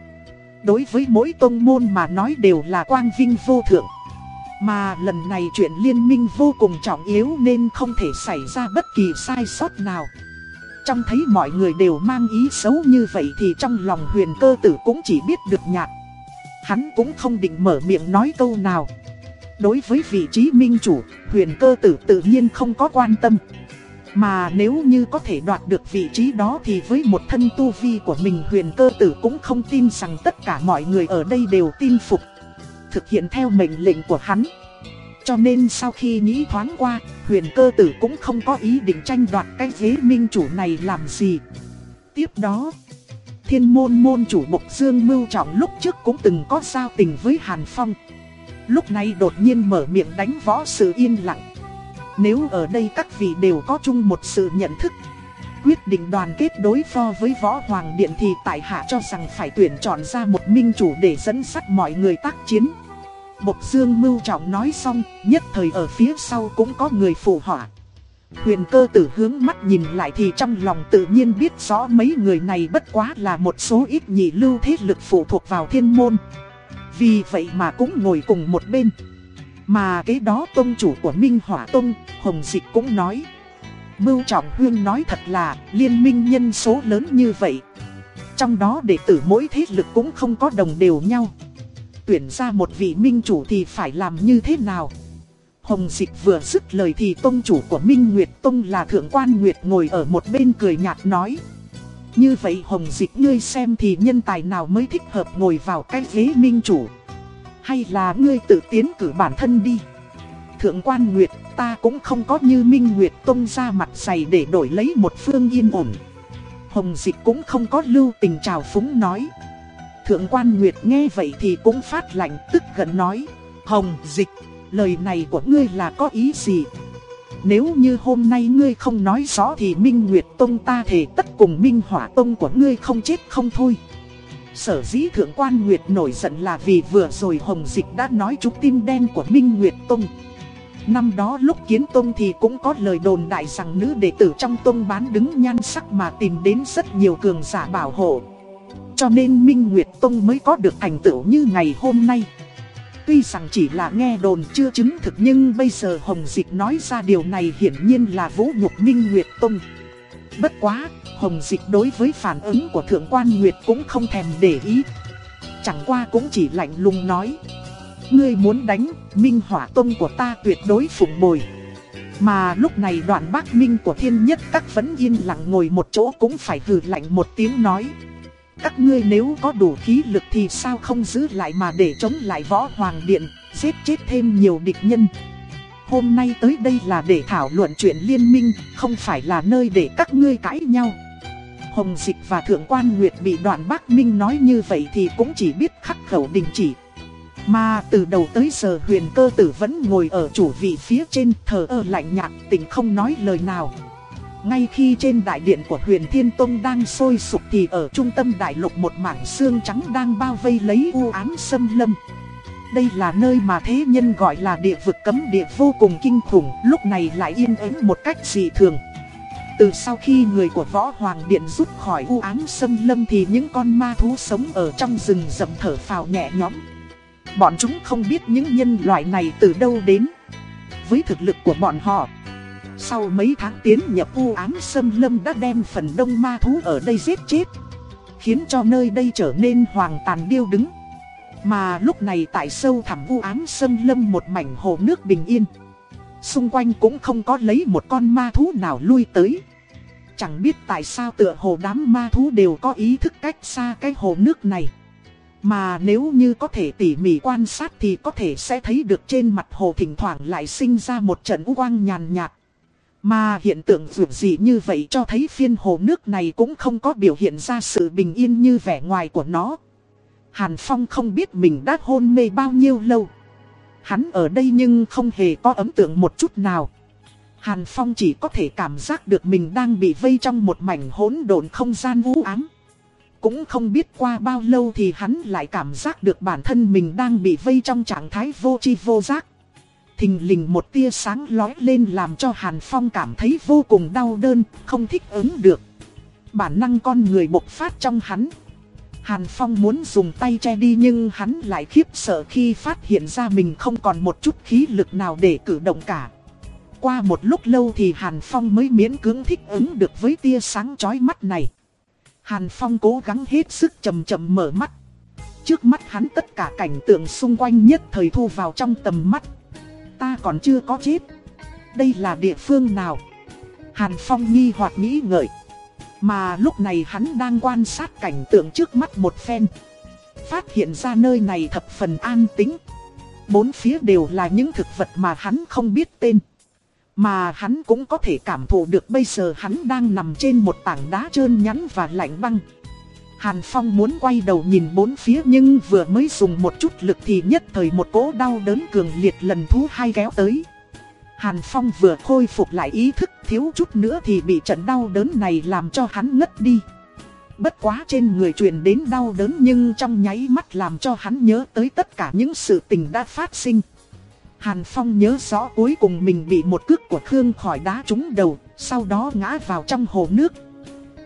Đối với mỗi tông môn mà nói đều là quang vinh vô thượng. Mà lần này chuyện liên minh vô cùng trọng yếu nên không thể xảy ra bất kỳ sai sót nào. Trong thấy mọi người đều mang ý xấu như vậy thì trong lòng huyền cơ tử cũng chỉ biết được nhạt. Hắn cũng không định mở miệng nói câu nào. Đối với vị trí minh chủ, huyền cơ tử tự nhiên không có quan tâm. Mà nếu như có thể đoạt được vị trí đó thì với một thân tu vi của mình huyền cơ tử cũng không tin rằng tất cả mọi người ở đây đều tin phục. Thực hiện theo mệnh lệnh của hắn. Cho nên sau khi nghĩ thoáng qua, huyền cơ tử cũng không có ý định tranh đoạt cái ghế minh chủ này làm gì. Tiếp đó, thiên môn môn chủ Mộc Dương Mưu Trọng lúc trước cũng từng có giao tình với Hàn Phong. Lúc này đột nhiên mở miệng đánh võ sự yên lặng. Nếu ở đây các vị đều có chung một sự nhận thức Quyết định đoàn kết đối phó với Võ Hoàng Điện thì tại hạ cho rằng phải tuyển chọn ra một minh chủ để dẫn dắt mọi người tác chiến Bộc Dương mưu trọng nói xong, nhất thời ở phía sau cũng có người phụ họa Huyền cơ tử hướng mắt nhìn lại thì trong lòng tự nhiên biết rõ mấy người này bất quá là một số ít nhị lưu thế lực phụ thuộc vào thiên môn Vì vậy mà cũng ngồi cùng một bên mà cái đó tôn chủ của Minh Hỏa Tông, Hồng Dịch cũng nói. Mưu Trọng Huyên nói thật là liên minh nhân số lớn như vậy. Trong đó đệ tử mỗi thế lực cũng không có đồng đều nhau. Tuyển ra một vị minh chủ thì phải làm như thế nào? Hồng Dịch vừa dứt lời thì tông chủ của Minh Nguyệt Tông là Thượng Quan Nguyệt ngồi ở một bên cười nhạt nói. Như vậy Hồng Dịch ngươi xem thì nhân tài nào mới thích hợp ngồi vào cái ghế minh chủ. Hay là ngươi tự tiến cử bản thân đi Thượng quan Nguyệt, ta cũng không có như Minh Nguyệt Tông ra mặt dày để đổi lấy một phương yên ổn Hồng Dịch cũng không có lưu tình trào phúng nói Thượng quan Nguyệt nghe vậy thì cũng phát lạnh tức gần nói Hồng Dịch, lời này của ngươi là có ý gì? Nếu như hôm nay ngươi không nói rõ thì Minh Nguyệt Tông ta thề tất cùng Minh Hỏa Tông của ngươi không chết không thôi Sở dĩ thượng quan Nguyệt nổi giận là vì vừa rồi Hồng Dịch đã nói trúng tim đen của Minh Nguyệt Tông. Năm đó lúc kiến Tông thì cũng có lời đồn đại rằng nữ đệ tử trong Tông bán đứng nhan sắc mà tìm đến rất nhiều cường giả bảo hộ. Cho nên Minh Nguyệt Tông mới có được thành tựu như ngày hôm nay. Tuy rằng chỉ là nghe đồn chưa chứng thực nhưng bây giờ Hồng Dịch nói ra điều này hiển nhiên là vũ nhục Minh Nguyệt Tông. Bất quá, Hồng Dịch đối với phản ứng của Thượng quan Nguyệt cũng không thèm để ý. Chẳng qua cũng chỉ lạnh lùng nói. Ngươi muốn đánh, Minh Hỏa Tông của ta tuyệt đối phụng bồi. Mà lúc này đoạn bác Minh của thiên nhất các vẫn yên lặng ngồi một chỗ cũng phải hừ lạnh một tiếng nói. Các ngươi nếu có đủ khí lực thì sao không giữ lại mà để chống lại võ hoàng điện, giết chết thêm nhiều địch nhân. Hôm nay tới đây là để thảo luận chuyện liên minh, không phải là nơi để các ngươi cãi nhau. Hồng Dịch và Thượng Quan Nguyệt bị đoạn bác Minh nói như vậy thì cũng chỉ biết khắc khẩu đình chỉ. Mà từ đầu tới giờ huyền cơ tử vẫn ngồi ở chủ vị phía trên thờ ơ lạnh nhạt tình không nói lời nào. Ngay khi trên đại điện của huyền Thiên Tông đang sôi sục thì ở trung tâm đại lục một mảng xương trắng đang bao vây lấy u ám sâm lâm. Đây là nơi mà thế nhân gọi là địa vực cấm địa vô cùng kinh khủng, lúc này lại yên ắng một cách dị thường. Từ sau khi người của Võ Hoàng Điện rút khỏi u ám sâm lâm thì những con ma thú sống ở trong rừng rậm thở phào nhẹ nhõm. Bọn chúng không biết những nhân loại này từ đâu đến. Với thực lực của bọn họ, sau mấy tháng tiến nhập u ám xâm lâm đã đem phần đông ma thú ở đây giết chết. Khiến cho nơi đây trở nên hoàng tàn điêu đứng. Mà lúc này tại sâu thẳm u ám xâm lâm một mảnh hồ nước bình yên. Xung quanh cũng không có lấy một con ma thú nào lui tới. Chẳng biết tại sao tựa hồ đám ma thú đều có ý thức cách xa cái hồ nước này. Mà nếu như có thể tỉ mỉ quan sát thì có thể sẽ thấy được trên mặt hồ thỉnh thoảng lại sinh ra một trận quang nhàn nhạt. Mà hiện tượng vượt gì như vậy cho thấy phiên hồ nước này cũng không có biểu hiện ra sự bình yên như vẻ ngoài của nó. Hàn Phong không biết mình đã hôn mê bao nhiêu lâu. Hắn ở đây nhưng không hề có ấn tượng một chút nào. Hàn Phong chỉ có thể cảm giác được mình đang bị vây trong một mảnh hỗn độn không gian vũ ám. Cũng không biết qua bao lâu thì hắn lại cảm giác được bản thân mình đang bị vây trong trạng thái vô chi vô giác. Thình lình một tia sáng lói lên làm cho Hàn Phong cảm thấy vô cùng đau đơn, không thích ứng được. Bản năng con người bộc phát trong hắn. Hàn Phong muốn dùng tay che đi nhưng hắn lại khiếp sợ khi phát hiện ra mình không còn một chút khí lực nào để cử động cả. Qua một lúc lâu thì Hàn Phong mới miễn cưỡng thích ứng được với tia sáng chói mắt này. Hàn Phong cố gắng hết sức chậm chậm mở mắt. Trước mắt hắn tất cả cảnh tượng xung quanh nhất thời thu vào trong tầm mắt. Ta còn chưa có chết. Đây là địa phương nào? Hàn Phong nghi hoặc nghĩ ngợi. Mà lúc này hắn đang quan sát cảnh tượng trước mắt một phen. Phát hiện ra nơi này thập phần an tĩnh. Bốn phía đều là những thực vật mà hắn không biết tên. Mà hắn cũng có thể cảm thụ được bây giờ hắn đang nằm trên một tảng đá trơn nhắn và lạnh băng. Hàn Phong muốn quay đầu nhìn bốn phía nhưng vừa mới dùng một chút lực thì nhất thời một cỗ đau đớn cường liệt lần thứ hai kéo tới. Hàn Phong vừa khôi phục lại ý thức thiếu chút nữa thì bị trận đau đớn này làm cho hắn ngất đi. Bất quá trên người truyền đến đau đớn nhưng trong nháy mắt làm cho hắn nhớ tới tất cả những sự tình đã phát sinh. Hàn Phong nhớ rõ cuối cùng mình bị một cước của Khương khỏi đá trúng đầu, sau đó ngã vào trong hồ nước.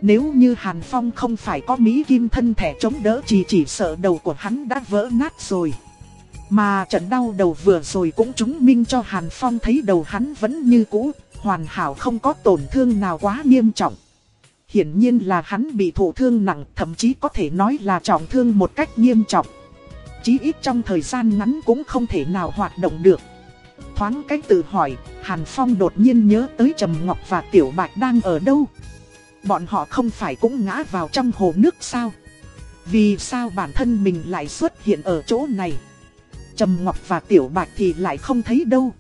Nếu như Hàn Phong không phải có Mỹ Kim thân thể chống đỡ chỉ chỉ sợ đầu của hắn đã vỡ nát rồi. Mà trận đau đầu vừa rồi cũng chứng minh cho Hàn Phong thấy đầu hắn vẫn như cũ, hoàn hảo không có tổn thương nào quá nghiêm trọng. Hiển nhiên là hắn bị thụ thương nặng, thậm chí có thể nói là trọng thương một cách nghiêm trọng. Chí ít trong thời gian ngắn cũng không thể nào hoạt động được. Thoáng cách tự hỏi, Hàn Phong đột nhiên nhớ tới Trầm Ngọc và Tiểu Bạch đang ở đâu. Bọn họ không phải cũng ngã vào trong hồ nước sao? Vì sao bản thân mình lại xuất hiện ở chỗ này? Trầm Ngọc và Tiểu Bạch thì lại không thấy đâu.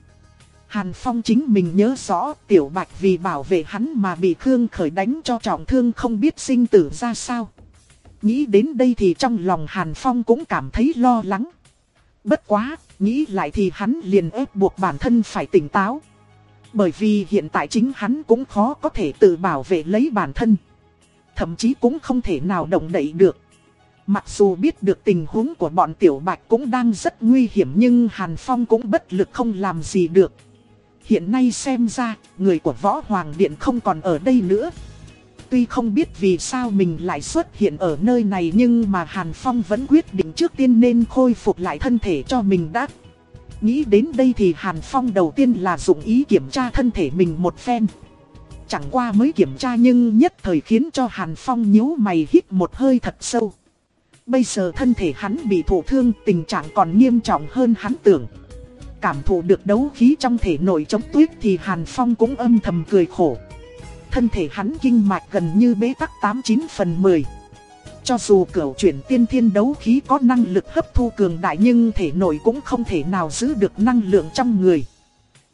Hàn Phong chính mình nhớ rõ Tiểu Bạch vì bảo vệ hắn mà bị Khương Khởi đánh cho trọng thương không biết sinh tử ra sao. Nghĩ đến đây thì trong lòng Hàn Phong cũng cảm thấy lo lắng. Bất quá, nghĩ lại thì hắn liền ép buộc bản thân phải tỉnh táo. Bởi vì hiện tại chính hắn cũng khó có thể tự bảo vệ lấy bản thân. Thậm chí cũng không thể nào động đậy được. Mặc dù biết được tình huống của bọn Tiểu Bạch cũng đang rất nguy hiểm nhưng Hàn Phong cũng bất lực không làm gì được. Hiện nay xem ra, người của Võ Hoàng Điện không còn ở đây nữa. Tuy không biết vì sao mình lại xuất hiện ở nơi này nhưng mà Hàn Phong vẫn quyết định trước tiên nên khôi phục lại thân thể cho mình đã. Nghĩ đến đây thì Hàn Phong đầu tiên là dụng ý kiểm tra thân thể mình một phen. Chẳng qua mới kiểm tra nhưng nhất thời khiến cho Hàn Phong nhíu mày hít một hơi thật sâu. Bây giờ thân thể hắn bị thổ thương, tình trạng còn nghiêm trọng hơn hắn tưởng. Cảm thụ được đấu khí trong thể nội chống tuyết thì Hàn Phong cũng âm thầm cười khổ. Thân thể hắn kinh mạch gần như bế tắc 89 phần 10. Cho dù cửu chuyển tiên thiên đấu khí có năng lực hấp thu cường đại nhưng thể nội cũng không thể nào giữ được năng lượng trong người.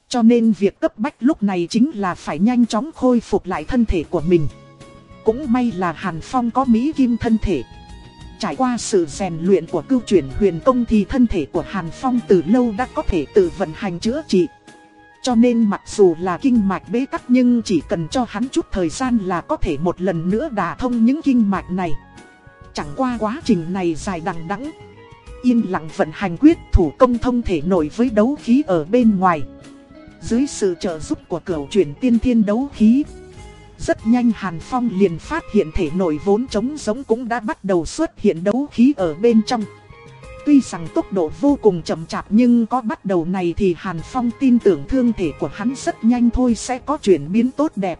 Cho nên việc cấp bách lúc này chính là phải nhanh chóng khôi phục lại thân thể của mình. Cũng may là Hàn Phong có Mỹ Kim thân thể. Trải qua sự rèn luyện của cưu chuyển huyền công thì thân thể của Hàn Phong từ lâu đã có thể tự vận hành chữa trị. Cho nên mặc dù là kinh mạch bế tắc nhưng chỉ cần cho hắn chút thời gian là có thể một lần nữa đả thông những kinh mạch này. Chẳng qua quá trình này dài đằng đẵng. Yên lặng vận hành quyết thủ công thông thể nổi với đấu khí ở bên ngoài. Dưới sự trợ giúp của cửu chuyển tiên thiên đấu khí, Rất nhanh Hàn Phong liền phát hiện thể nổi vốn trống giống cũng đã bắt đầu xuất hiện đấu khí ở bên trong. Tuy rằng tốc độ vô cùng chậm chạp nhưng có bắt đầu này thì Hàn Phong tin tưởng thương thể của hắn rất nhanh thôi sẽ có chuyển biến tốt đẹp.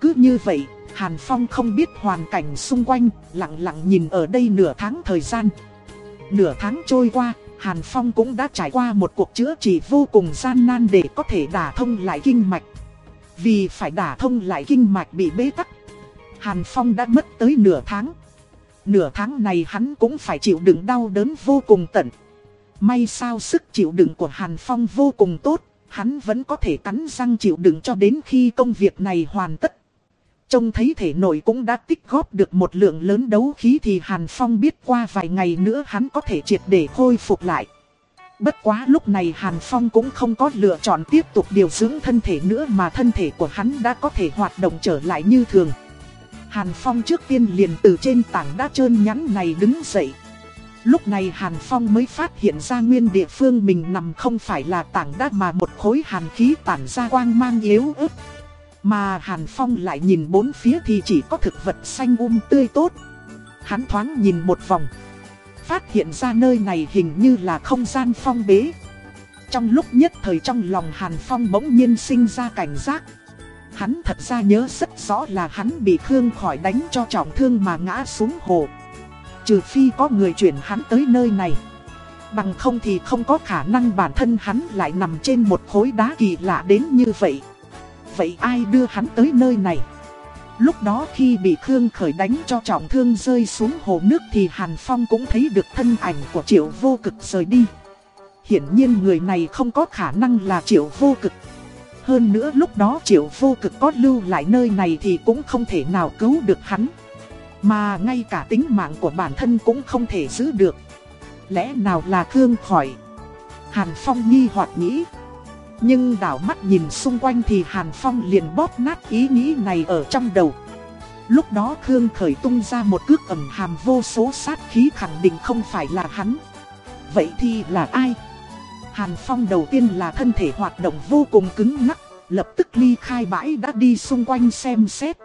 Cứ như vậy, Hàn Phong không biết hoàn cảnh xung quanh, lặng lặng nhìn ở đây nửa tháng thời gian. Nửa tháng trôi qua, Hàn Phong cũng đã trải qua một cuộc chữa trị vô cùng gian nan để có thể đả thông lại kinh mạch. Vì phải đả thông lại kinh mạch bị bế tắc, Hàn Phong đã mất tới nửa tháng. Nửa tháng này hắn cũng phải chịu đựng đau đớn vô cùng tận. May sao sức chịu đựng của Hàn Phong vô cùng tốt, hắn vẫn có thể cắn răng chịu đựng cho đến khi công việc này hoàn tất. Trông thấy thể nội cũng đã tích góp được một lượng lớn đấu khí thì Hàn Phong biết qua vài ngày nữa hắn có thể triệt để khôi phục lại. Bất quá lúc này Hàn Phong cũng không có lựa chọn tiếp tục điều dưỡng thân thể nữa mà thân thể của hắn đã có thể hoạt động trở lại như thường. Hàn Phong trước tiên liền từ trên tảng đá trơn nhắn này đứng dậy. Lúc này Hàn Phong mới phát hiện ra nguyên địa phương mình nằm không phải là tảng đá mà một khối hàn khí tản ra quang mang yếu ớt. Mà Hàn Phong lại nhìn bốn phía thì chỉ có thực vật xanh um tươi tốt. Hắn thoáng nhìn một vòng. Phát hiện ra nơi này hình như là không gian phong bế. Trong lúc nhất thời trong lòng Hàn Phong bỗng nhiên sinh ra cảnh giác. Hắn thật ra nhớ rất rõ là hắn bị Khương khỏi đánh cho trọng thương mà ngã xuống hồ. Trừ phi có người chuyển hắn tới nơi này. Bằng không thì không có khả năng bản thân hắn lại nằm trên một khối đá kỳ lạ đến như vậy. Vậy ai đưa hắn tới nơi này? Lúc đó khi bị Khương khởi đánh cho trọng thương rơi xuống hồ nước thì Hàn Phong cũng thấy được thân ảnh của triệu vô cực rời đi. Hiển nhiên người này không có khả năng là triệu vô cực. Hơn nữa lúc đó triệu vô cực có lưu lại nơi này thì cũng không thể nào cứu được hắn. Mà ngay cả tính mạng của bản thân cũng không thể giữ được. Lẽ nào là Khương khởi Hàn Phong nghi hoặc nghĩ. Nhưng đảo mắt nhìn xung quanh thì Hàn Phong liền bóp nát ý nghĩ này ở trong đầu. Lúc đó Khương khởi tung ra một cước ẩm hàm vô số sát khí khẳng định không phải là hắn. Vậy thì là ai? Hàn Phong đầu tiên là thân thể hoạt động vô cùng cứng ngắc, lập tức ly khai bãi đã đi xung quanh xem xét.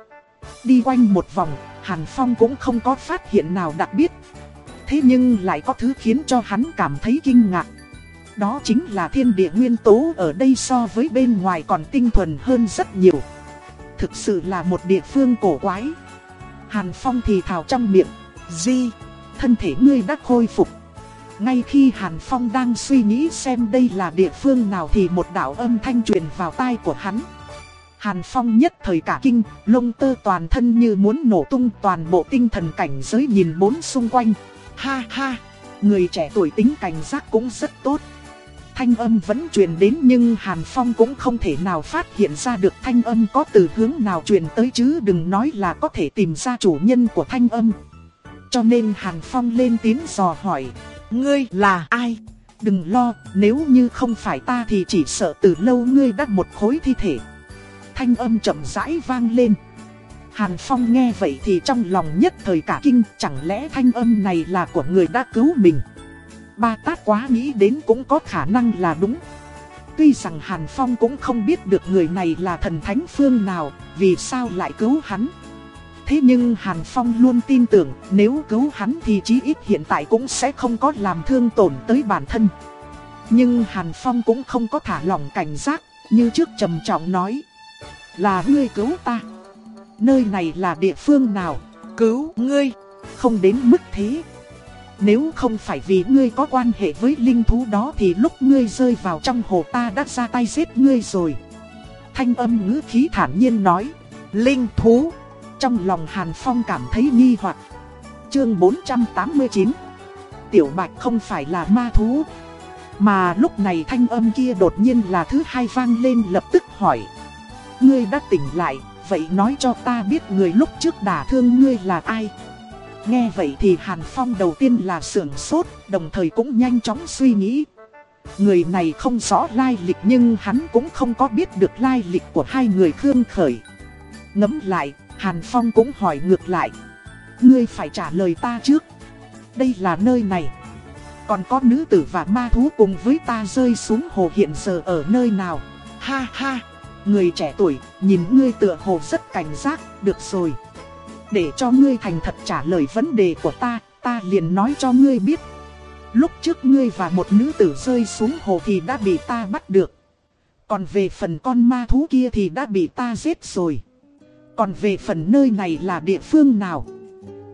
Đi quanh một vòng, Hàn Phong cũng không có phát hiện nào đặc biệt. Thế nhưng lại có thứ khiến cho hắn cảm thấy kinh ngạc. Đó chính là thiên địa nguyên tố ở đây so với bên ngoài còn tinh thuần hơn rất nhiều. Thực sự là một địa phương cổ quái. Hàn Phong thì thào trong miệng, Di, thân thể ngươi đã khôi phục. Ngay khi Hàn Phong đang suy nghĩ xem đây là địa phương nào thì một đạo âm thanh truyền vào tai của hắn. Hàn Phong nhất thời cả kinh, lông tơ toàn thân như muốn nổ tung toàn bộ tinh thần cảnh giới nhìn bốn xung quanh. Ha ha, người trẻ tuổi tính cảnh giác cũng rất tốt. Thanh âm vẫn truyền đến nhưng Hàn Phong cũng không thể nào phát hiện ra được thanh âm có từ hướng nào truyền tới chứ đừng nói là có thể tìm ra chủ nhân của thanh âm. Cho nên Hàn Phong lên tiếng dò hỏi, ngươi là ai? Đừng lo, nếu như không phải ta thì chỉ sợ từ lâu ngươi đã một khối thi thể. Thanh âm chậm rãi vang lên. Hàn Phong nghe vậy thì trong lòng nhất thời cả kinh, chẳng lẽ thanh âm này là của người đã cứu mình. Ba tát quá nghĩ đến cũng có khả năng là đúng. Tuy rằng Hàn Phong cũng không biết được người này là thần thánh phương nào, vì sao lại cứu hắn. Thế nhưng Hàn Phong luôn tin tưởng nếu cứu hắn thì chí ít hiện tại cũng sẽ không có làm thương tổn tới bản thân. Nhưng Hàn Phong cũng không có thả lỏng cảnh giác, như trước trầm trọng nói. Là ngươi cứu ta. Nơi này là địa phương nào? Cứu ngươi. Không đến mức thế. Nếu không phải vì ngươi có quan hệ với linh thú đó thì lúc ngươi rơi vào trong hồ ta đã ra tay giết ngươi rồi. Thanh âm ngữ khí thản nhiên nói. Linh thú. Trong lòng Hàn Phong cảm thấy nghi hoặc. Chương 489 Tiểu Bạch không phải là ma thú. Mà lúc này thanh âm kia đột nhiên là thứ hai vang lên lập tức hỏi. Ngươi đã tỉnh lại, vậy nói cho ta biết người lúc trước đả thương ngươi là ai? Nghe vậy thì Hàn Phong đầu tiên là sưởng sốt, đồng thời cũng nhanh chóng suy nghĩ. Người này không rõ lai lịch nhưng hắn cũng không có biết được lai lịch của hai người Khương Khởi. Ngẫm lại, Hàn Phong cũng hỏi ngược lại. Ngươi phải trả lời ta trước. Đây là nơi này. Còn có nữ tử và ma thú cùng với ta rơi xuống hồ hiện giờ ở nơi nào. Ha ha, người trẻ tuổi, nhìn ngươi tựa hồ rất cảnh giác, được rồi. Để cho ngươi thành thật trả lời vấn đề của ta, ta liền nói cho ngươi biết. Lúc trước ngươi và một nữ tử rơi xuống hồ thì đã bị ta bắt được. Còn về phần con ma thú kia thì đã bị ta giết rồi. Còn về phần nơi này là địa phương nào?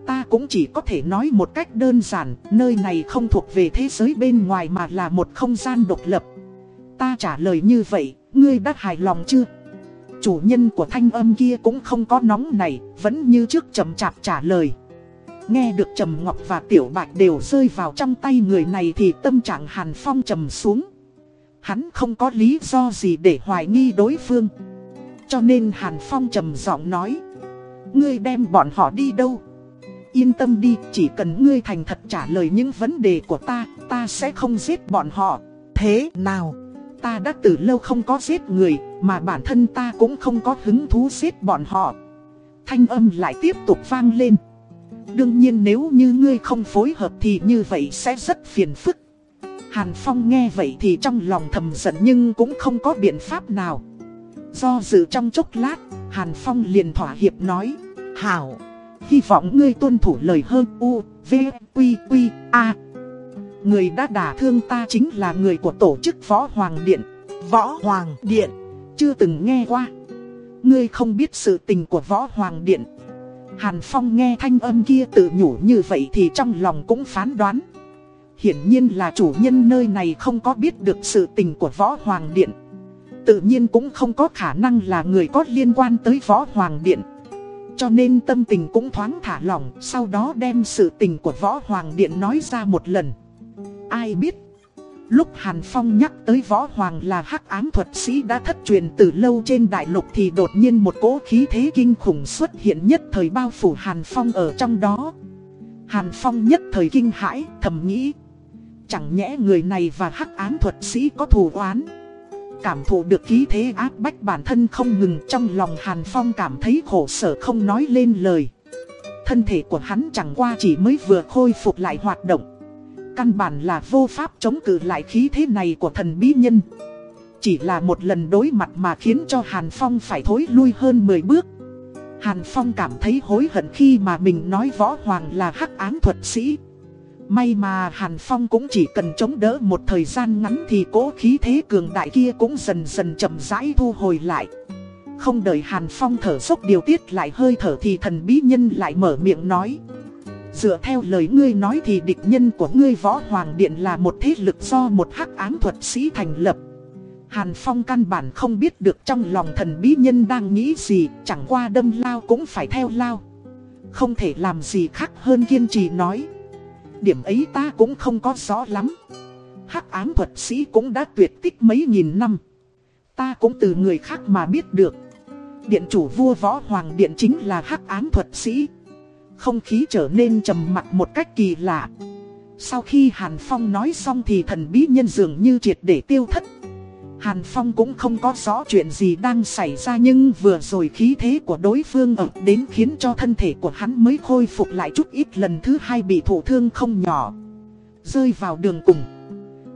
Ta cũng chỉ có thể nói một cách đơn giản, nơi này không thuộc về thế giới bên ngoài mà là một không gian độc lập. Ta trả lời như vậy, ngươi đã hài lòng chưa? Chủ nhân của thanh âm kia cũng không có nóng này, vẫn như trước chậm chạp trả lời. Nghe được Trầm Ngọc và Tiểu Bạch đều rơi vào trong tay người này thì tâm trạng Hàn Phong trầm xuống. Hắn không có lý do gì để hoài nghi đối phương. Cho nên Hàn Phong trầm giọng nói. Ngươi đem bọn họ đi đâu? Yên tâm đi, chỉ cần ngươi thành thật trả lời những vấn đề của ta, ta sẽ không giết bọn họ. Thế nào? Ta đã từ lâu không có giết người, mà bản thân ta cũng không có hứng thú giết bọn họ. Thanh âm lại tiếp tục vang lên. Đương nhiên nếu như ngươi không phối hợp thì như vậy sẽ rất phiền phức. Hàn Phong nghe vậy thì trong lòng thầm giận nhưng cũng không có biện pháp nào. Do dự trong chốc lát, Hàn Phong liền thỏa hiệp nói. Hảo, hy vọng ngươi tuân thủ lời hơn U, V, Quy, Quy, A. Người đã đả thương ta chính là người của tổ chức Võ Hoàng Điện. Võ Hoàng Điện, chưa từng nghe qua. Ngươi không biết sự tình của Võ Hoàng Điện. Hàn Phong nghe thanh âm kia tự nhủ như vậy thì trong lòng cũng phán đoán. Hiển nhiên là chủ nhân nơi này không có biết được sự tình của Võ Hoàng Điện. Tự nhiên cũng không có khả năng là người có liên quan tới Võ Hoàng Điện. Cho nên tâm tình cũng thoáng thả lỏng, sau đó đem sự tình của Võ Hoàng Điện nói ra một lần. Ai biết, lúc Hàn Phong nhắc tới Võ Hoàng là hắc ám thuật sĩ đã thất truyền từ lâu trên đại lục thì đột nhiên một cỗ khí thế kinh khủng xuất hiện nhất thời bao phủ Hàn Phong ở trong đó. Hàn Phong nhất thời kinh hãi, thầm nghĩ. Chẳng nhẽ người này và hắc ám thuật sĩ có thù oán. Cảm thụ được khí thế áp bách bản thân không ngừng trong lòng Hàn Phong cảm thấy khổ sở không nói lên lời. Thân thể của hắn chẳng qua chỉ mới vừa khôi phục lại hoạt động. Căn bản là vô pháp chống cự lại khí thế này của thần bí nhân. Chỉ là một lần đối mặt mà khiến cho Hàn Phong phải thối lui hơn 10 bước. Hàn Phong cảm thấy hối hận khi mà mình nói võ hoàng là hắc ám thuật sĩ. May mà Hàn Phong cũng chỉ cần chống đỡ một thời gian ngắn thì cố khí thế cường đại kia cũng dần dần chậm rãi thu hồi lại. Không đợi Hàn Phong thở sốc điều tiết lại hơi thở thì thần bí nhân lại mở miệng nói. Dựa theo lời ngươi nói thì địch nhân của ngươi võ hoàng điện là một thế lực do một hắc ám thuật sĩ thành lập. Hàn Phong căn bản không biết được trong lòng thần bí nhân đang nghĩ gì, chẳng qua đâm lao cũng phải theo lao. Không thể làm gì khác hơn kiên trì nói điểm ấy ta cũng không có rõ lắm. Hắc ám thuật sĩ cũng đã tuyệt tích mấy nghìn năm. Ta cũng từ người khác mà biết được. Điện chủ vua võ hoàng điện chính là hắc ám thuật sĩ. Không khí trở nên trầm mặc một cách kỳ lạ. Sau khi Hàn Phong nói xong thì thần bí nhân dường như triệt để tiêu thất. Hàn Phong cũng không có rõ chuyện gì đang xảy ra nhưng vừa rồi khí thế của đối phương ập đến khiến cho thân thể của hắn mới khôi phục lại chút ít lần thứ hai bị thổ thương không nhỏ. Rơi vào đường cùng.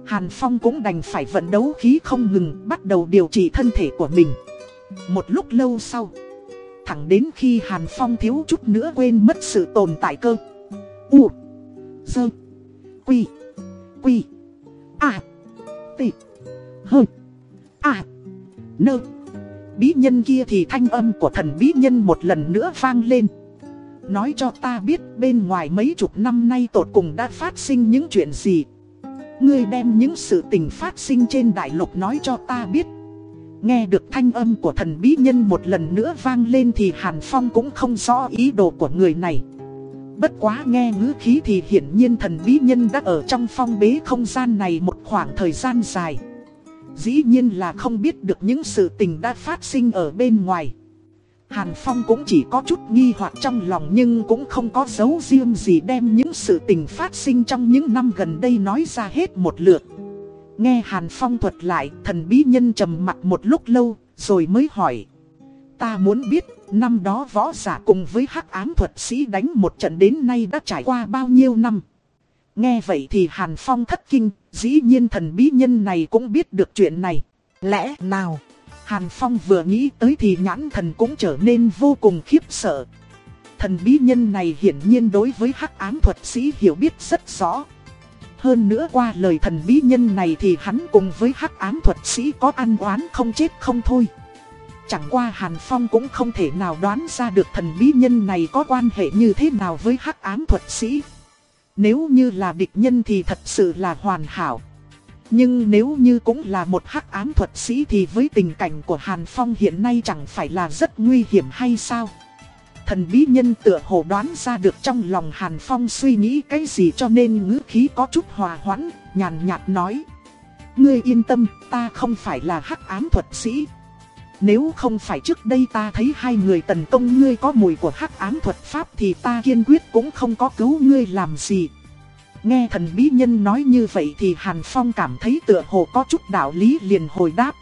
Hàn Phong cũng đành phải vận đấu khí không ngừng bắt đầu điều trị thân thể của mình. Một lúc lâu sau, thẳng đến khi Hàn Phong thiếu chút nữa quên mất sự tồn tại cơ. U Dơ Quy Quy À Tị Hơ À Nơ Bí nhân kia thì thanh âm của thần bí nhân một lần nữa vang lên. Nói cho ta biết bên ngoài mấy chục năm nay tột cùng đã phát sinh những chuyện gì. Ngươi đem những sự tình phát sinh trên đại lục nói cho ta biết. Nghe được thanh âm của thần bí nhân một lần nữa vang lên thì Hàn Phong cũng không rõ ý đồ của người này. Bất quá nghe ngữ khí thì hiển nhiên thần bí nhân đã ở trong phong bế không gian này một khoảng thời gian dài. Dĩ nhiên là không biết được những sự tình đã phát sinh ở bên ngoài. Hàn Phong cũng chỉ có chút nghi hoặc trong lòng nhưng cũng không có dấu riêng gì đem những sự tình phát sinh trong những năm gần đây nói ra hết một lượt. Nghe Hàn Phong thuật lại, thần bí nhân trầm mặt một lúc lâu, rồi mới hỏi. Ta muốn biết, năm đó võ giả cùng với hắc ám thuật sĩ đánh một trận đến nay đã trải qua bao nhiêu năm. Nghe vậy thì Hàn Phong thất kinh, dĩ nhiên thần bí nhân này cũng biết được chuyện này. Lẽ nào? Hàn Phong vừa nghĩ tới thì nhãn thần cũng trở nên vô cùng khiếp sợ. Thần bí nhân này hiển nhiên đối với hắc ám thuật sĩ hiểu biết rất rõ. Hơn nữa qua lời thần bí nhân này thì hắn cùng với hắc ám thuật sĩ có ăn oán không chết không thôi. Chẳng qua Hàn Phong cũng không thể nào đoán ra được thần bí nhân này có quan hệ như thế nào với hắc ám thuật sĩ. Nếu như là địch nhân thì thật sự là hoàn hảo. Nhưng nếu như cũng là một hắc ám thuật sĩ thì với tình cảnh của Hàn Phong hiện nay chẳng phải là rất nguy hiểm hay sao? Thần bí nhân tựa hồ đoán ra được trong lòng Hàn Phong suy nghĩ cái gì cho nên ngữ khí có chút hòa hoãn, nhàn nhạt nói. Ngươi yên tâm, ta không phải là hắc ám thuật sĩ. Nếu không phải trước đây ta thấy hai người tấn công ngươi có mùi của hắc ám thuật pháp thì ta kiên quyết cũng không có cứu ngươi làm gì. Nghe thần bí nhân nói như vậy thì Hàn Phong cảm thấy tựa hồ có chút đạo lý liền hồi đáp.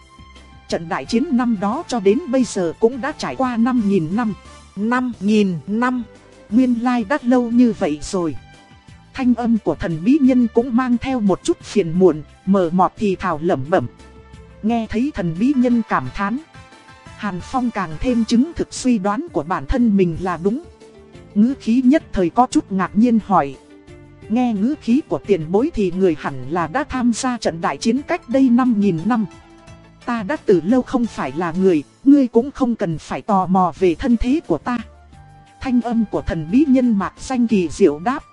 Trận đại chiến năm đó cho đến bây giờ cũng đã trải qua 5.000 năm. 5.000 năm, nguyên lai đã lâu như vậy rồi. Thanh âm của thần bí nhân cũng mang theo một chút phiền muộn, mờ mọt thì thào lẩm bẩm. Nghe thấy thần bí nhân cảm thán. Hàn Phong càng thêm chứng thực suy đoán của bản thân mình là đúng. Ngữ khí nhất thời có chút ngạc nhiên hỏi. Nghe ngữ khí của tiền bối thì người hẳn là đã tham gia trận đại chiến cách đây 5.000 năm. Ta đã từ lâu không phải là người, ngươi cũng không cần phải tò mò về thân thế của ta. Thanh âm của thần bí nhân mạc xanh kỳ diệu đáp.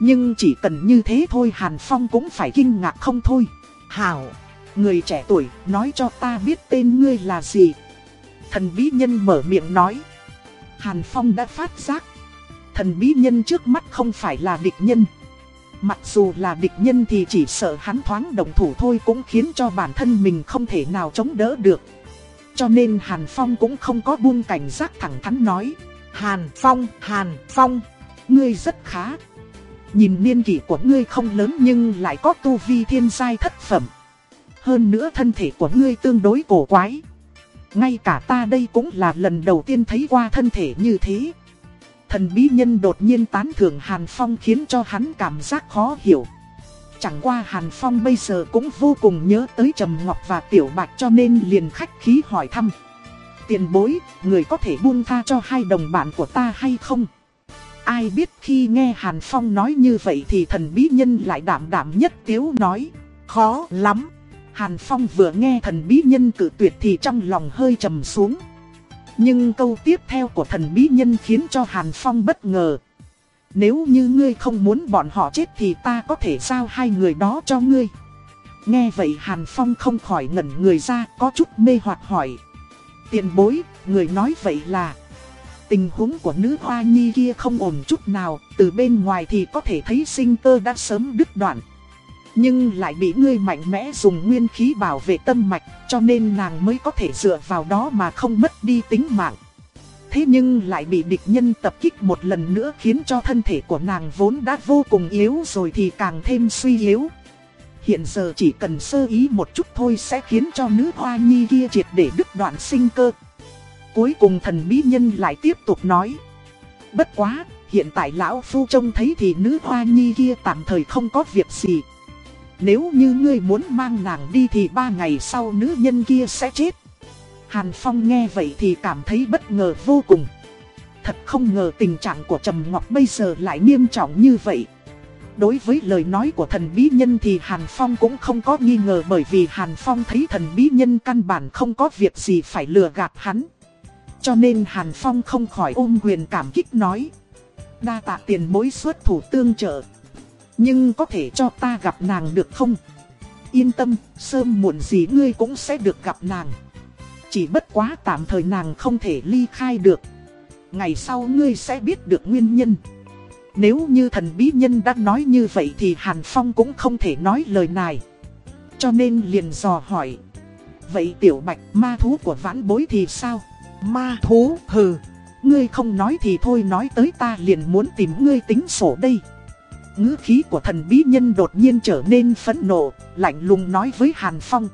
Nhưng chỉ cần như thế thôi Hàn Phong cũng phải kinh ngạc không thôi. hảo, Người trẻ tuổi, nói cho ta biết tên ngươi là gì. Thần bí nhân mở miệng nói. Hàn Phong đã phát giác. Thần bí nhân trước mắt không phải là địch nhân. Mặc dù là địch nhân thì chỉ sợ hắn thoáng động thủ thôi cũng khiến cho bản thân mình không thể nào chống đỡ được. Cho nên Hàn Phong cũng không có buông cảnh giác thẳng thắn nói. Hàn Phong, Hàn Phong, Ngươi rất khá. Nhìn niên kỷ của ngươi không lớn nhưng lại có tu vi thiên giai thất phẩm. Hơn nữa thân thể của ngươi tương đối cổ quái. Ngay cả ta đây cũng là lần đầu tiên thấy qua thân thể như thế. Thần bí nhân đột nhiên tán thưởng Hàn Phong khiến cho hắn cảm giác khó hiểu. Chẳng qua Hàn Phong bây giờ cũng vô cùng nhớ tới Trầm Ngọc và Tiểu Bạch cho nên liền khách khí hỏi thăm. Tiền bối, người có thể buông tha cho hai đồng bạn của ta hay không? Ai biết khi nghe Hàn Phong nói như vậy thì thần bí nhân lại đảm đảm nhất tiếu nói. khó lắm. Hàn Phong vừa nghe thần bí nhân cự tuyệt thì trong lòng hơi trầm xuống. Nhưng câu tiếp theo của thần bí nhân khiến cho Hàn Phong bất ngờ. Nếu như ngươi không muốn bọn họ chết thì ta có thể giao hai người đó cho ngươi. Nghe vậy Hàn Phong không khỏi ngẩn người ra có chút mê hoặc hỏi. Tiền bối, người nói vậy là... Tình huống của nữ hoa nhi kia không ổn chút nào, từ bên ngoài thì có thể thấy sinh cơ đã sớm đứt đoạn. Nhưng lại bị ngươi mạnh mẽ dùng nguyên khí bảo vệ tâm mạch, cho nên nàng mới có thể dựa vào đó mà không mất đi tính mạng. Thế nhưng lại bị địch nhân tập kích một lần nữa khiến cho thân thể của nàng vốn đã vô cùng yếu rồi thì càng thêm suy yếu. Hiện giờ chỉ cần sơ ý một chút thôi sẽ khiến cho nữ hoa nhi kia triệt để đứt đoạn sinh cơ. Cuối cùng thần bí nhân lại tiếp tục nói. Bất quá, hiện tại lão phu trông thấy thì nữ hoa nhi kia tạm thời không có việc gì. Nếu như ngươi muốn mang nàng đi thì ba ngày sau nữ nhân kia sẽ chết. Hàn Phong nghe vậy thì cảm thấy bất ngờ vô cùng. Thật không ngờ tình trạng của Trầm Ngọc bây giờ lại nghiêm trọng như vậy. Đối với lời nói của thần bí nhân thì Hàn Phong cũng không có nghi ngờ bởi vì Hàn Phong thấy thần bí nhân căn bản không có việc gì phải lừa gạt hắn. Cho nên Hàn Phong không khỏi ôm quyền cảm kích nói. Đa tạ tiền bối xuất thủ tương trợ. Nhưng có thể cho ta gặp nàng được không? Yên tâm, sớm muộn gì ngươi cũng sẽ được gặp nàng. Chỉ bất quá tạm thời nàng không thể ly khai được. Ngày sau ngươi sẽ biết được nguyên nhân. Nếu như thần bí nhân đã nói như vậy thì Hàn Phong cũng không thể nói lời này. Cho nên liền dò hỏi. Vậy tiểu bạch ma thú của vãn bối thì sao? Ma thú, hừ. Ngươi không nói thì thôi nói tới ta liền muốn tìm ngươi tính sổ đây ngữ khí của thần bí nhân đột nhiên trở nên phẫn nộ, lạnh lùng nói với Hàn Phong.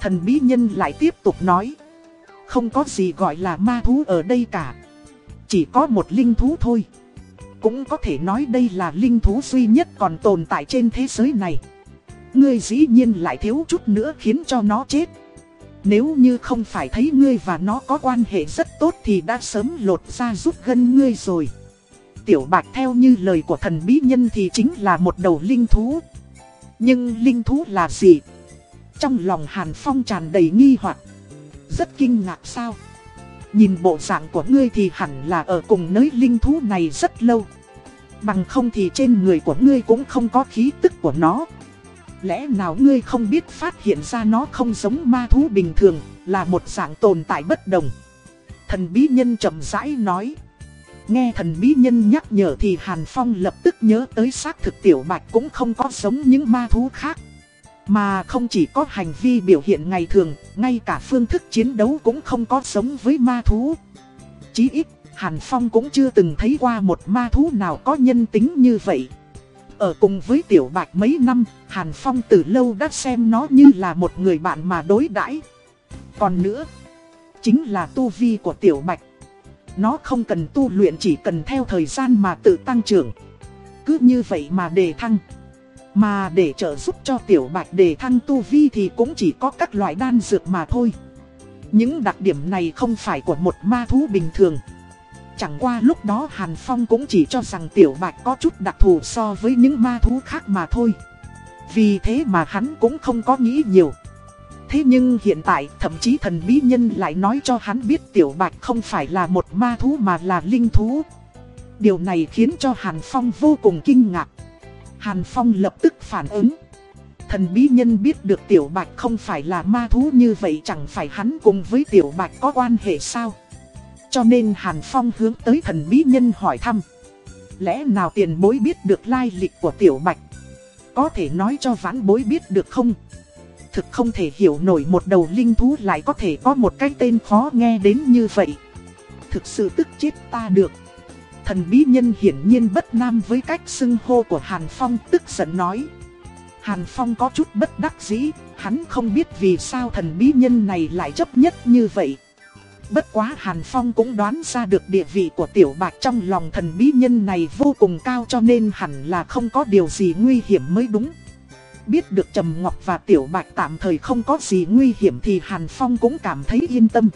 Thần bí nhân lại tiếp tục nói. Không có gì gọi là ma thú ở đây cả. Chỉ có một linh thú thôi. Cũng có thể nói đây là linh thú duy nhất còn tồn tại trên thế giới này. Ngươi dĩ nhiên lại thiếu chút nữa khiến cho nó chết. Nếu như không phải thấy ngươi và nó có quan hệ rất tốt thì đã sớm lột ra rút gân ngươi rồi. Tiểu bạch theo như lời của thần bí nhân thì chính là một đầu linh thú. Nhưng linh thú là gì? Trong lòng Hàn Phong tràn đầy nghi hoặc Rất kinh ngạc sao? Nhìn bộ dạng của ngươi thì hẳn là ở cùng nơi linh thú này rất lâu. Bằng không thì trên người của ngươi cũng không có khí tức của nó. Lẽ nào ngươi không biết phát hiện ra nó không giống ma thú bình thường, là một dạng tồn tại bất đồng. Thần bí nhân chậm rãi nói. Nghe thần bí nhân nhắc nhở thì Hàn Phong lập tức nhớ tới xác thực tiểu bạch cũng không có giống những ma thú khác. Mà không chỉ có hành vi biểu hiện ngày thường, ngay cả phương thức chiến đấu cũng không có giống với ma thú. Chí ít, Hàn Phong cũng chưa từng thấy qua một ma thú nào có nhân tính như vậy. Ở cùng với Tiểu Bạch mấy năm, Hàn Phong từ lâu đã xem nó như là một người bạn mà đối đãi. Còn nữa, chính là tu vi của Tiểu Bạch. Nó không cần tu luyện chỉ cần theo thời gian mà tự tăng trưởng. Cứ như vậy mà đề thăng. Mà để trợ giúp cho Tiểu Bạch đề thăng tu vi thì cũng chỉ có các loại đan dược mà thôi. Những đặc điểm này không phải của một ma thú bình thường. Chẳng qua lúc đó Hàn Phong cũng chỉ cho rằng Tiểu Bạch có chút đặc thù so với những ma thú khác mà thôi. Vì thế mà hắn cũng không có nghĩ nhiều. Thế nhưng hiện tại, thậm chí thần bí nhân lại nói cho hắn biết Tiểu Bạch không phải là một ma thú mà là linh thú. Điều này khiến cho Hàn Phong vô cùng kinh ngạc. Hàn Phong lập tức phản ứng. Thần bí nhân biết được Tiểu Bạch không phải là ma thú như vậy chẳng phải hắn cùng với Tiểu Bạch có quan hệ sao? Cho nên Hàn Phong hướng tới thần bí nhân hỏi thăm. Lẽ nào tiền bối biết được lai lịch của Tiểu Bạch? Có thể nói cho vãn bối biết được không? Thực không thể hiểu nổi một đầu linh thú lại có thể có một cái tên khó nghe đến như vậy. Thực sự tức chết ta được. Thần bí nhân hiển nhiên bất nam với cách xưng hô của Hàn Phong tức giận nói. Hàn Phong có chút bất đắc dĩ, hắn không biết vì sao thần bí nhân này lại chấp nhất như vậy. Bất quá Hàn Phong cũng đoán ra được địa vị của Tiểu Bạch trong lòng thần bí nhân này vô cùng cao cho nên hẳn là không có điều gì nguy hiểm mới đúng. Biết được Trầm Ngọc và Tiểu Bạch tạm thời không có gì nguy hiểm thì Hàn Phong cũng cảm thấy yên tâm.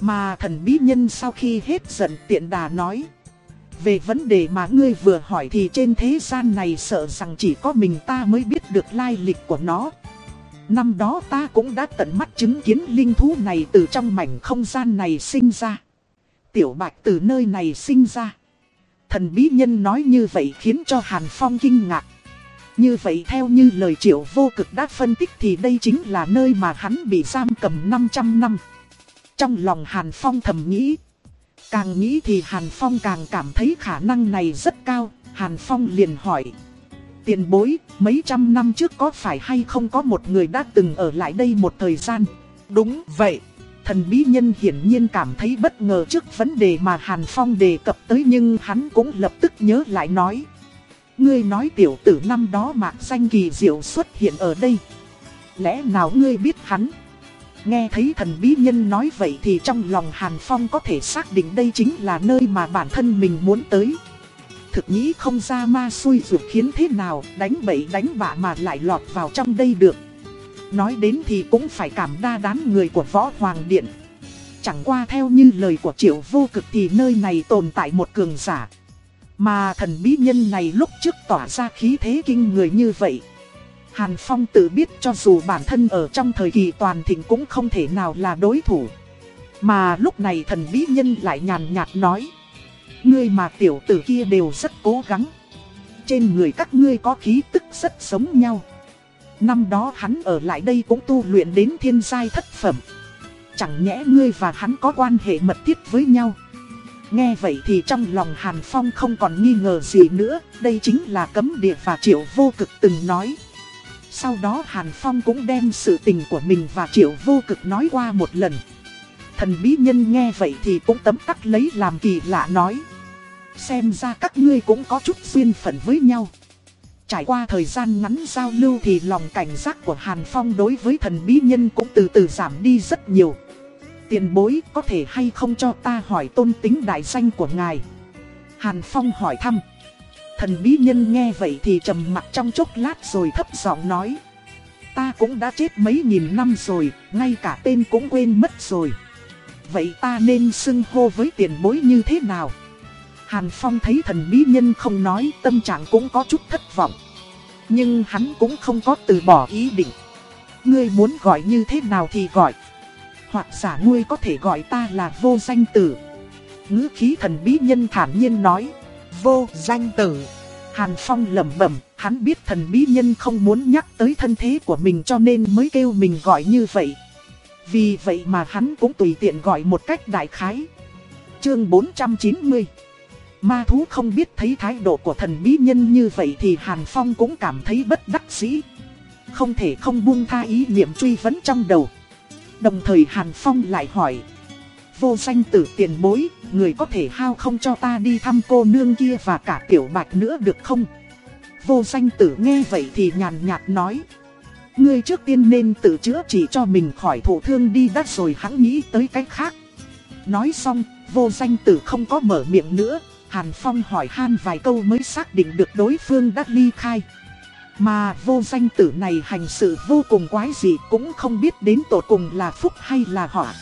Mà thần bí nhân sau khi hết giận tiện đà nói. Về vấn đề mà ngươi vừa hỏi thì trên thế gian này sợ rằng chỉ có mình ta mới biết được lai lịch của nó. Năm đó ta cũng đã tận mắt chứng kiến linh thú này từ trong mảnh không gian này sinh ra. Tiểu bạch từ nơi này sinh ra. Thần bí nhân nói như vậy khiến cho Hàn Phong kinh ngạc. Như vậy theo như lời triệu vô cực đã phân tích thì đây chính là nơi mà hắn bị giam cầm 500 năm. Trong lòng Hàn Phong thầm nghĩ. Càng nghĩ thì Hàn Phong càng cảm thấy khả năng này rất cao. Hàn Phong liền hỏi. Tiền bối, mấy trăm năm trước có phải hay không có một người đã từng ở lại đây một thời gian? Đúng vậy. Thần bí nhân hiển nhiên cảm thấy bất ngờ trước vấn đề mà Hàn Phong đề cập tới nhưng hắn cũng lập tức nhớ lại nói. Ngươi nói tiểu tử năm đó mạc danh kỳ diệu xuất hiện ở đây. Lẽ nào ngươi biết hắn? Nghe thấy thần bí nhân nói vậy thì trong lòng Hàn Phong có thể xác định đây chính là nơi mà bản thân mình muốn tới thực nghĩ không ra ma xui ruột khiến thế nào, đánh bậy đánh bạ mà lại lọt vào trong đây được. Nói đến thì cũng phải cảm đa đán người của võ hoàng điện. Chẳng qua theo như lời của triệu vô cực thì nơi này tồn tại một cường giả. Mà thần bí nhân này lúc trước tỏa ra khí thế kinh người như vậy. Hàn Phong tự biết cho dù bản thân ở trong thời kỳ toàn thịnh cũng không thể nào là đối thủ. Mà lúc này thần bí nhân lại nhàn nhạt nói. Ngươi mà tiểu tử kia đều rất cố gắng. Trên người các ngươi có khí tức rất giống nhau. Năm đó hắn ở lại đây cũng tu luyện đến thiên giai thất phẩm. Chẳng nhẽ ngươi và hắn có quan hệ mật thiết với nhau. Nghe vậy thì trong lòng Hàn Phong không còn nghi ngờ gì nữa, đây chính là cấm địa và triệu vô cực từng nói. Sau đó Hàn Phong cũng đem sự tình của mình và triệu vô cực nói qua một lần. Thần bí nhân nghe vậy thì cũng tấm tắc lấy làm kỳ lạ nói. Xem ra các ngươi cũng có chút duyên phận với nhau. Trải qua thời gian ngắn giao lưu thì lòng cảnh giác của Hàn Phong đối với thần bí nhân cũng từ từ giảm đi rất nhiều. Tiền bối có thể hay không cho ta hỏi tôn tính đại danh của ngài? Hàn Phong hỏi thăm. Thần bí nhân nghe vậy thì trầm mặt trong chốc lát rồi thấp giọng nói. Ta cũng đã chết mấy nghìn năm rồi, ngay cả tên cũng quên mất rồi. Vậy ta nên xưng hô với tiền bối như thế nào? Hàn Phong thấy thần bí nhân không nói, tâm trạng cũng có chút thất vọng. Nhưng hắn cũng không có từ bỏ ý định. Ngươi muốn gọi như thế nào thì gọi. Hoặc giả ngươi có thể gọi ta là vô danh tử. ngữ khí thần bí nhân thản nhiên nói. Vô danh tử. Hàn Phong lẩm bẩm, hắn biết thần bí nhân không muốn nhắc tới thân thế của mình cho nên mới kêu mình gọi như vậy. Vì vậy mà hắn cũng tùy tiện gọi một cách đại khái. Chương 490 Ma thú không biết thấy thái độ của thần bí nhân như vậy thì Hàn Phong cũng cảm thấy bất đắc dĩ. Không thể không buông tha ý niệm truy vấn trong đầu. Đồng thời Hàn Phong lại hỏi. Vô danh tử tiền bối, người có thể hao không cho ta đi thăm cô nương kia và cả tiểu bạch nữa được không? Vô danh tử nghe vậy thì nhàn nhạt nói. Ngươi trước tiên nên tự chữa trị cho mình khỏi thổ thương đi đắt rồi hắn nghĩ tới cách khác. Nói xong, vô danh tử không có mở miệng nữa, Hàn Phong hỏi han vài câu mới xác định được đối phương đã ly khai. Mà vô danh tử này hành sự vô cùng quái dị cũng không biết đến tột cùng là phúc hay là họa.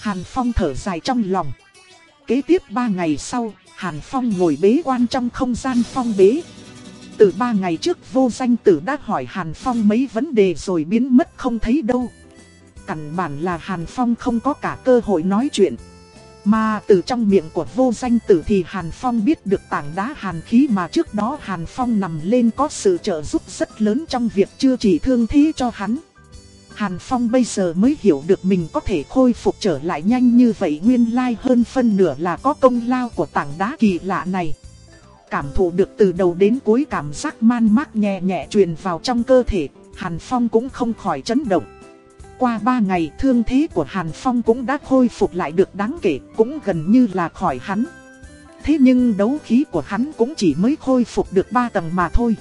Hàn Phong thở dài trong lòng. Kế tiếp ba ngày sau, Hàn Phong ngồi bế quan trong không gian phong bế. Từ ba ngày trước vô danh tử đã hỏi Hàn Phong mấy vấn đề rồi biến mất không thấy đâu. Cẩn bản là Hàn Phong không có cả cơ hội nói chuyện. Mà từ trong miệng của vô danh tử thì Hàn Phong biết được tảng đá hàn khí mà trước đó Hàn Phong nằm lên có sự trợ giúp rất lớn trong việc chưa chỉ thương thế cho hắn. Hàn Phong bây giờ mới hiểu được mình có thể khôi phục trở lại nhanh như vậy nguyên lai hơn phân nửa là có công lao của tảng đá kỳ lạ này. Cảm thụ được từ đầu đến cuối cảm giác man mác nhẹ nhẹ truyền vào trong cơ thể, Hàn Phong cũng không khỏi chấn động. Qua 3 ngày thương thế của Hàn Phong cũng đã khôi phục lại được đáng kể, cũng gần như là khỏi hắn. Thế nhưng đấu khí của hắn cũng chỉ mới khôi phục được 3 tầng mà thôi.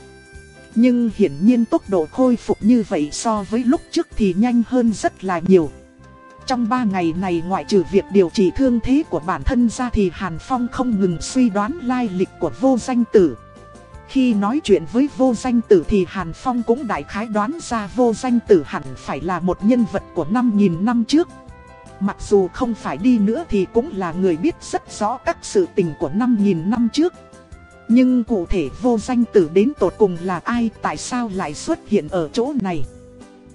Nhưng hiển nhiên tốc độ khôi phục như vậy so với lúc trước thì nhanh hơn rất là nhiều. Trong 3 ngày này ngoại trừ việc điều trị thương thế của bản thân ra thì Hàn Phong không ngừng suy đoán lai lịch của vô danh tử. Khi nói chuyện với vô danh tử thì Hàn Phong cũng đại khái đoán ra vô danh tử hẳn phải là một nhân vật của 5.000 năm trước. Mặc dù không phải đi nữa thì cũng là người biết rất rõ các sự tình của 5.000 năm trước. Nhưng cụ thể vô danh tử đến tột cùng là ai, tại sao lại xuất hiện ở chỗ này.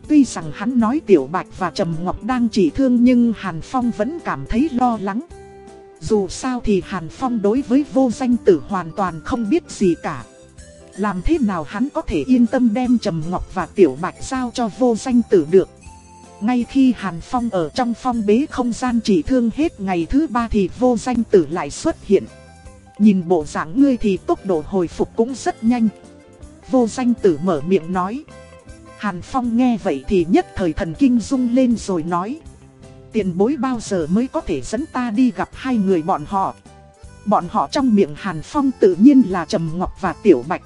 Tuy rằng hắn nói Tiểu Bạch và Trầm Ngọc đang chỉ thương nhưng Hàn Phong vẫn cảm thấy lo lắng. Dù sao thì Hàn Phong đối với vô danh tử hoàn toàn không biết gì cả. Làm thế nào hắn có thể yên tâm đem Trầm Ngọc và Tiểu Bạch giao cho vô danh tử được. Ngay khi Hàn Phong ở trong phong bế không gian chỉ thương hết ngày thứ ba thì vô danh tử lại xuất hiện. Nhìn bộ dạng ngươi thì tốc độ hồi phục cũng rất nhanh. Vô danh tử mở miệng nói. Hàn Phong nghe vậy thì nhất thời thần kinh rung lên rồi nói. Tiền bối bao giờ mới có thể dẫn ta đi gặp hai người bọn họ. Bọn họ trong miệng Hàn Phong tự nhiên là Trầm Ngọc và Tiểu Bạch.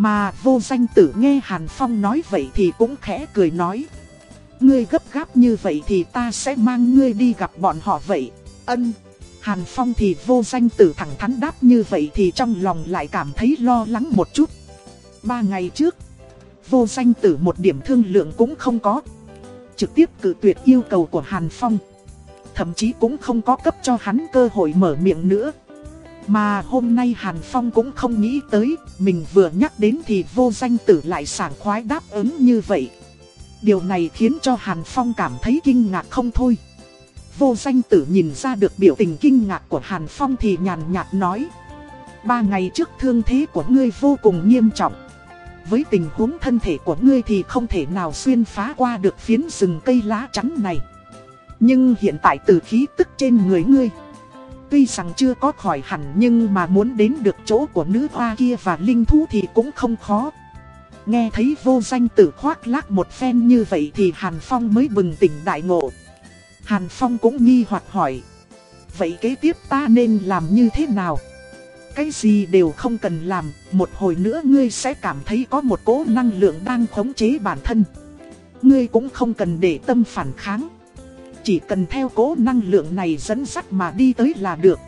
Mà vô danh tử nghe Hàn Phong nói vậy thì cũng khẽ cười nói. Ngươi gấp gáp như vậy thì ta sẽ mang ngươi đi gặp bọn họ vậy. Ân. Hàn Phong thì vô danh tử thẳng thắn đáp như vậy thì trong lòng lại cảm thấy lo lắng một chút. Ba ngày trước, vô danh tử một điểm thương lượng cũng không có. Trực tiếp cự tuyệt yêu cầu của Hàn Phong. Thậm chí cũng không có cấp cho hắn cơ hội mở miệng nữa. Mà hôm nay Hàn Phong cũng không nghĩ tới, mình vừa nhắc đến thì vô danh tử lại sảng khoái đáp ứng như vậy. Điều này khiến cho Hàn Phong cảm thấy kinh ngạc không thôi. Vô danh tử nhìn ra được biểu tình kinh ngạc của Hàn Phong thì nhàn nhạt nói. Ba ngày trước thương thế của ngươi vô cùng nghiêm trọng. Với tình huống thân thể của ngươi thì không thể nào xuyên phá qua được phiến rừng cây lá chắn này. Nhưng hiện tại từ khí tức trên người ngươi Tuy rằng chưa có khỏi hẳn nhưng mà muốn đến được chỗ của nữ hoa kia và linh thú thì cũng không khó. Nghe thấy vô danh tử khoác lác một phen như vậy thì Hàn Phong mới bừng tỉnh đại ngộ. Hàn Phong cũng nghi hoặc hỏi. Vậy kế tiếp ta nên làm như thế nào? cái gì đều không cần làm, một hồi nữa ngươi sẽ cảm thấy có một cỗ năng lượng đang khống chế bản thân. Ngươi cũng không cần để tâm phản kháng. Chỉ cần theo cố năng lượng này dẫn dắt mà đi tới là được.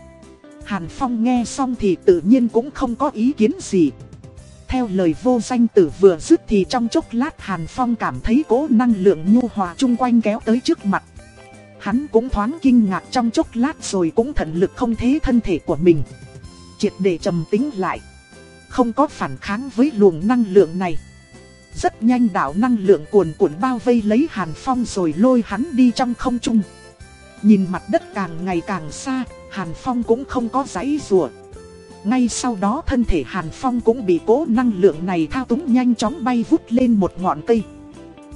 Hàn Phong nghe xong thì tự nhiên cũng không có ý kiến gì. Theo lời vô danh tử vừa dứt thì trong chốc lát Hàn Phong cảm thấy cố năng lượng nhu hòa chung quanh kéo tới trước mặt. Hắn cũng thoáng kinh ngạc trong chốc lát rồi cũng thận lực không thế thân thể của mình. Triệt để trầm tính lại. Không có phản kháng với luồng năng lượng này. Rất nhanh đảo năng lượng cuồn cuộn bao vây lấy Hàn Phong rồi lôi hắn đi trong không trung. Nhìn mặt đất càng ngày càng xa, Hàn Phong cũng không có giấy rùa. Ngay sau đó thân thể Hàn Phong cũng bị cố năng lượng này thao túng nhanh chóng bay vút lên một ngọn cây.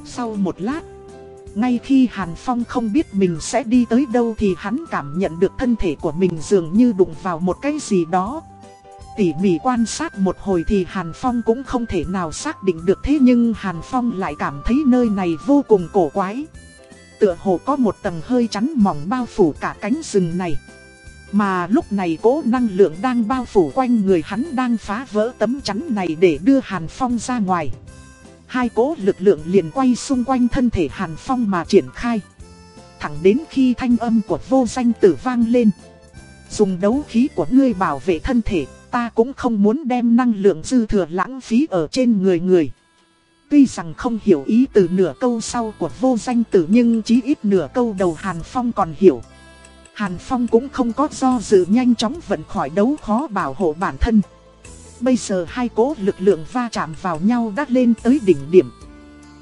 Sau một lát, ngay khi Hàn Phong không biết mình sẽ đi tới đâu thì hắn cảm nhận được thân thể của mình dường như đụng vào một cái gì đó. Tỉ mỉ quan sát một hồi thì Hàn Phong cũng không thể nào xác định được thế nhưng Hàn Phong lại cảm thấy nơi này vô cùng cổ quái. Tựa hồ có một tầng hơi chắn mỏng bao phủ cả cánh rừng này. Mà lúc này cố năng lượng đang bao phủ quanh người hắn đang phá vỡ tấm chắn này để đưa Hàn Phong ra ngoài. Hai cố lực lượng liền quay xung quanh thân thể Hàn Phong mà triển khai. Thẳng đến khi thanh âm của vô danh tử vang lên. Dùng đấu khí của ngươi bảo vệ thân thể, ta cũng không muốn đem năng lượng dư thừa lãng phí ở trên người người. Tuy rằng không hiểu ý từ nửa câu sau của vô danh tử nhưng chí ít nửa câu đầu Hàn Phong còn hiểu. Hàn Phong cũng không có do dự nhanh chóng vận khỏi đấu khó bảo hộ bản thân. Bây giờ hai cố lực lượng va chạm vào nhau đã lên tới đỉnh điểm.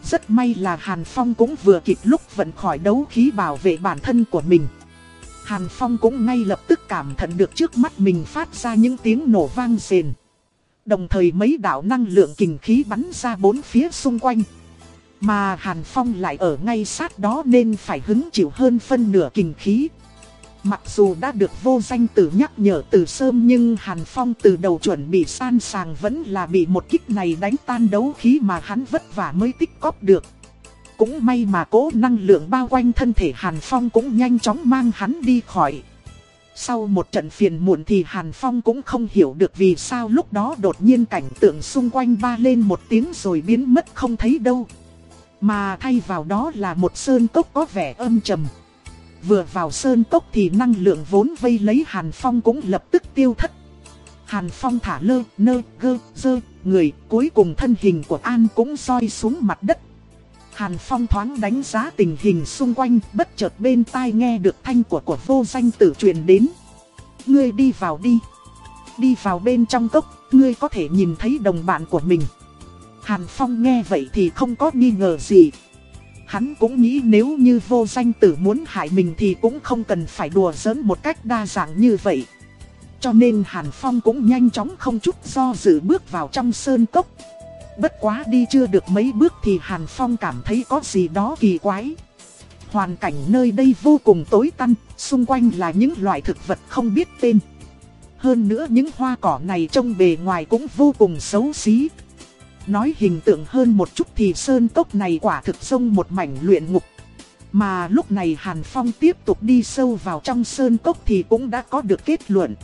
Rất may là Hàn Phong cũng vừa kịp lúc vận khỏi đấu khí bảo vệ bản thân của mình. Hàn Phong cũng ngay lập tức cảm thận được trước mắt mình phát ra những tiếng nổ vang rền. Đồng thời mấy đạo năng lượng kình khí bắn ra bốn phía xung quanh. Mà Hàn Phong lại ở ngay sát đó nên phải hứng chịu hơn phân nửa kình khí. Mặc dù đã được vô danh tử nhắc nhở từ sớm nhưng Hàn Phong từ đầu chuẩn bị san sàng vẫn là bị một kích này đánh tan đấu khí mà hắn vất vả mới tích cóp được. Cũng may mà cố năng lượng bao quanh thân thể Hàn Phong cũng nhanh chóng mang hắn đi khỏi. Sau một trận phiền muộn thì Hàn Phong cũng không hiểu được vì sao lúc đó đột nhiên cảnh tượng xung quanh ba lên một tiếng rồi biến mất không thấy đâu. Mà thay vào đó là một sơn cốc có vẻ âm trầm. Vừa vào sơn cốc thì năng lượng vốn vây lấy Hàn Phong cũng lập tức tiêu thất. Hàn Phong thả lơ, nơ, gơ, dơ, người, cuối cùng thân hình của An cũng soi xuống mặt đất. Hàn Phong thoáng đánh giá tình hình xung quanh, bất chợt bên tai nghe được thanh của của vô danh tử truyền đến. Ngươi đi vào đi. Đi vào bên trong cốc, ngươi có thể nhìn thấy đồng bạn của mình. Hàn Phong nghe vậy thì không có nghi ngờ gì. Hắn cũng nghĩ nếu như vô danh tử muốn hại mình thì cũng không cần phải đùa giỡn một cách đa dạng như vậy. Cho nên Hàn Phong cũng nhanh chóng không chút do dự bước vào trong sơn cốc. Bất quá đi chưa được mấy bước thì Hàn Phong cảm thấy có gì đó kỳ quái. Hoàn cảnh nơi đây vô cùng tối tăm, xung quanh là những loại thực vật không biết tên. Hơn nữa những hoa cỏ này trông bề ngoài cũng vô cùng xấu xí. Nói hình tượng hơn một chút thì sơn cốc này quả thực sông một mảnh luyện ngục. Mà lúc này Hàn Phong tiếp tục đi sâu vào trong sơn cốc thì cũng đã có được kết luận.